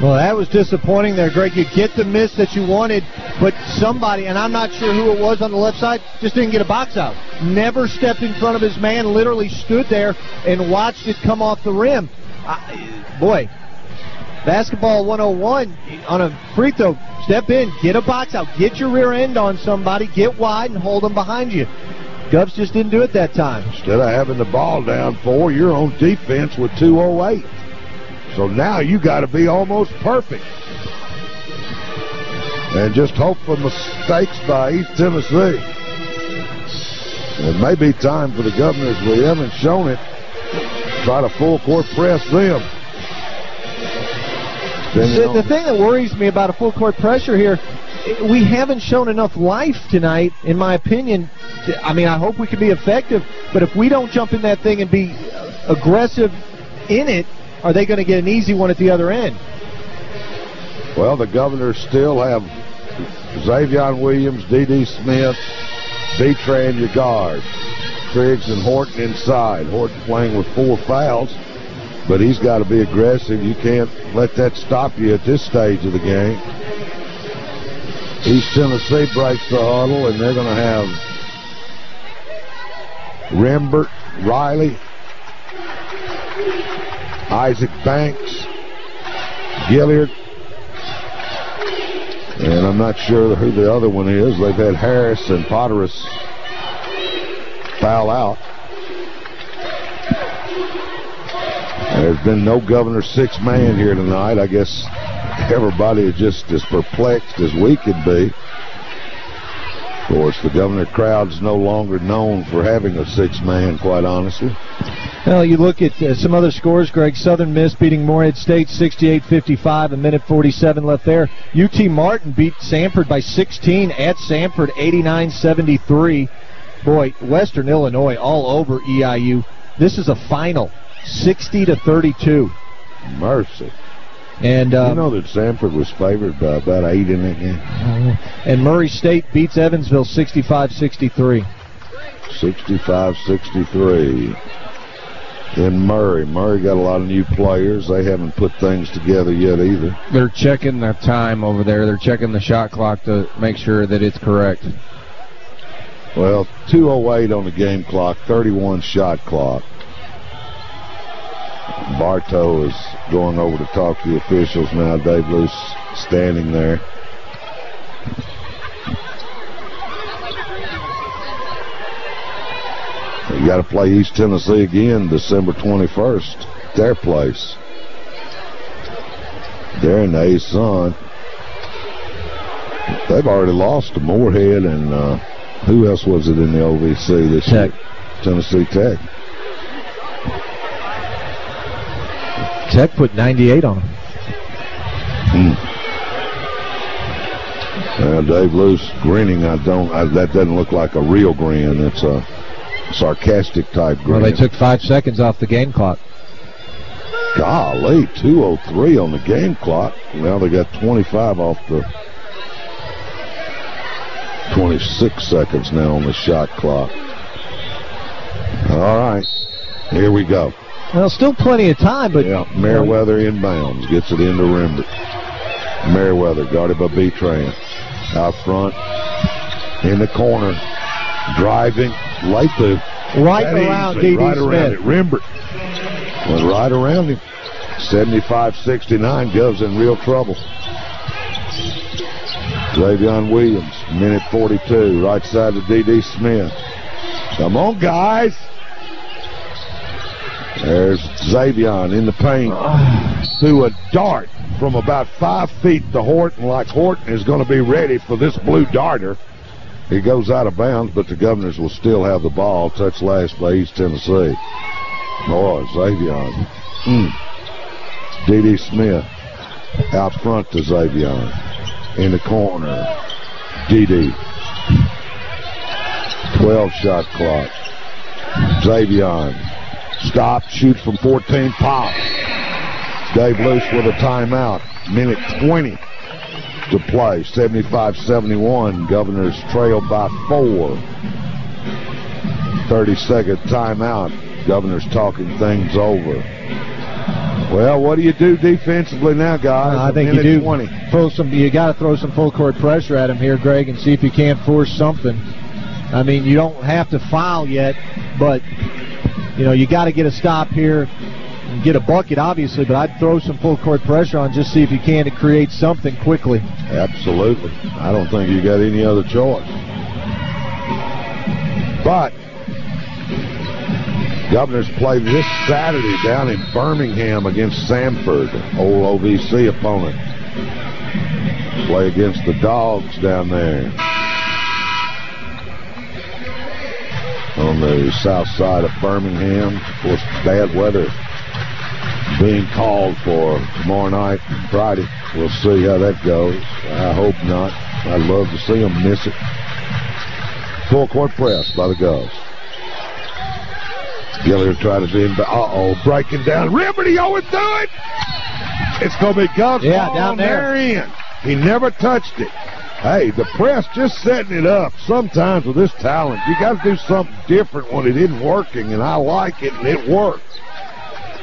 [SPEAKER 2] Well, that was disappointing there, Greg. You get the miss that you wanted, but somebody, and I'm not sure who it was on the left side, just didn't get a box out. Never stepped in front of his man, literally stood there and watched it come off the rim. I, boy, basketball 101 on a free throw, step in, get a box out, get your rear end on somebody, get wide, and hold them behind you. Govs just didn't do it that time.
[SPEAKER 1] Instead of having the ball down four, you're on defense with 208. So now you got to be almost perfect. And just hope for mistakes by East Tennessee. It may be time for the Governors, we haven't shown it, try to full court press them.
[SPEAKER 2] The, the thing that worries me about a full court pressure here, we haven't shown enough life tonight, in my opinion. I mean, I hope we can be effective, but if we don't jump in that thing and be aggressive in it, are they going to get an easy one at the other end?
[SPEAKER 1] Well, the Governors still have Xavion Williams, D.D. Smith, Betran, your guard. Triggs and Horton inside. Horton playing with four fouls, but he's got to be aggressive. You can't let that stop you at this stage of the game. East Tennessee breaks the huddle, and they're going to have Rembert, Riley, Isaac Banks, Gilliard, and I'm not sure who the other one is. They've had Harris and Potteris foul out. There's been no Governor six-man here tonight. I guess everybody is just as perplexed as we could be. Of course, the Governor crowd's no longer known for having a six-man, quite honestly.
[SPEAKER 2] Well, you look at uh, some other scores, Greg. Southern Miss beating Morehead State 68-55, a minute 47 left there. UT Martin beat Samford by 16 at Samford, 89-73. Boy, Western Illinois all over EIU. This is a final, 60 to 32.
[SPEAKER 1] Mercy.
[SPEAKER 2] And um,
[SPEAKER 1] you know that Samford was favored by about eight in that game.
[SPEAKER 2] And Murray State beats Evansville 65-63.
[SPEAKER 1] 65-63. In Murray. Murray got a lot of new players. They haven't put things together yet either.
[SPEAKER 25] They're checking their time over there. They're checking the shot clock to make sure that it's correct.
[SPEAKER 1] Well, 2.08 on the game clock, 31 shot clock. Bartow is going over to talk to the officials now. Dave Loos standing there. You got to play East Tennessee again December 21st, their place. They're in the A-Sun. They've already lost to Morehead and uh, who else was it in the OVC this
[SPEAKER 25] Tech.
[SPEAKER 1] year? Tennessee Tech.
[SPEAKER 2] Tech put 98 on them.
[SPEAKER 1] Well, hmm. uh, Dave Loos grinning. I don't. I, that doesn't look like a real grin. It's a sarcastic type grin.
[SPEAKER 2] Well, they took five seconds off the game clock.
[SPEAKER 1] Golly, 203 on the game clock. Now they got 25 off the 26 seconds now on the shot clock. All right, here we go.
[SPEAKER 2] Well, still plenty of time, but
[SPEAKER 1] Yeah, Merriweather inbounds, gets it into Rembert. Merriweather guarded by Betran. Out front, in the corner, driving, late the
[SPEAKER 2] Right around D.D.
[SPEAKER 1] Right around
[SPEAKER 2] Smith.
[SPEAKER 1] it. Rembert went right around him. 75-69, Gov's in real trouble. Xavion Williams, minute 42, right side to D.D. Smith. Come on, guys. There's Xavion in the paint. Threw a dart from about five feet to Horton, like Horton is going to be ready for this blue darter. He goes out of bounds, but the Governors will still have the ball. Touch last by East Tennessee. Boy, Xavion. Mm. D.D. Smith out front to Xavion. In the corner. D.D. 12 shot clock. Xavion. Stop, shoot from 14, pop. Dave Loos with a timeout. Minute 20 to play. 75-71. Governors trail by four. 30-second timeout. Governors talking things over. Well, what do you do defensively now, guys?
[SPEAKER 2] I think you do
[SPEAKER 1] 20.
[SPEAKER 2] throw some. You got to throw some full court pressure at him here, Greg, and see if you can't force something. I mean, you don't have to foul yet, but you know you got to get a stop here and get a bucket, obviously. But I'd throw some full court pressure on just see if you can to create something quickly.
[SPEAKER 1] Absolutely. I don't think you got any other choice. But Governors play this Saturday down in Birmingham against Samford, old OVC opponent. Play against the Dogs down there. On the south side of Birmingham. Of course, bad weather being called for tomorrow night, and Friday. We'll see how that goes. I hope not. I'd love to see them miss it. Full court press by the Govs. Gilliard tried to do him, but uh-oh, breaking down. Liberty, oh, it's do it! It's going to be Govs
[SPEAKER 2] Yeah, down there.
[SPEAKER 1] their end. He never touched it. Hey, the press just setting it up. Sometimes with this talent, you got to do something different when it isn't working, and I like it, and it worked.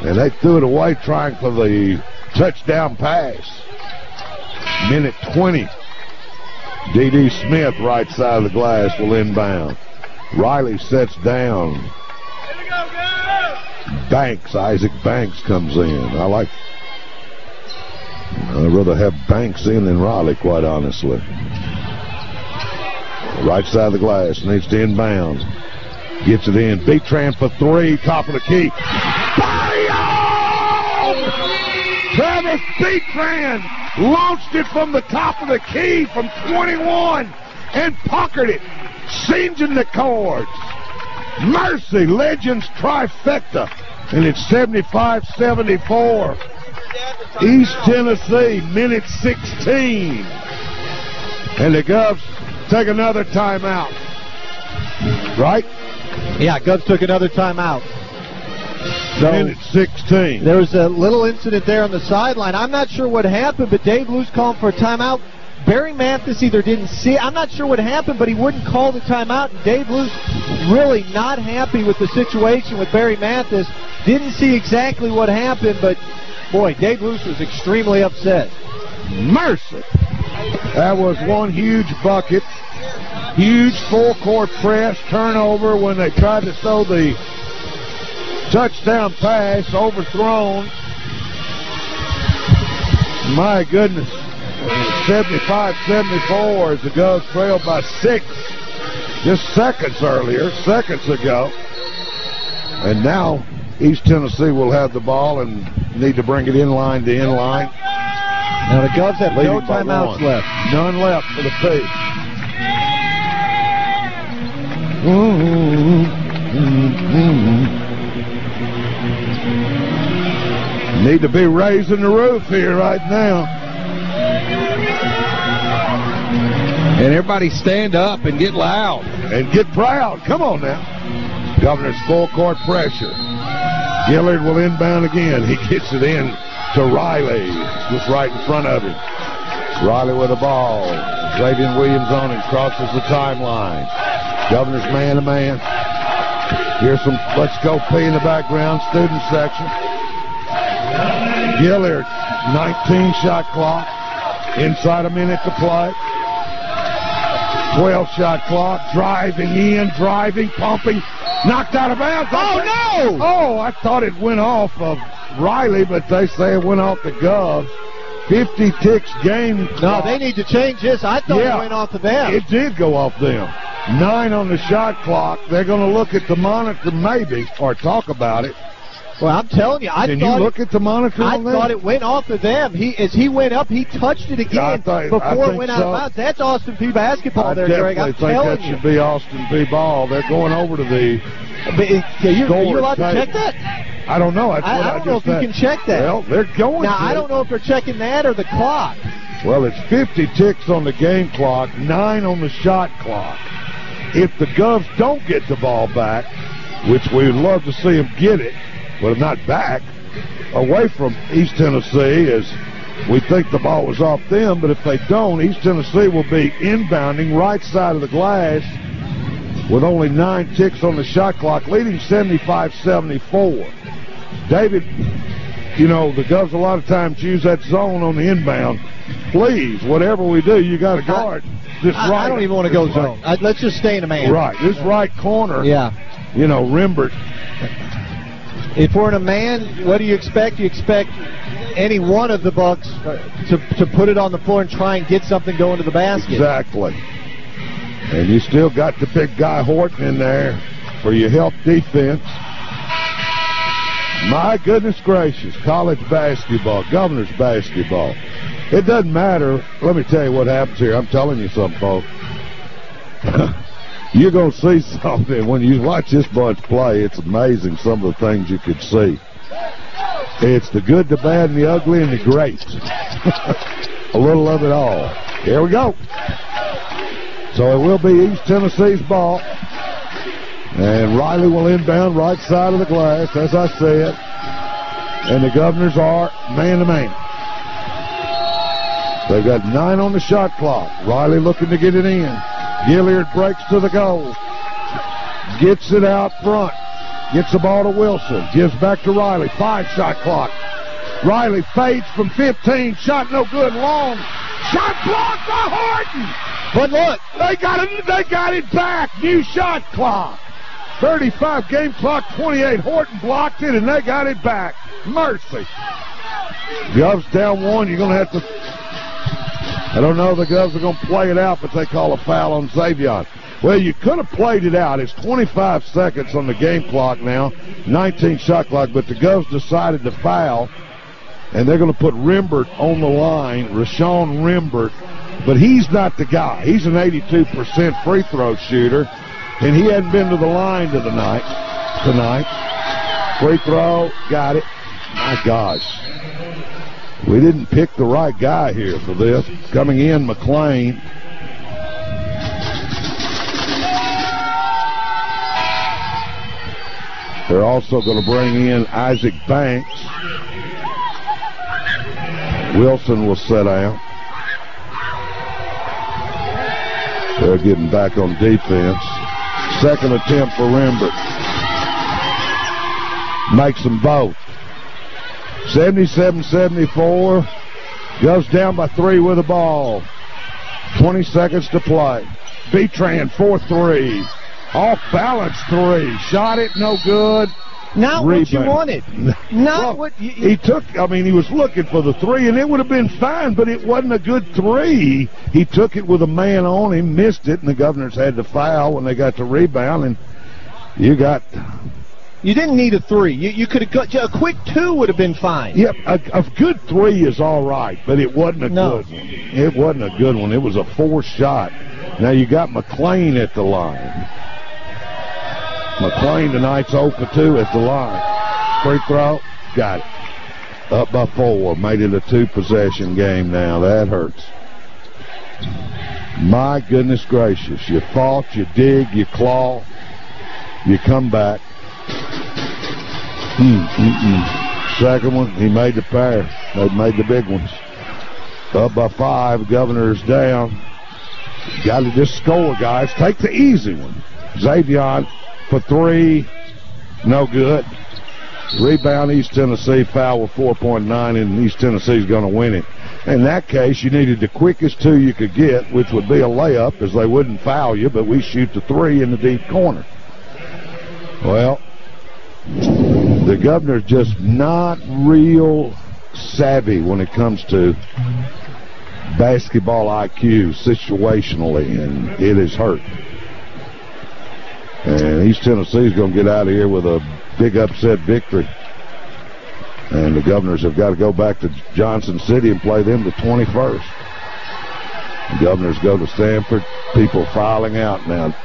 [SPEAKER 1] And they threw it away trying for the touchdown pass. Minute 20. D.D. Smith, right side of the glass, will inbound. Riley sets down. Banks, Isaac Banks comes in. I like. I'd rather have Banks in than Riley, quite honestly. Right side of the glass, needs to inbound. Gets it in. Betran for three, top of the key. Travis Betran launched it from the top of the key from 21 and puckered it, singeing the cords. Mercy, Legends trifecta, and it's 75-74. East Tennessee, minute 16. And the Govs take another timeout. Right?
[SPEAKER 2] Yeah, Govs took another timeout. So
[SPEAKER 1] minute 16.
[SPEAKER 2] there was a little incident there on the sideline. I'm not sure what happened, but Dave Loos called for a timeout. Barry Mathis either didn't see it. I'm not sure what happened, but he wouldn't call the timeout. And Dave Loos really not happy with the situation with Barry Mathis. Didn't see exactly what happened, but boy, Dave Loos was extremely upset.
[SPEAKER 1] Mercy. That was one huge bucket. Huge full court press turnover when they tried to throw the touchdown pass overthrown. My goodness. 75-74 as the Govs trailed by six just seconds earlier, seconds ago. And now East Tennessee will have the ball and need to bring it in line to in line.
[SPEAKER 2] Now the Govs have
[SPEAKER 1] Leading no
[SPEAKER 2] timeouts left.
[SPEAKER 1] None left for the Page. Mm-hmm. Need to be raising the roof here right now.
[SPEAKER 25] And everybody stand up and get loud.
[SPEAKER 1] And get proud. Come on now. Governor's full court pressure. Gilliard will inbound again. He gets it in to Riley. Just right in front of him. Riley with the ball. Xavion Williams on him. Crosses the timeline. Governor's man-to-man. Here's some Let's Go Peay in the background. Student section. Gilliard, 19 shot clock. Inside a minute to play. 12 shot clock. Driving in, driving, pumping. Knocked out of bounds.
[SPEAKER 2] Oh, no!
[SPEAKER 1] Oh, I thought it went off of Riley, but they say it went off the Govs. 50 ticks game.
[SPEAKER 2] No, they need to change this. I thought
[SPEAKER 1] Yeah.
[SPEAKER 2] it went off of them.
[SPEAKER 1] It did go off them. Nine on the shot clock. They're going to look at the monitor maybe or talk about it.
[SPEAKER 2] Well, I'm telling you, I
[SPEAKER 1] Can
[SPEAKER 2] thought
[SPEAKER 1] you look at the monitor
[SPEAKER 2] I
[SPEAKER 1] that?
[SPEAKER 2] thought it went off of them. He as he went up, he touched it again
[SPEAKER 1] thought-
[SPEAKER 2] before it went out
[SPEAKER 1] so.
[SPEAKER 2] of bounds. That's Austin Peay basketball
[SPEAKER 1] I
[SPEAKER 2] there, Greg.
[SPEAKER 1] definitely
[SPEAKER 2] I'm
[SPEAKER 1] think
[SPEAKER 2] telling
[SPEAKER 1] that
[SPEAKER 2] you.
[SPEAKER 1] should be Austin B. Ball. They're going over to the
[SPEAKER 2] But, uh, you, are you allowed to check that?
[SPEAKER 1] I don't know. That's
[SPEAKER 2] I,
[SPEAKER 1] what
[SPEAKER 2] I don't know if you can check that.
[SPEAKER 1] Well, they're going
[SPEAKER 2] now. I don't know if they're checking that or the clock.
[SPEAKER 1] Well, it's 50 ticks on the game clock, nine on the shot clock. If the Govs don't get the ball back, which we would love to see them get it, but not back, away from East Tennessee, as we think the ball was off them, but if they don't, East Tennessee will be inbounding right side of the glass with only nine ticks on the shot clock, leading 75-74. David, you know, the Govs a lot of times use that zone on the inbound. Please, whatever we do, you got to guard this
[SPEAKER 2] I,
[SPEAKER 1] right.
[SPEAKER 2] I don't even want to go
[SPEAKER 1] this
[SPEAKER 2] zone. I, let's just stay in a man.
[SPEAKER 1] Right, this right corner.
[SPEAKER 2] Yeah.
[SPEAKER 1] You know, Rembert.
[SPEAKER 2] If we're in a man, what do you expect? You expect any one of the Bucks to to put it on the floor and try and get something going to the basket.
[SPEAKER 1] Exactly. And you still got the big guy Horton in there for your help defense. My goodness gracious, college basketball, governor's basketball. It doesn't matter. Let me tell you what happens here. I'm telling you something, folks. You're going to see something. When you watch this bunch play, it's amazing some of the things you could see. It's the good, the bad, and the ugly, and the great. A little of it all. Here we go. So it will be East Tennessee's ball. And Riley will inbound right side of the glass, as I said. And the Governors are man-to-man. They've got nine on the shot clock. Riley looking to get it in. Gilliard breaks to the goal. Gets it out front. Gets the ball to Wilson. Gives back to Riley. Five shot clock. Riley fades from 15. Shot no good. Long. Shot blocked by Horton.
[SPEAKER 2] But look,
[SPEAKER 1] they got it. They got it back. New shot clock. 35 game clock. 28. Horton blocked it, and they got it back. Mercy. Govs down one. You're going to have to. I don't know. The Govs are going to play it out, but they call a foul on Xavion. Well, you could have played it out. It's 25 seconds on the game clock now, 19 shot clock, but the Govs decided to foul, and they're going to put Rembert on the line, Rashawn Rembert, but he's not the guy. He's an 82% free throw shooter, and he hadn't been to the line to the night, tonight. Free throw, got it. My gosh. We didn't pick the right guy here for this. Coming in, McLean. They're also going to bring in Isaac Banks. Wilson will set out. They're getting back on defense. Second attempt for Rembert. Makes them both. 77-74. Goes down by three with the ball. 20 seconds to play. Betran, 4-3. Off balance three. Shot it, no good.
[SPEAKER 2] Not what you wanted. Not what you,
[SPEAKER 1] He took, I mean, he was looking for the three, and it would have been fine, but it wasn't a good three. He took it with a man on him, missed it, and the Governors had to foul when they got the rebound, and you got...
[SPEAKER 2] You didn't need a three. You, you could have got a quick two would have been fine.
[SPEAKER 1] Yep, a, a good three is all right, but it wasn't a
[SPEAKER 2] No.
[SPEAKER 1] good one. It wasn't a good one. It was a four shot. Now you got McLean at the line. McLean tonight's 0 for 2 at the line. Free throw, got it. Up by four, made it a two possession game now. That hurts. My goodness gracious. You fought, you dig, you claw, you come back. Mm, mm, mm. Second one, he made the pair. They made the big ones. Up by five, Governor's down. Got to just score, guys. Take the easy one. Xavion for three. No good. Rebound, East Tennessee, foul with 4.9, and East Tennessee's going to win it. In that case, you needed the quickest two you could get, which would be a layup, as they wouldn't foul you, but we shoot the three in the deep corner. Well, the governor's just not real savvy when it comes to basketball IQ situationally, and it is hurt. And East Tennessee's going to get out of here with a big upset victory. And the Governors have got to go back to Johnson City and play them the 21st. The Governors go to Samford. People filing out now.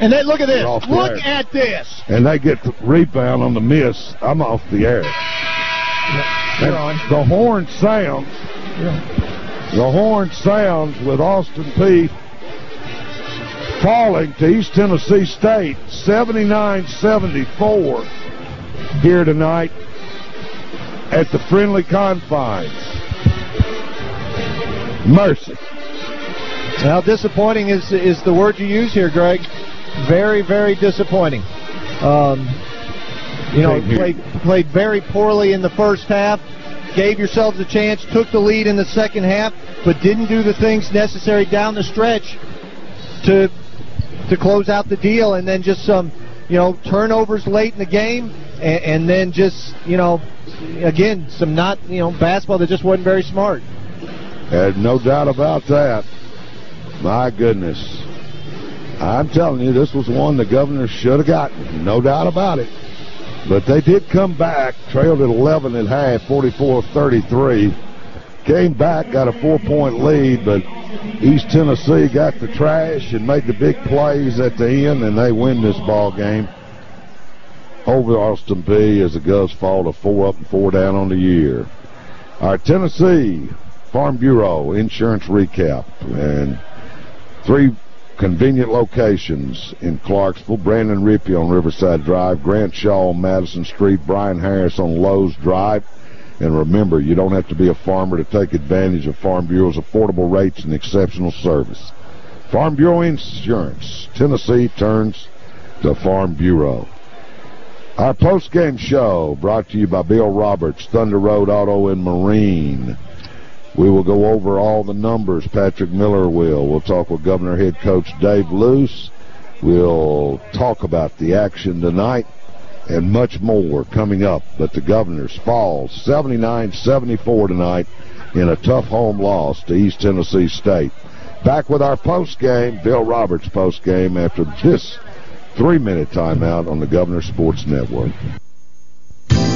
[SPEAKER 2] And then look at this.
[SPEAKER 1] Off
[SPEAKER 2] Look
[SPEAKER 1] air.
[SPEAKER 2] at this.
[SPEAKER 1] And they get the rebound on the miss. I'm off the air.
[SPEAKER 2] You're on.
[SPEAKER 1] The horn sounds. The horn sounds with Austin Peay falling to East Tennessee State 79-74 here tonight at the friendly confines. Mercy.
[SPEAKER 2] How disappointing is is the word you use here, Greg? Very, very disappointing. Um, you know, played played very poorly in the first half. Gave yourselves a chance, took the lead in the second half, but didn't do the things necessary down the stretch to to close out the deal, and then just some, you know, turnovers late in the game, and, and then just, you know, again, some not, you know, basketball that just wasn't very smart.
[SPEAKER 1] There's no doubt about that. My goodness. I'm telling you, this was one the governor should have gotten. No doubt about it. But they did come back, trailed at 11 at half, 44-33. Came back, got a four-point lead, but East Tennessee got the trash and made the big plays at the end, and they win this ball game over Austin Peay as the Govs fall to four up and four down on the year. Our Tennessee Farm Bureau insurance recap and three convenient locations in Clarksville, Brandon Rippey on Riverside Drive, Grant Shaw on Madison Street, Brian Harris on Lowe's Drive. And remember, you don't have to be a farmer to take advantage of Farm Bureau's affordable rates and exceptional service. Farm Bureau Insurance, Tennessee turns to Farm Bureau. Our post-game show brought to you by Bill Roberts, Thunder Road Auto and Marine. We will go over all the numbers. Patrick Miller will. We'll talk with Governor Head Coach Dave Loos. We'll talk about the action tonight and much more coming up. But the Governors fall 79-74 tonight in a tough home loss to East Tennessee State. Back with our post-game, Bill Roberts post-game after this three-minute timeout on the Governor Sports Network.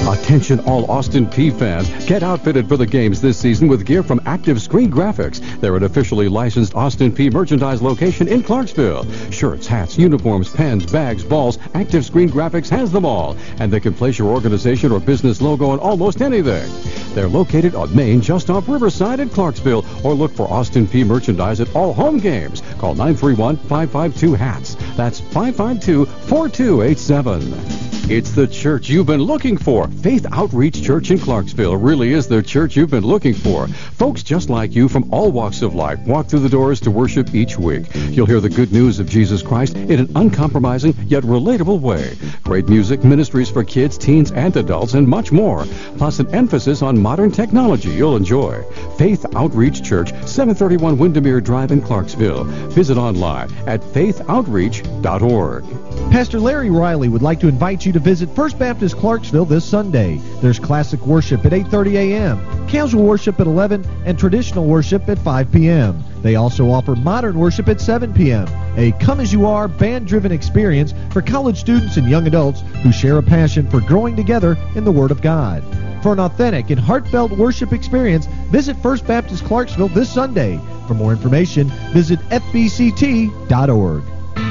[SPEAKER 22] Attention all Austin Peay fans. Get outfitted for the games this season with gear from Active Screen Graphics. They're an officially licensed Austin Peay merchandise location in Clarksville. Shirts, hats, uniforms, pens, bags, balls, Active Screen Graphics has them all. And they can place your organization or business logo on almost anything. They're located on Main just off Riverside in Clarksville or look for Austin Peay merchandise at all home games. Call 931-552-HATS. That's 552-4287. It's the church you've been looking for. Faith Outreach Church in Clarksville really is the church you've been looking for. Folks just like you from all walks of life walk through the doors to worship each week. You'll hear the good news of Jesus Christ in an uncompromising yet relatable way. Great music, ministries for kids, teens, and adults, and much more. Plus an emphasis on modern technology you'll enjoy. Faith Outreach Church, 731 Windermere Drive in Clarksville. Visit online at faithoutreach.org.
[SPEAKER 2] Pastor Larry Riley would like to invite you to visit First Baptist Clarksville this Sunday. There's classic worship at 8:30 a.m., casual worship at 11, and traditional worship at 5 p.m. They also offer modern worship at 7 p.m., a come as you are band-driven experience for college students and young adults who share a passion for growing together in the Word of God. For an authentic and heartfelt worship experience, visit First Baptist Clarksville this Sunday. For more information, visit fbct.org.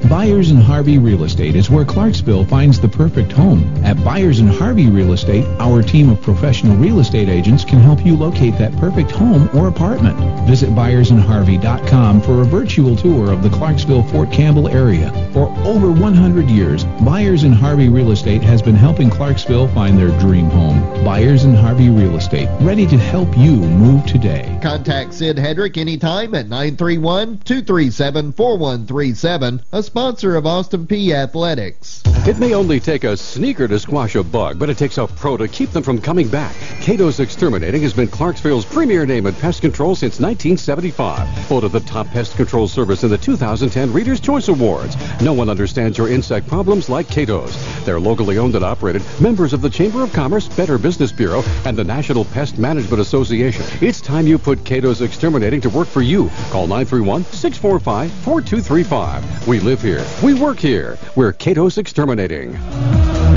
[SPEAKER 23] Byers and Harvey Real Estate is where Clarksville finds the perfect home. At Byers and Harvey Real Estate, our team of professional real estate agents can help you locate that perfect home or apartment. Visit byersandharvey.com for a virtual tour of the Clarksville Fort Campbell area. For over 100 years, Byers and Harvey Real Estate has been helping Clarksville find their dream home. Byers and Harvey Real Estate, ready to help you move today.
[SPEAKER 24] Contact Sid Hedrick anytime at 931-237-4137, a sponsor of Austin Peay Athletics.
[SPEAKER 22] It may only take a sneaker to squash a bug, but it takes a pro to keep them from coming back. Cato's Exterminating has been Clarksville's premier name in pest control since 1975. Voted the top pest control service in the 2010 Reader's Choice Awards. No one understands your insect problems like Cato's. They're locally owned and operated, members of the Chamber of Commerce, Better Business Bureau, and the National Pest Management Association. It's time you put Cato's Exterminating to work for you. Call 931-645-4235. We live here. We work here. We're Cato's Exterminating.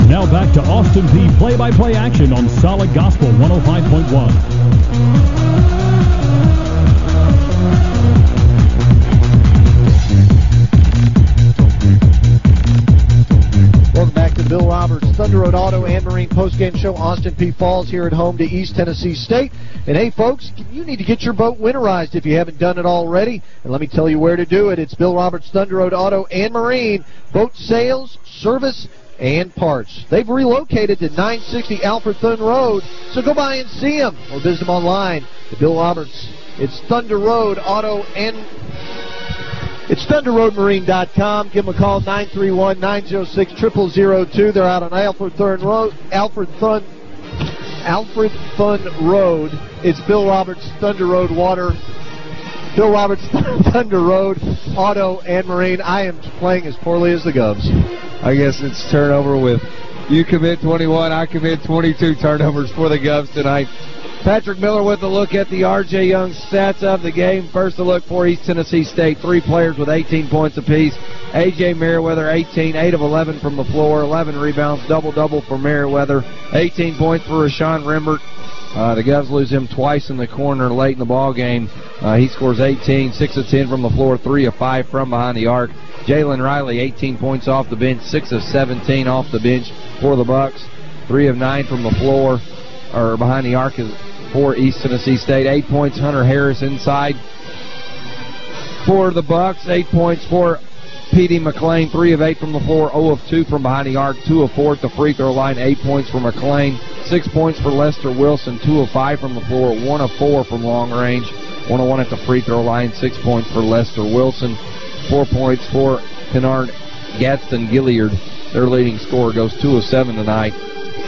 [SPEAKER 20] Now back to Austin Peay play-by-play action on Solid Gospel 105.1.
[SPEAKER 2] Welcome back to Bill Roberts, Thunder Road Auto and Marine postgame show. Austin Peay Falls here at home to East Tennessee State. And hey, folks, you need to get your boat winterized if you haven't done it already. And let me tell you where to do it. It's Bill Roberts, Thunder Road Auto and Marine. Boat sales, service, and parts. They've relocated to 960 Alfred Thun Road, so go by and see them or visit them online at Bill Roberts. It's Thunder Road Auto and it's ThunderRoadMarine.com. Give them a call, 931-906-0002. They're out on Alfred Thun Road. Alfred Thun, Alfred Thun Road. It's Bill Roberts, Thunder Road Water. Bill Roberts, Thunder Road, Auto, and Marine. I am playing as poorly as the Govs.
[SPEAKER 25] I guess it's turnover with you commit 21, I commit 22 turnovers for the Govs tonight. Patrick Miller with a look at the R.J. Young stats of the game. First a look for East Tennessee State. Three players with 18 points apiece. A.J. Merriweather, 18, 8 of 11 from the floor, 11 rebounds, double-double for Merriweather. 18 points for Rashawn Rembert. Uh, the Govs lose him twice in the corner late in the ball game. Uh, he scores 18, 6 of 10 from the floor, 3 of 5 from behind the arc. Jalen Riley, 18 points off the bench, 6 of 17 off the bench for the Bucks. 3 of 9 from the floor, or behind the arc is for East Tennessee State. 8 points, Hunter Harris inside for the Bucks. 8 points for Petey McLean, 3 of 8 from the floor, 0 of 2 from behind the arc, 2 of 4 at the free throw line, 8 points for McLean, 6 points for Lester Wilson, 2 of 5 from the floor, 1 of 4 from long range, 1 of 1 at the free throw line, 6 points for Lester Wilson, 4 points for Kennard Gadsden Gilliard. Their leading scorer goes 2 of 7 tonight,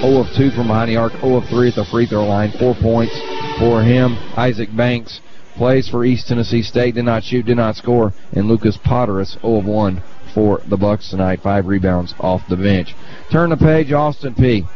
[SPEAKER 25] 0 of 2 from behind the arc, 0 of 3 at the free throw line, 4 points for him. Isaac Banks plays for East Tennessee State, did not shoot, did not score, and Lucas Potteris 0 of 1 for the Bucks tonight, five rebounds off the bench. Turn the page, Austin Peay.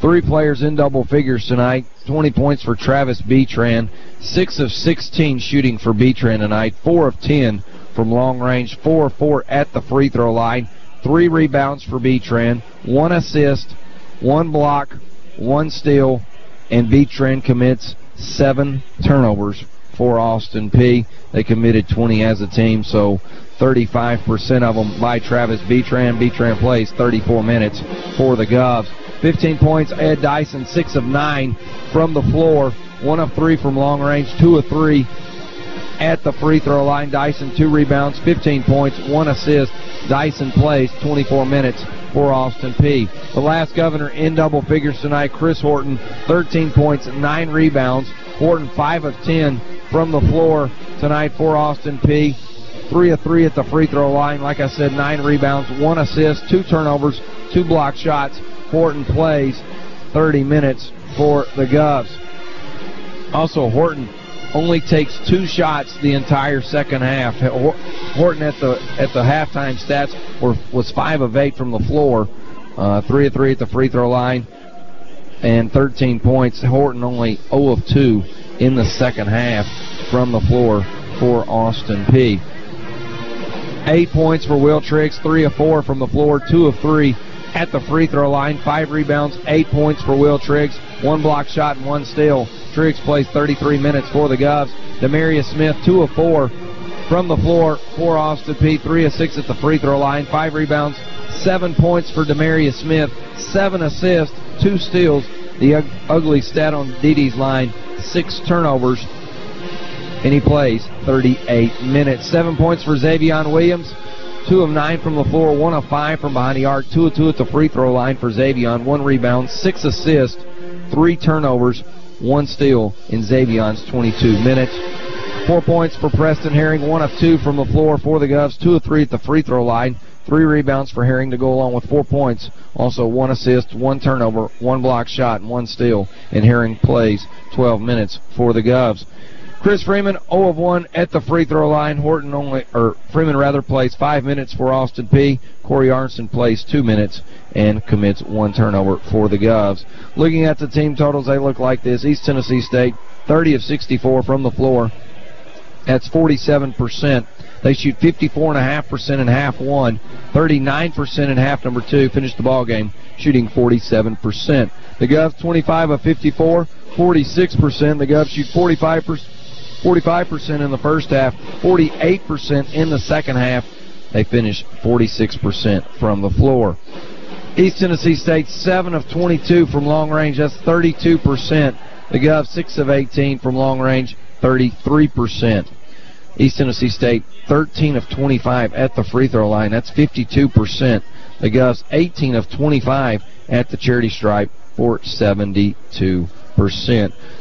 [SPEAKER 25] Three players in double figures tonight. 20 points for Travis Betran. 6 of 16 shooting for Betran tonight. 4 of 10 from long range. 4 of 4 at the free throw line. 3 rebounds for Betran. 1 assist, 1 block, 1 steal, and Betran commits 7 turnovers for Austin Peay. They committed 20 as a team, so 35% of them by Travis Betran. Betran plays 34 minutes for the Govs. 15 points, Ed Dyson, 6 of 9 from the floor, 1 of 3 from long range, 2 of 3 at the free throw line. Dyson, 2 rebounds, 15 points, 1 assist. Dyson plays 24 minutes for Austin Peay. The last governor in double figures tonight, Chris Horton, 13 points, 9 rebounds. Horton, 5 of 10 from the floor tonight for Austin Peay. 3 of 3 at the free throw line. Like I said, 9 rebounds, 1 assist, 2 turnovers, 2 block shots. Horton plays 30 minutes for the Govs. Also, Horton only takes two shots the entire second half. Horton at the at the halftime stats were was five of eight from the floor, uh, three of three at the free throw line, and 13 points. Horton only 0 of 2 in the second half from the floor for Austin Peay. Eight points for Will Triggs, three of four from the floor, two of three at the free throw line. Five rebounds, eight points for Will Triggs, one block shot and one steal. Triggs plays 33 minutes for the Govs. Demarius Smith, two of four from the floor for Austin Peay, three of six at the free throw line. Five rebounds, seven points for Demarius Smith, seven assists, two steals. The ugly stat on Didi's line, six turnovers, and he plays 38 minutes. Seven points for Xavion Williams. Two of nine from the floor, one of five from behind the arc, two of two at the free throw line for Xavion, one rebound, six assists, three turnovers, one steal in Xavion's 22 minutes. Four points for Preston Herring, one of two from the floor for the Govs, two of three at the free throw line, three rebounds for Herring to go along with four points. Also one assist, one turnover, one block shot, and one steal. And Herring plays 12 minutes for the Govs. Chris Freeman 0 of 1 at the free throw line. Horton only, or Freeman rather, plays five minutes for Austin Peay. Corey Aronson plays two minutes and commits one turnover for the Govs. Looking at the team totals, they look like this. East Tennessee State 30 of 64 from the floor. That's 47%. They shoot 54.5% in half one, 39% in half number two, finished the ball game shooting 47%. The Govs 25 of 54, 46%. The Govs shoot 45%. 45% in the first half, 48% in the second half. They finish 46% from the floor. East Tennessee State 7 of 22 from long range. That's 32%. The Govs 6 of 18 from long range, 33%. East Tennessee State 13 of 25 at the free throw line. That's 52%. The Govs 18 of 25 at the charity stripe for 72%.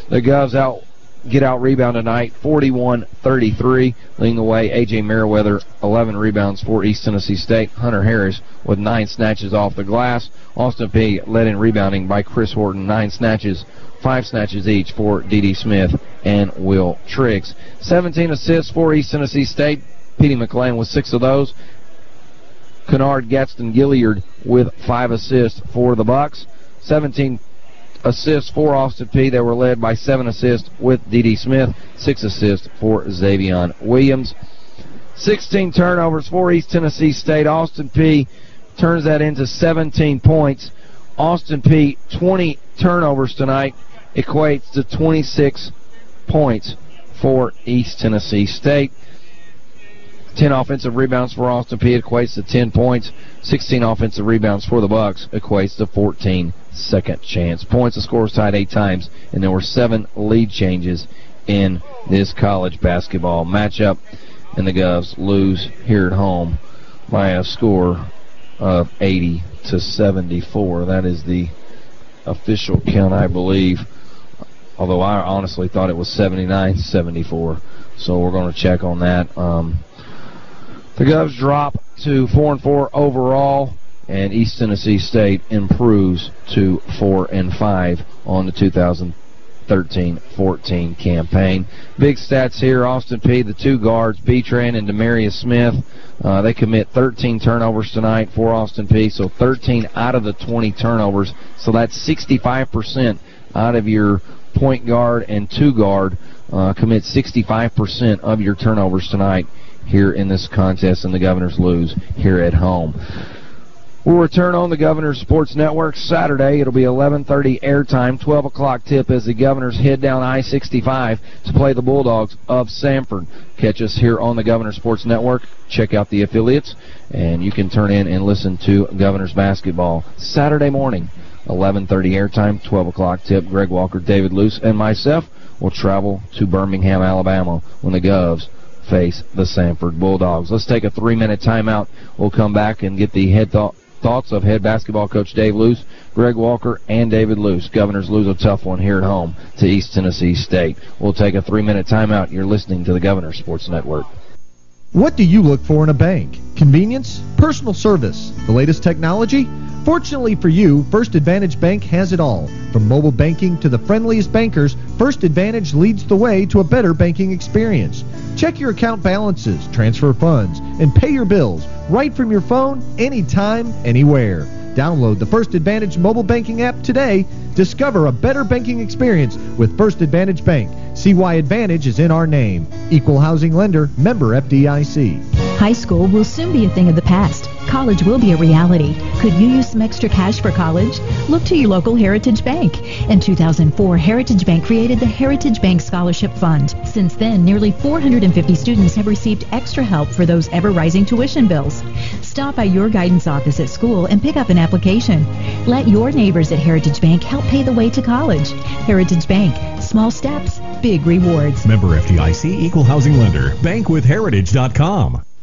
[SPEAKER 25] The Govs out get out rebound tonight, 41-33. Leading the way, A.J. Merriweather, 11 rebounds for East Tennessee State. Hunter Harris with nine snatches off the glass. Austin Peay led in rebounding by Chris Horton, nine snatches, five snatches each for D.D. Smith and Will Triggs. 17 assists for East Tennessee State. Petey McLean with six of those. Kennard Gadsden Gilliard with five assists for the Bucks. 17 assists for Austin Peay. They were led by seven assists with D.D. Smith, six assists for Xavion Williams. 16 turnovers for East Tennessee State. Austin Peay. turns that into 17 points. Austin Peay. 20 turnovers tonight equates to 26 points for East Tennessee State. 10 offensive rebounds for Austin Peay equates to 10 points. 16 offensive rebounds for the Bucks equates to 14 second chance points. The score was tied eight times, and there were seven lead changes in this college basketball matchup. And the Govs lose here at home by a score of 80 to 74. That is the official count, I believe. Although I honestly thought it was 79-74. So we're going to check on that. Um, the Govs drop to 4 and 4 overall and East Tennessee State improves to 4 and 5 on the 2013-14 campaign. Big stats here, Austin Peay, the two guards, Betran and Demarius Smith, uh, they commit 13 turnovers tonight for Austin Peay, so 13 out of the 20 turnovers, so that's 65% out of your point guard and two guard uh, commit 65% of your turnovers tonight here in this contest, and the Governors lose here at home. We'll return on the Governors Sports Network Saturday. It'll be 11:30 airtime, 12 o'clock tip as the Governors head down I-65 to play the Bulldogs of Samford. Catch us here on the Governors Sports Network. Check out the affiliates, and you can turn in and listen to Governors basketball Saturday morning, 11:30 airtime, 12 o'clock tip. Greg Walker, David Luce, and myself will travel to Birmingham, Alabama when the Govs face the Samford Bulldogs. Let's take a three-minute timeout. We'll come back and get the head thought thoughts of head basketball coach Dave Loos, Greg Walker, and David Luce. Governors lose a tough one here at home to East Tennessee State. We'll take a three-minute timeout. You're listening to the Governor Sports Network.
[SPEAKER 32] What do you look for in a bank? Convenience? Personal service? The latest technology?
[SPEAKER 2] Fortunately for you, First Advantage Bank has it all. From mobile banking to the friendliest bankers, First Advantage leads the way to a better banking experience. Check your account balances, transfer funds, and pay your bills right from your phone, anytime, anywhere. Download the First Advantage mobile banking app today. Discover a better banking experience with First Advantage Bank. See why Advantage is in our name. Equal housing lender, member FDIC.
[SPEAKER 32] High school will soon be a thing of the past. College will be a reality. Could you use some extra cash for college? Look to your local Heritage Bank. In 2004, Heritage Bank created the Heritage Bank Scholarship Fund. Since then, nearly 450 students have received extra help for those ever-rising tuition bills. Stop by your guidance office at school and pick up an application. Let your neighbors at Heritage Bank help pay the way to college. Heritage Bank. Small steps, big rewards.
[SPEAKER 33] Member FDIC Equal Housing Lender. Bankwithheritage.com.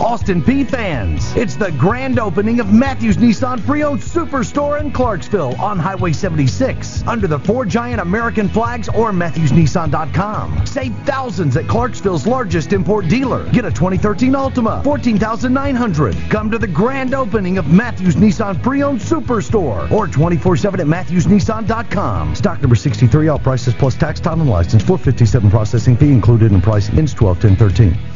[SPEAKER 26] Austin Peay fans, it's the grand opening of Matthews Nissan Pre-Owned Superstore in Clarksville on Highway 76 under the four giant American flags or MatthewsNissan.com. Save thousands at Clarksville's largest import dealer. Get a 2013 Altima, 14900 Come to the grand opening of Matthews Nissan Pre-Owned Superstore or 24-7 at MatthewsNissan.com. Stock number 63, all prices plus tax, time, and license. 457 processing fee included in price. Ends 12 10 13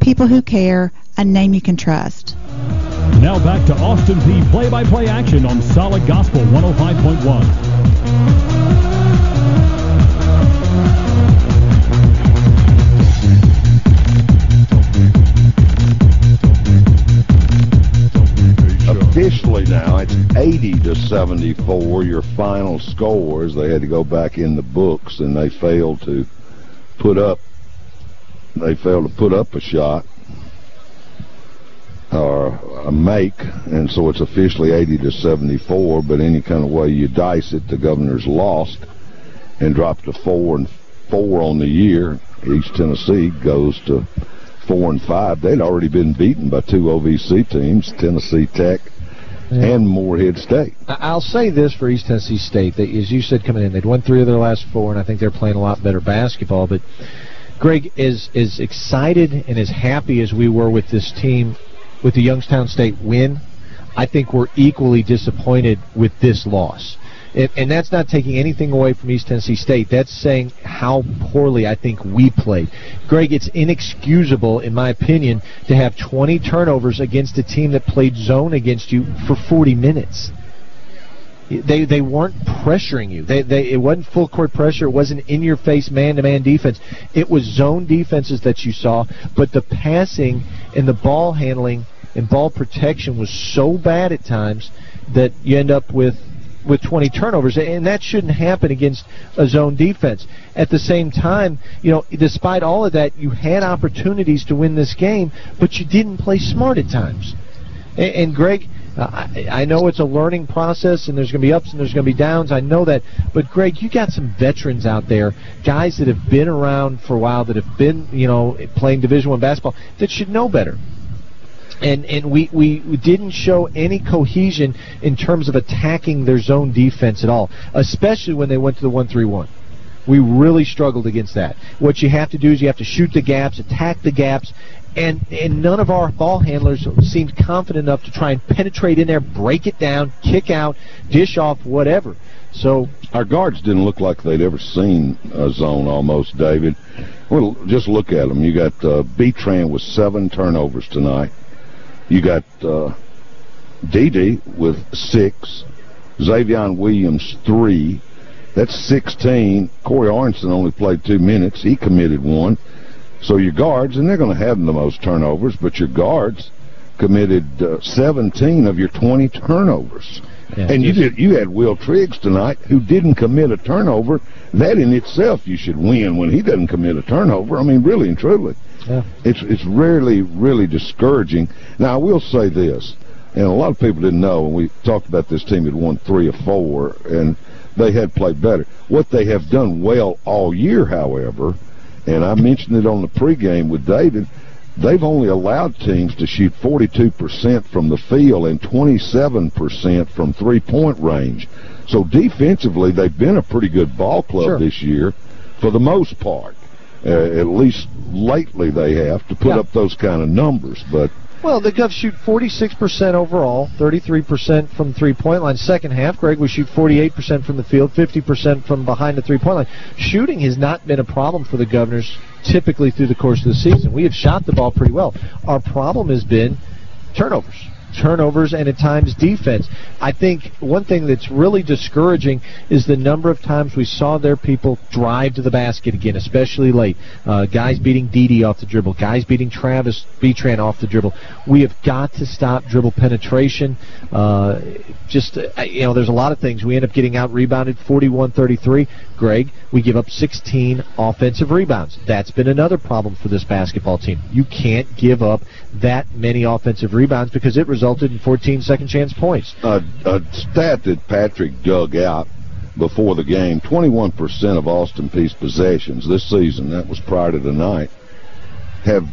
[SPEAKER 34] people who care, a name you can trust.
[SPEAKER 20] Now back to Austin Peay play-by-play action on Solid Gospel 105.1.
[SPEAKER 1] Officially now, it's 80 to 74. Your final scores. They had to go back in the books, and they failed to put up. They failed to put up a shot or a make, and so it's officially 80 to 74. But any kind of way you dice it, the Governors lost and dropped to four and four on the year. East Tennessee goes to four and five. They'd already been beaten by two OVC teams, Tennessee Tech and Morehead State.
[SPEAKER 2] I'll say this for East Tennessee State. They, as you said coming in, they'd won three of their last four, and I think they're playing a lot better basketball. But Greg, as as excited and as happy as we were with this team, with the Youngstown State win, I think we're equally disappointed with this loss. And, and that's not taking anything away from East Tennessee State. That's saying how poorly I think we played. Greg, it's inexcusable, in my opinion, to have 20 turnovers against a team that played zone against you for 40 minutes. They they weren't pressuring you. They they it wasn't full court pressure. It wasn't in your face man to man defense. It was zone defenses that you saw. But the passing and the ball handling and ball protection was so bad at times that you end up with with 20 turnovers, and that shouldn't happen against a zone defense. At the same time, you know, despite all of that, you had opportunities to win this game, but you didn't play smart at times. And, and Greg, Uh, I, I know it's a learning process, and there's going to be ups and there's going to be downs. I know that, but Greg, you got some veterans out there, guys that have been around for a while, that have been, you know, playing Division One basketball, that should know better and and we, we we didn't show any cohesion in terms of attacking their zone defense at all, especially when they went to the one three one. We really struggled against that. What you have to do is you have to shoot the gaps, attack the gaps, and and none of our ball handlers seemed confident enough to try and penetrate in there, break it down, kick out, dish off, whatever. So
[SPEAKER 1] our guards didn't look like they'd ever seen a zone almost, David. Well, just look at them. You got uh, Betran with seven turnovers tonight. You got uh, Didi with six, Xavion Williams three. That's 16. Corey Aronson only played two minutes. He committed one. So your guards, and they're going to have the most turnovers, but your guards committed uh, 17 of your 20 turnovers.
[SPEAKER 2] Yeah,
[SPEAKER 1] and you did you had Will Triggs tonight who didn't commit a turnover. That in itself you should win when he doesn't commit a turnover. I mean, really and truly.
[SPEAKER 2] Yeah.
[SPEAKER 1] It's it's rarely really discouraging. Now I will say this, and a lot of people didn't know. And we talked about this team had won three or four, and they had played better. What they have done well all year, however, and I mentioned it on the pregame with David, they've only allowed teams to shoot 42% from the field and 27% from three-point range. So defensively, they've been a pretty good ball club
[SPEAKER 2] Sure.
[SPEAKER 1] this year, for the most part. Uh, at least lately, they have to put
[SPEAKER 2] Yeah.
[SPEAKER 1] up those kind of numbers. But
[SPEAKER 2] Well, the Govs shoot 46% overall, 33% from three-point line. Second half, Greg, we shoot 48% from the field, 50% from behind the three-point line. Shooting has not been a problem for the Governors typically through the course of the season. We have shot the ball pretty well. Our problem has been turnovers. Turnovers and at times defense. I think one thing that's really discouraging is the number of times we saw their people drive to the basket again, especially late. Uh, guys beating Didi off the dribble, guys beating Travis Betran off the dribble. We have got to stop dribble penetration. Uh, just uh, you know, there's a lot of things. We end up getting out rebounded 41-33. Greg, we give up 16 offensive rebounds. That's been another problem for this basketball team. You can't give up that many offensive rebounds because it resulted in 14 second chance points.
[SPEAKER 1] a, stat that Patrick dug out before the game, 21% of Austin Peay's possessions this season, that was prior to tonight, have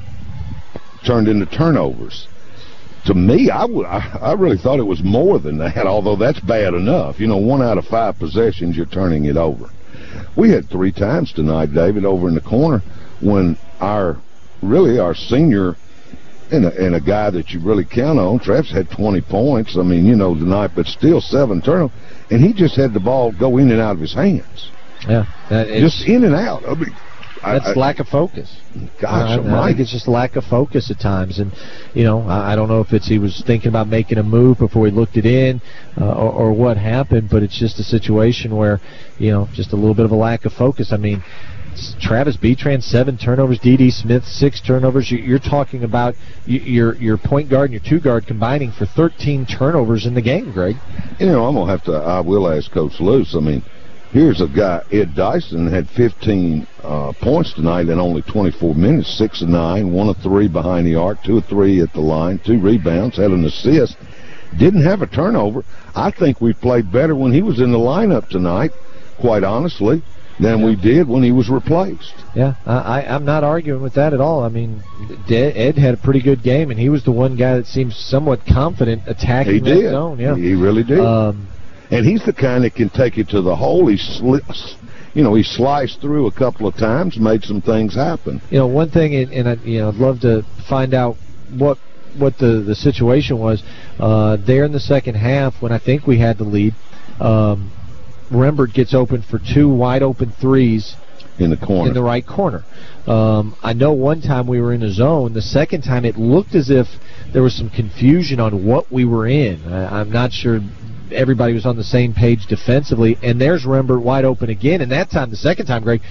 [SPEAKER 1] turned into turnovers. To me, I really thought it was more than that, although that's bad enough. You know, one out of five possessions, you're turning it over. We had three times tonight, David, over in the corner when our, really our senior and a, and a guy that you really count on. Travis had 20 points. I mean, you know, tonight, but still seven turnovers. And he just had the ball go in and out of his hands.
[SPEAKER 2] Yeah, that,
[SPEAKER 1] Just in and out. I mean,
[SPEAKER 2] That's
[SPEAKER 1] I-
[SPEAKER 2] lack of focus.
[SPEAKER 1] Gosh
[SPEAKER 2] I, I think it's just lack of focus at times, and you know, I, I don't know if it's he was thinking about making a move before he looked it in, uh, or, or what happened, but it's just a situation where, you know, just a little bit of a lack of focus. I mean, Travis Betran seven turnovers, D.D. Smith six turnovers. You, you're talking about your your point guard and your two guard combining for 13 turnovers in the game, Greg.
[SPEAKER 1] You know, I'm gonna have to. I will ask Coach Loos. I mean, here's a guy. Ed Dyson had 15 uh, points tonight in only 24 minutes. Six of nine, one of three behind the arc, two of three at the line, two rebounds, had an assist. Didn't have a turnover. I think we played better when he was in the lineup tonight. Quite honestly, than we did when he was replaced.
[SPEAKER 2] Yeah, I, I, I'm not arguing with that at all. I mean, Ed had a pretty good game, and he was the one guy that seemed somewhat confident attacking
[SPEAKER 1] He did.
[SPEAKER 2] zone. Yeah,
[SPEAKER 1] He really did.
[SPEAKER 2] Um,
[SPEAKER 1] and he's the kind that can take it to the hole. He sli- you know, he sliced through a couple of times, made some things happen.
[SPEAKER 2] you know, one thing, and, and I, you know, I'd love to find out what what the the situation was uh, there in the second half when I think we had the lead. Um, Rembert gets open for two wide open threes
[SPEAKER 1] in the corner.
[SPEAKER 2] in the right corner. Um, I know one time we were in a zone. The second time it looked as if there was some confusion on what we were in. I, I'm not sure everybody was on the same page defensively. And there's Rembert wide open again. And that time, the second time, Greg,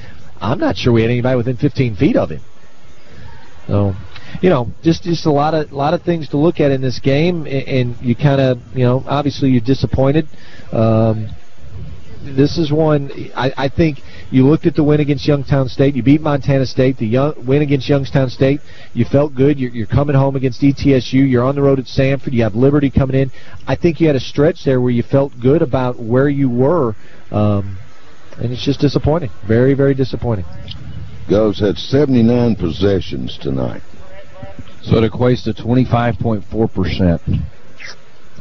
[SPEAKER 2] I'm not sure we had anybody within 15 feet of him. So, you know, just just a lot of lot of things to look at in this game, and, and you kind of, you know, obviously you're disappointed. Um, this is one I, I think you looked at the win against Youngstown State. You beat Montana State. The young, win against Youngstown State, you felt good. You're, you're coming home against ETSU. You're on the road at Samford. You have Liberty coming in. I think you had a stretch there where you felt good about where you were, um, and it's just disappointing. Very, very disappointing.
[SPEAKER 1] Goes had 79 possessions tonight.
[SPEAKER 25] So it equates to 25.4%.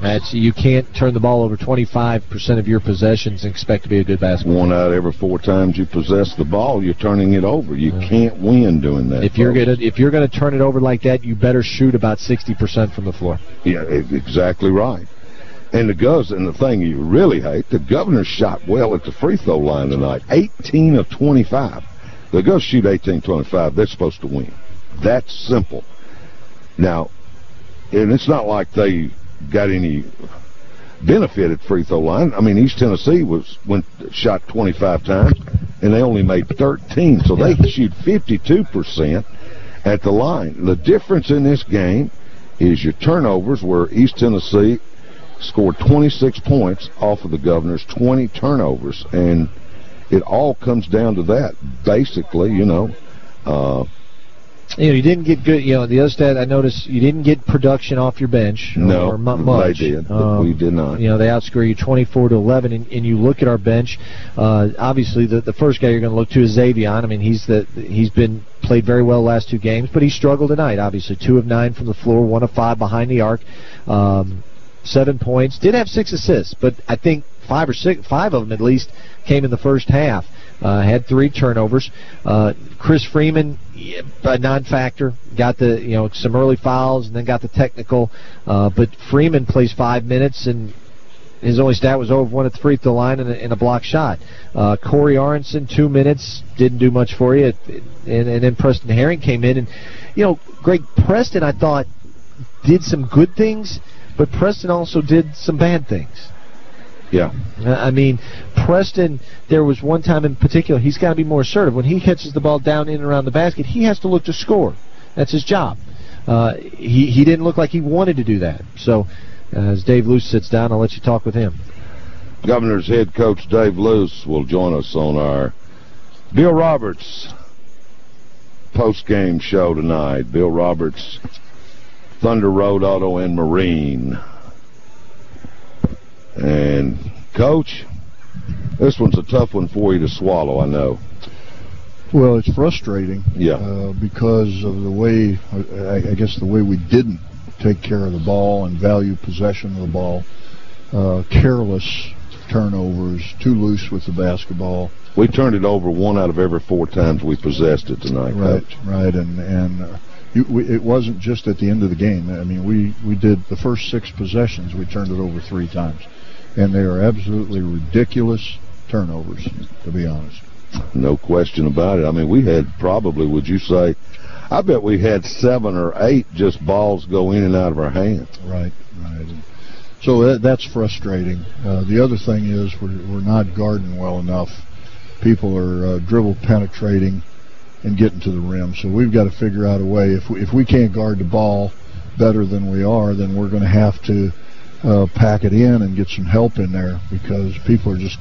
[SPEAKER 2] That's you can't turn the ball over 25% of your possessions and expect to be a good basketball.
[SPEAKER 1] One out of every four times you possess the ball, you're turning it over. You can't win doing that.
[SPEAKER 2] If you're gonna if you're gonna turn it over like that, you better shoot about 60% from the floor.
[SPEAKER 1] Yeah, exactly right. And the Govs, and the thing you really hate, the Governors shot well at the free throw line tonight. 18 of 25. The Govs shoot 18 25. They're supposed to win. That's simple. Now, and it's not like they got any benefit at free throw line. I mean, East Tennessee was went shot 25 times, and they only made 13. So they shoot 52% at the line. The difference in this game is your turnovers, where East Tennessee scored 26 points off of the Governors, 20 turnovers, and it all comes down to that. Basically, you know, uh,
[SPEAKER 2] You know, you didn't get good. You know, the other stat I noticed, you didn't get production off your bench.
[SPEAKER 1] No,
[SPEAKER 2] or
[SPEAKER 1] they
[SPEAKER 2] much.
[SPEAKER 1] did, but we did not.
[SPEAKER 2] You know, they outscore you 24 to 11, and, and you look at our bench. Uh, obviously, the the first guy you're going to look to is Xavion. I mean, he's the he's been played very well last two games, but he struggled tonight. Obviously, two of nine from the floor, one of five behind the arc. Um, seven points. Did have six assists, but I think five or six, five of them at least came in the first half. Uh, had three turnovers. Uh, Chris Freeman, a non-factor, got the you know some early fouls and then got the technical. Uh, but Freeman plays five minutes and his only stat was over one at the free throw line and a, and a block shot. Uh, Corey Aronson, two minutes, didn't do much for you. And, and then Preston Herring came in. And, you know, Greg Preston, I thought, did some good things, but Preston also did some bad things.
[SPEAKER 1] Yeah.
[SPEAKER 2] Uh, I mean, Preston, there was one time in particular, he's got to be more assertive. When he catches the ball down in and around the basket, he has to look to score. That's his job. Uh, he, he didn't look like he wanted to do that. So, as Dave Loos sits down, I'll let you talk with him.
[SPEAKER 1] Governor's head coach Dave Loos will join us on our Bill Roberts post-game show tonight. Bill Roberts, Thunder Road Auto and Marine. And coach, this one's a tough one for you to swallow, I know.
[SPEAKER 35] Well, it's frustrating.
[SPEAKER 1] Yeah.
[SPEAKER 35] Uh, because of the way, I, I guess, the way we didn't take care of the ball and value possession of the ball. Uh, careless turnovers, too loose with the basketball.
[SPEAKER 1] We turned it over one out of every four times we possessed it tonight,
[SPEAKER 35] Right,
[SPEAKER 1] coach.
[SPEAKER 35] right, and and uh, it wasn't just at the end of the game. I mean, we we did the first six possessions. We turned it over three times, and they are absolutely ridiculous turnovers, to be honest.
[SPEAKER 1] No question about it. I mean, we had probably, would you say, I bet we had seven or eight just balls go in and out of our hands.
[SPEAKER 35] Right, right. So that, that's frustrating. Uh, the other thing is we're, we're not guarding well enough. People are uh, dribble penetrating and getting to the rim. So we've got to figure out a way. If we, if we can't guard the ball better than we are, then we're going to have to uh, pack it in and get some help in there because people are just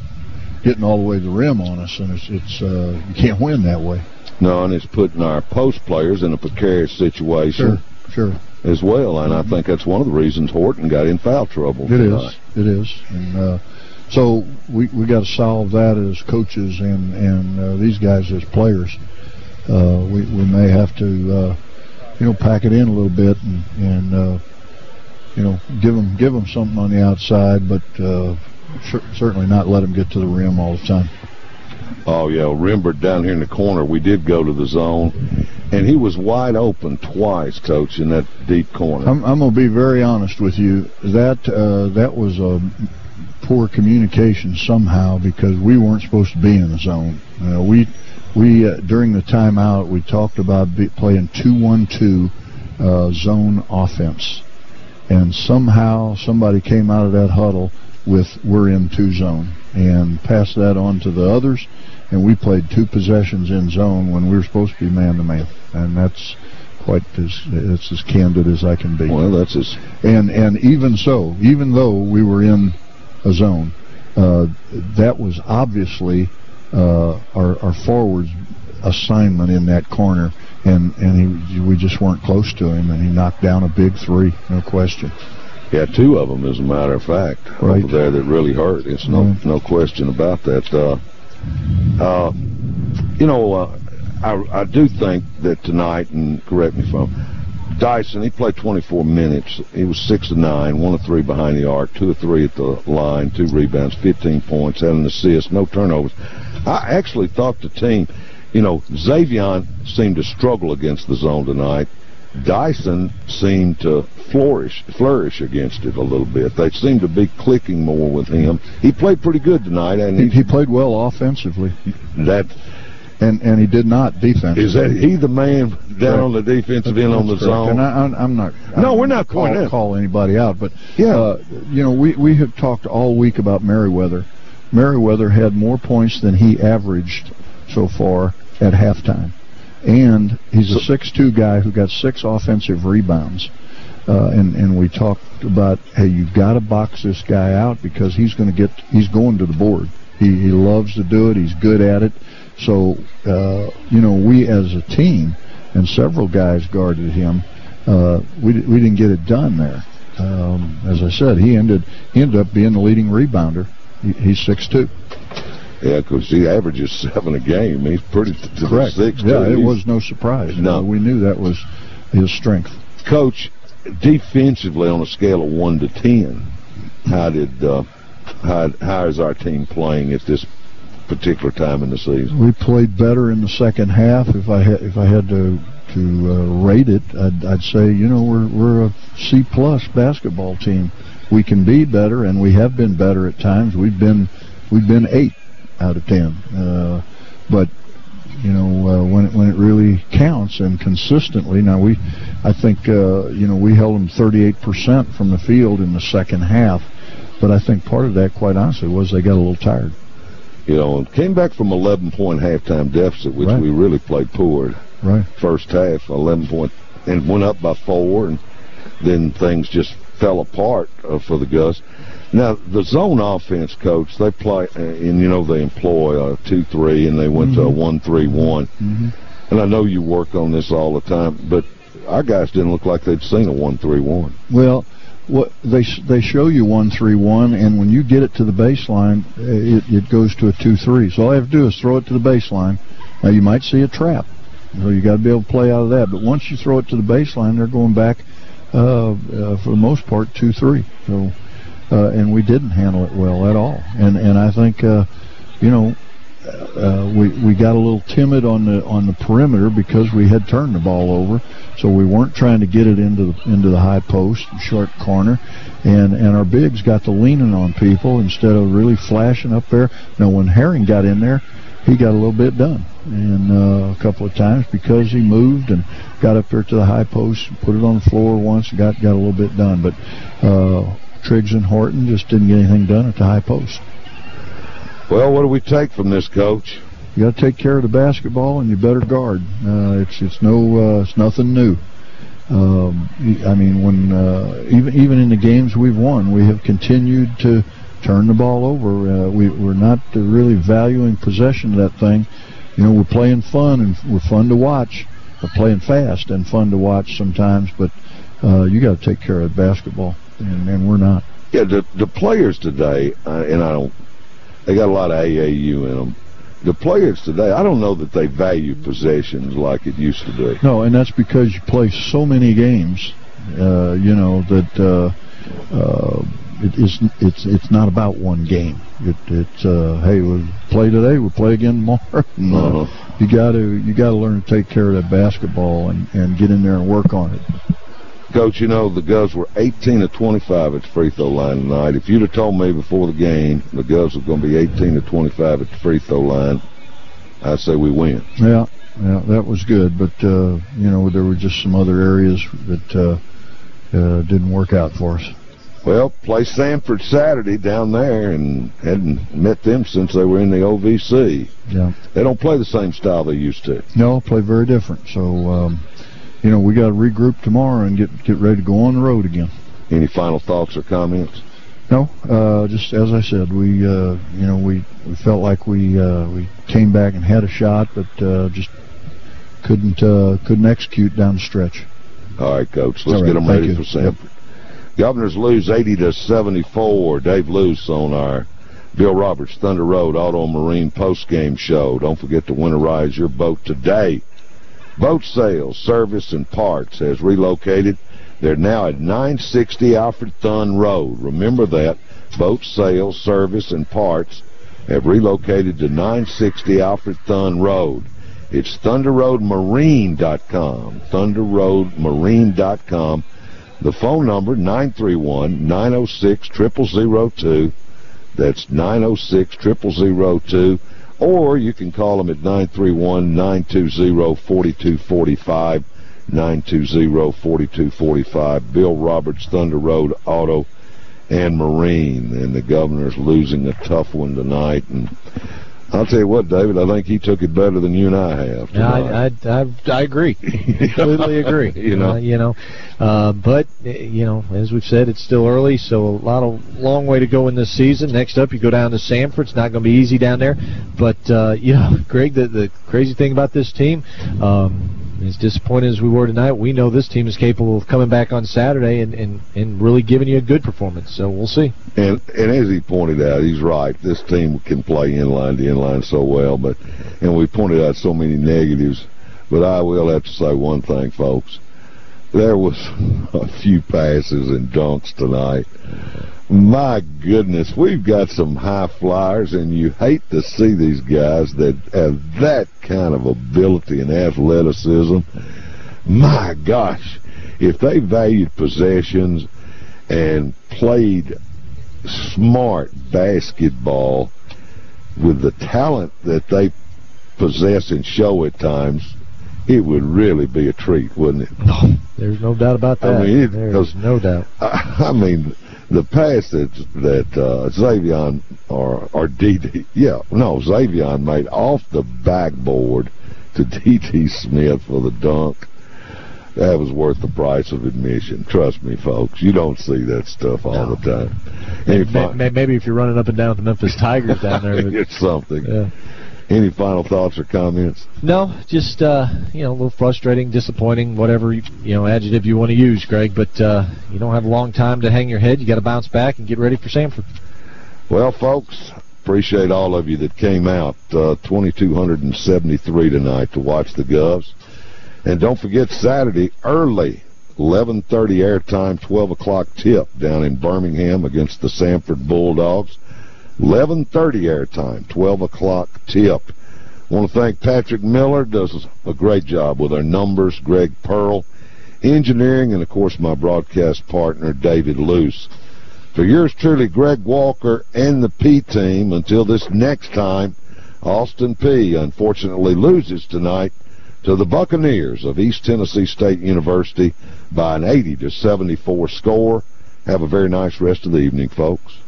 [SPEAKER 35] getting all the way to the rim on us, and it's it's uh, you can't win that way.
[SPEAKER 1] No, and it's putting our post players in a precarious situation
[SPEAKER 35] Sure, sure.
[SPEAKER 1] as well. And I think that's one of the reasons Horton got in foul trouble.
[SPEAKER 35] It is.
[SPEAKER 1] tonight.
[SPEAKER 35] It is. And uh, so we we got to solve that as coaches and and uh, these guys as players. Uh, we we may have to uh, you know pack it in a little bit and and uh, you know give them give them something on the outside, but uh, cer- certainly not let them get to the rim all the time.
[SPEAKER 1] Oh yeah, Rembert down here in the corner. We did go to the zone, and he was wide open twice, coach, in that deep corner.
[SPEAKER 35] I'm, I'm going to be very honest with you. That uh, that was a poor communication somehow because we weren't supposed to be in the zone. Uh, we we uh, during the timeout we talked about be, playing two one two uh, zone offense, and somehow somebody came out of that huddle with we're in two zone and passed that on to the others, and we played two possessions in zone when we were supposed to be man to man, and that's quite as it's as candid as I can be.
[SPEAKER 1] Well, that's as
[SPEAKER 35] and and even so, even though we were in a zone, uh, that was obviously uh, our our forwards assignment in that corner, and and he we just weren't close to him, and he knocked down a big three, no question.
[SPEAKER 1] Yeah, two of them, as a matter of fact,
[SPEAKER 35] Right.
[SPEAKER 1] over there that really hurt. It's no
[SPEAKER 35] Mm.
[SPEAKER 1] no question about that. Uh, uh, you know, uh, I I do think that tonight, and correct me if I'm Dyson, he played 24 minutes. He was six to nine, one of three behind the arc, two or three at the line, two rebounds, 15 points, had an assist, no turnovers. I actually thought the team, you know, Xavion seemed to struggle against the zone tonight. Dyson seemed to flourish flourish against it a little bit. They seemed to be clicking more with him. He played pretty good tonight, and
[SPEAKER 35] He,
[SPEAKER 1] he,
[SPEAKER 35] he played well offensively,
[SPEAKER 1] that
[SPEAKER 35] and and he did not defensively.
[SPEAKER 1] is that he the man down
[SPEAKER 35] Correct.
[SPEAKER 1] on the defensive end on the
[SPEAKER 35] correct.
[SPEAKER 1] zone.
[SPEAKER 35] And I, I'm- I'm not.
[SPEAKER 1] No,
[SPEAKER 35] I'm
[SPEAKER 1] we're not going to
[SPEAKER 35] call anybody out, but
[SPEAKER 1] Yeah.
[SPEAKER 35] uh, you know, we we have talked all week about Merriweather. Merriweather had more points than he averaged so far at halftime, and he's a six-two guy who got six offensive rebounds. Uh, and and we talked about hey, you've got to box this guy out because he's going to get he's going to the board. He he loves to do it. He's good at it. So uh, you know, we as a team and several guys guarded him. Uh, we we didn't get it done there. Um, as I said, he ended he ended up being the leading rebounder. He, he's six two.
[SPEAKER 1] Yeah, because he averages seven a game. He's pretty
[SPEAKER 35] Correct.
[SPEAKER 1] six.
[SPEAKER 35] yeah,
[SPEAKER 1] too.
[SPEAKER 35] it was no surprise.
[SPEAKER 1] No.
[SPEAKER 35] We knew that was his strength.
[SPEAKER 1] Coach, defensively on a scale of one to ten, how did uh, how how is our team playing at this particular time in the season?
[SPEAKER 35] We played better in the second half. If I had if I had to to uh, rate it, I'd, I'd say you know we're we're a C plus basketball team. We can be better, and we have been better at times. We've been we've been eight out of ten, uh, but you know uh, when it, when it really counts and consistently. Now we, I think uh, you know we held them 38 percent from the field in the second half, but I think part of that, quite honestly, was they got a little tired.
[SPEAKER 1] You know, came back from 11 point halftime deficit, which
[SPEAKER 35] Right.
[SPEAKER 1] we really played poor.
[SPEAKER 35] Right.
[SPEAKER 1] First half, 11 point, and went up by four, and then things just fell apart uh, for the Gus. Now the zone offense, coach, they play, uh, and you know they employ a two-three, and they went to a
[SPEAKER 35] Mhm.
[SPEAKER 1] one-three-one.
[SPEAKER 35] Mm-hmm.
[SPEAKER 1] And I know you work on this all the time, but our guys didn't look like they'd seen a one-three-one.
[SPEAKER 35] Well, what they they show you one three one, and when you get it to the baseline, uh, it it goes to a two three. So all I have to do is throw it to the baseline. Now you might see a trap, so you got to be able to play out of that. But once you throw it to the baseline, they're going back uh, uh, for the most part two three. So uh, and we didn't handle it well at all. And and I think uh, you know uh, we we got a little timid on the on the perimeter because we had turned the ball over, so we weren't trying to get it into the into the high post, short corner, and and our bigs got to leaning on people instead of really flashing up there. Now when Herring got in there, he got a little bit done, and uh, a couple of times because he moved and got up there to the high post, put it on the floor once, got got a little bit done, but. Uh, Triggs and Horton just didn't get anything done at the high post.
[SPEAKER 1] Well, what do we take from this, coach?
[SPEAKER 35] You got to take care of the basketball, and you better guard. Uh, it's it's no uh, it's nothing new. Um, I mean, when uh, even even in the games we've won, we have continued to turn the ball over. Uh, we we're not really valuing possession of that thing. You know, we're playing fun and we're fun to watch. We're playing fast and fun to watch sometimes, but uh, you got to take care of the basketball, and, and we're not.
[SPEAKER 1] Yeah, the the players today, uh, and I don't. They got a lot of AAU in them. The players today, I don't know that they value possessions like it used to be.
[SPEAKER 35] No, and that's because you play so many games. Uh, you know that uh, uh, it is it's it's not about one game. It it's uh, hey we'll play today, we'll play again tomorrow. and, uh,
[SPEAKER 1] Uh-huh.
[SPEAKER 35] You got to you got to learn to take care of that basketball and and get in there and work on it.
[SPEAKER 1] Coach, you know the Govs were 18 to 25 at the free throw line tonight. If you'd have told me before the game the Govs were going to be 18 to 25 at the free throw line, I'd say we win.
[SPEAKER 35] Yeah, yeah, that was good. But uh, you know there were just some other areas that uh, uh, didn't work out for us.
[SPEAKER 1] Well, play Samford Saturday down there, and hadn't met them since they were in the OVC.
[SPEAKER 35] Yeah.
[SPEAKER 1] They don't play the same style they used to.
[SPEAKER 35] No, play very different. So, um, you know, we got to regroup tomorrow and get get ready to go on the road again.
[SPEAKER 1] Any final thoughts or comments?
[SPEAKER 35] No, uh, just as I said, we uh, you know we, we felt like we uh, we came back and had a shot, but uh, just couldn't uh, couldn't execute down the stretch.
[SPEAKER 1] All right, coach. Let's
[SPEAKER 35] right,
[SPEAKER 1] get them ready
[SPEAKER 35] you.
[SPEAKER 1] for Samford. Governors lose 80 to 74. Dave Loos on our Bill Roberts Thunder Road Auto Marine post game show. Don't forget to winterize your boat today. Boat sales, service, and parts has relocated. They're now at 960 Alfred Thun Road. Remember that. Boat sales, service, and parts have relocated to 960 Alfred Thun Road. It's thunderroadmarine.com. Thunderroadmarine.com. The phone number, 931-906-0002. That's 906-0002. Or you can call them at 931-920-4245. 920-4245. Bill Roberts, Thunder Road Auto and Marine. And the governor's losing a tough one tonight. And I'll tell you what, David, I think he took it better than you and I have. Tonight.
[SPEAKER 2] I, I, I, I agree. Completely agree.
[SPEAKER 1] You know.
[SPEAKER 2] Uh, you know, uh, but you know, as we've said, it's still early, so a lot of long way to go in this season. Next up, you go down to Samford. It's not going to be easy down there, but uh, you know, Greg, the the crazy thing about this team. Um, as disappointed as we were tonight, we know this team is capable of coming back on Saturday and, and, and really giving you a good performance. So we'll see.
[SPEAKER 1] And and as he pointed out, he's right. This team can play inline to inline so well, but and we pointed out so many negatives. But I will have to say one thing, folks. There was a few passes and dunks tonight. My goodness, we've got some high flyers, and you hate to see these guys that have that kind of ability and athleticism. My gosh, if they valued possessions and played smart basketball with the talent that they possess and show at times, it would really be a treat, wouldn't it?
[SPEAKER 2] There's no doubt about that.
[SPEAKER 1] I mean, it,
[SPEAKER 2] There's no doubt.
[SPEAKER 1] I, I mean, the pass that that uh, Xavion or or DD, yeah, no, Xavion made off the backboard to D.D. Smith for the dunk. That was worth the price of admission. Trust me, folks. You don't see that stuff all the time. Any
[SPEAKER 2] May-
[SPEAKER 1] fi-
[SPEAKER 2] may- Maybe if you're running up and down with the Memphis Tigers down there.
[SPEAKER 1] it's something.
[SPEAKER 2] Yeah.
[SPEAKER 1] Any final thoughts or comments?
[SPEAKER 2] No, just uh, you know, a little frustrating, disappointing, whatever you, you know adjective you want to use, Greg. But uh, you don't have a long time to hang your head. You got to bounce back and get ready for Samford.
[SPEAKER 1] Well, folks, appreciate all of you that came out. Uh, 2,273 tonight to watch the Govs. And don't forget Saturday early, 11:30 airtime, 12 o'clock tip down in Birmingham against the Samford Bulldogs. 11:30 airtime, 12 o'clock tip. Want to thank Patrick Miller, does a great job with our numbers. Greg Pearl, engineering, and of course my broadcast partner David Luce. For yours truly, Greg Walker and the Peay team. Until this next time, Austin Peay unfortunately loses tonight to the Buccaneers of East Tennessee State University by an 80 to 74 score. Have a very nice rest of the evening, folks.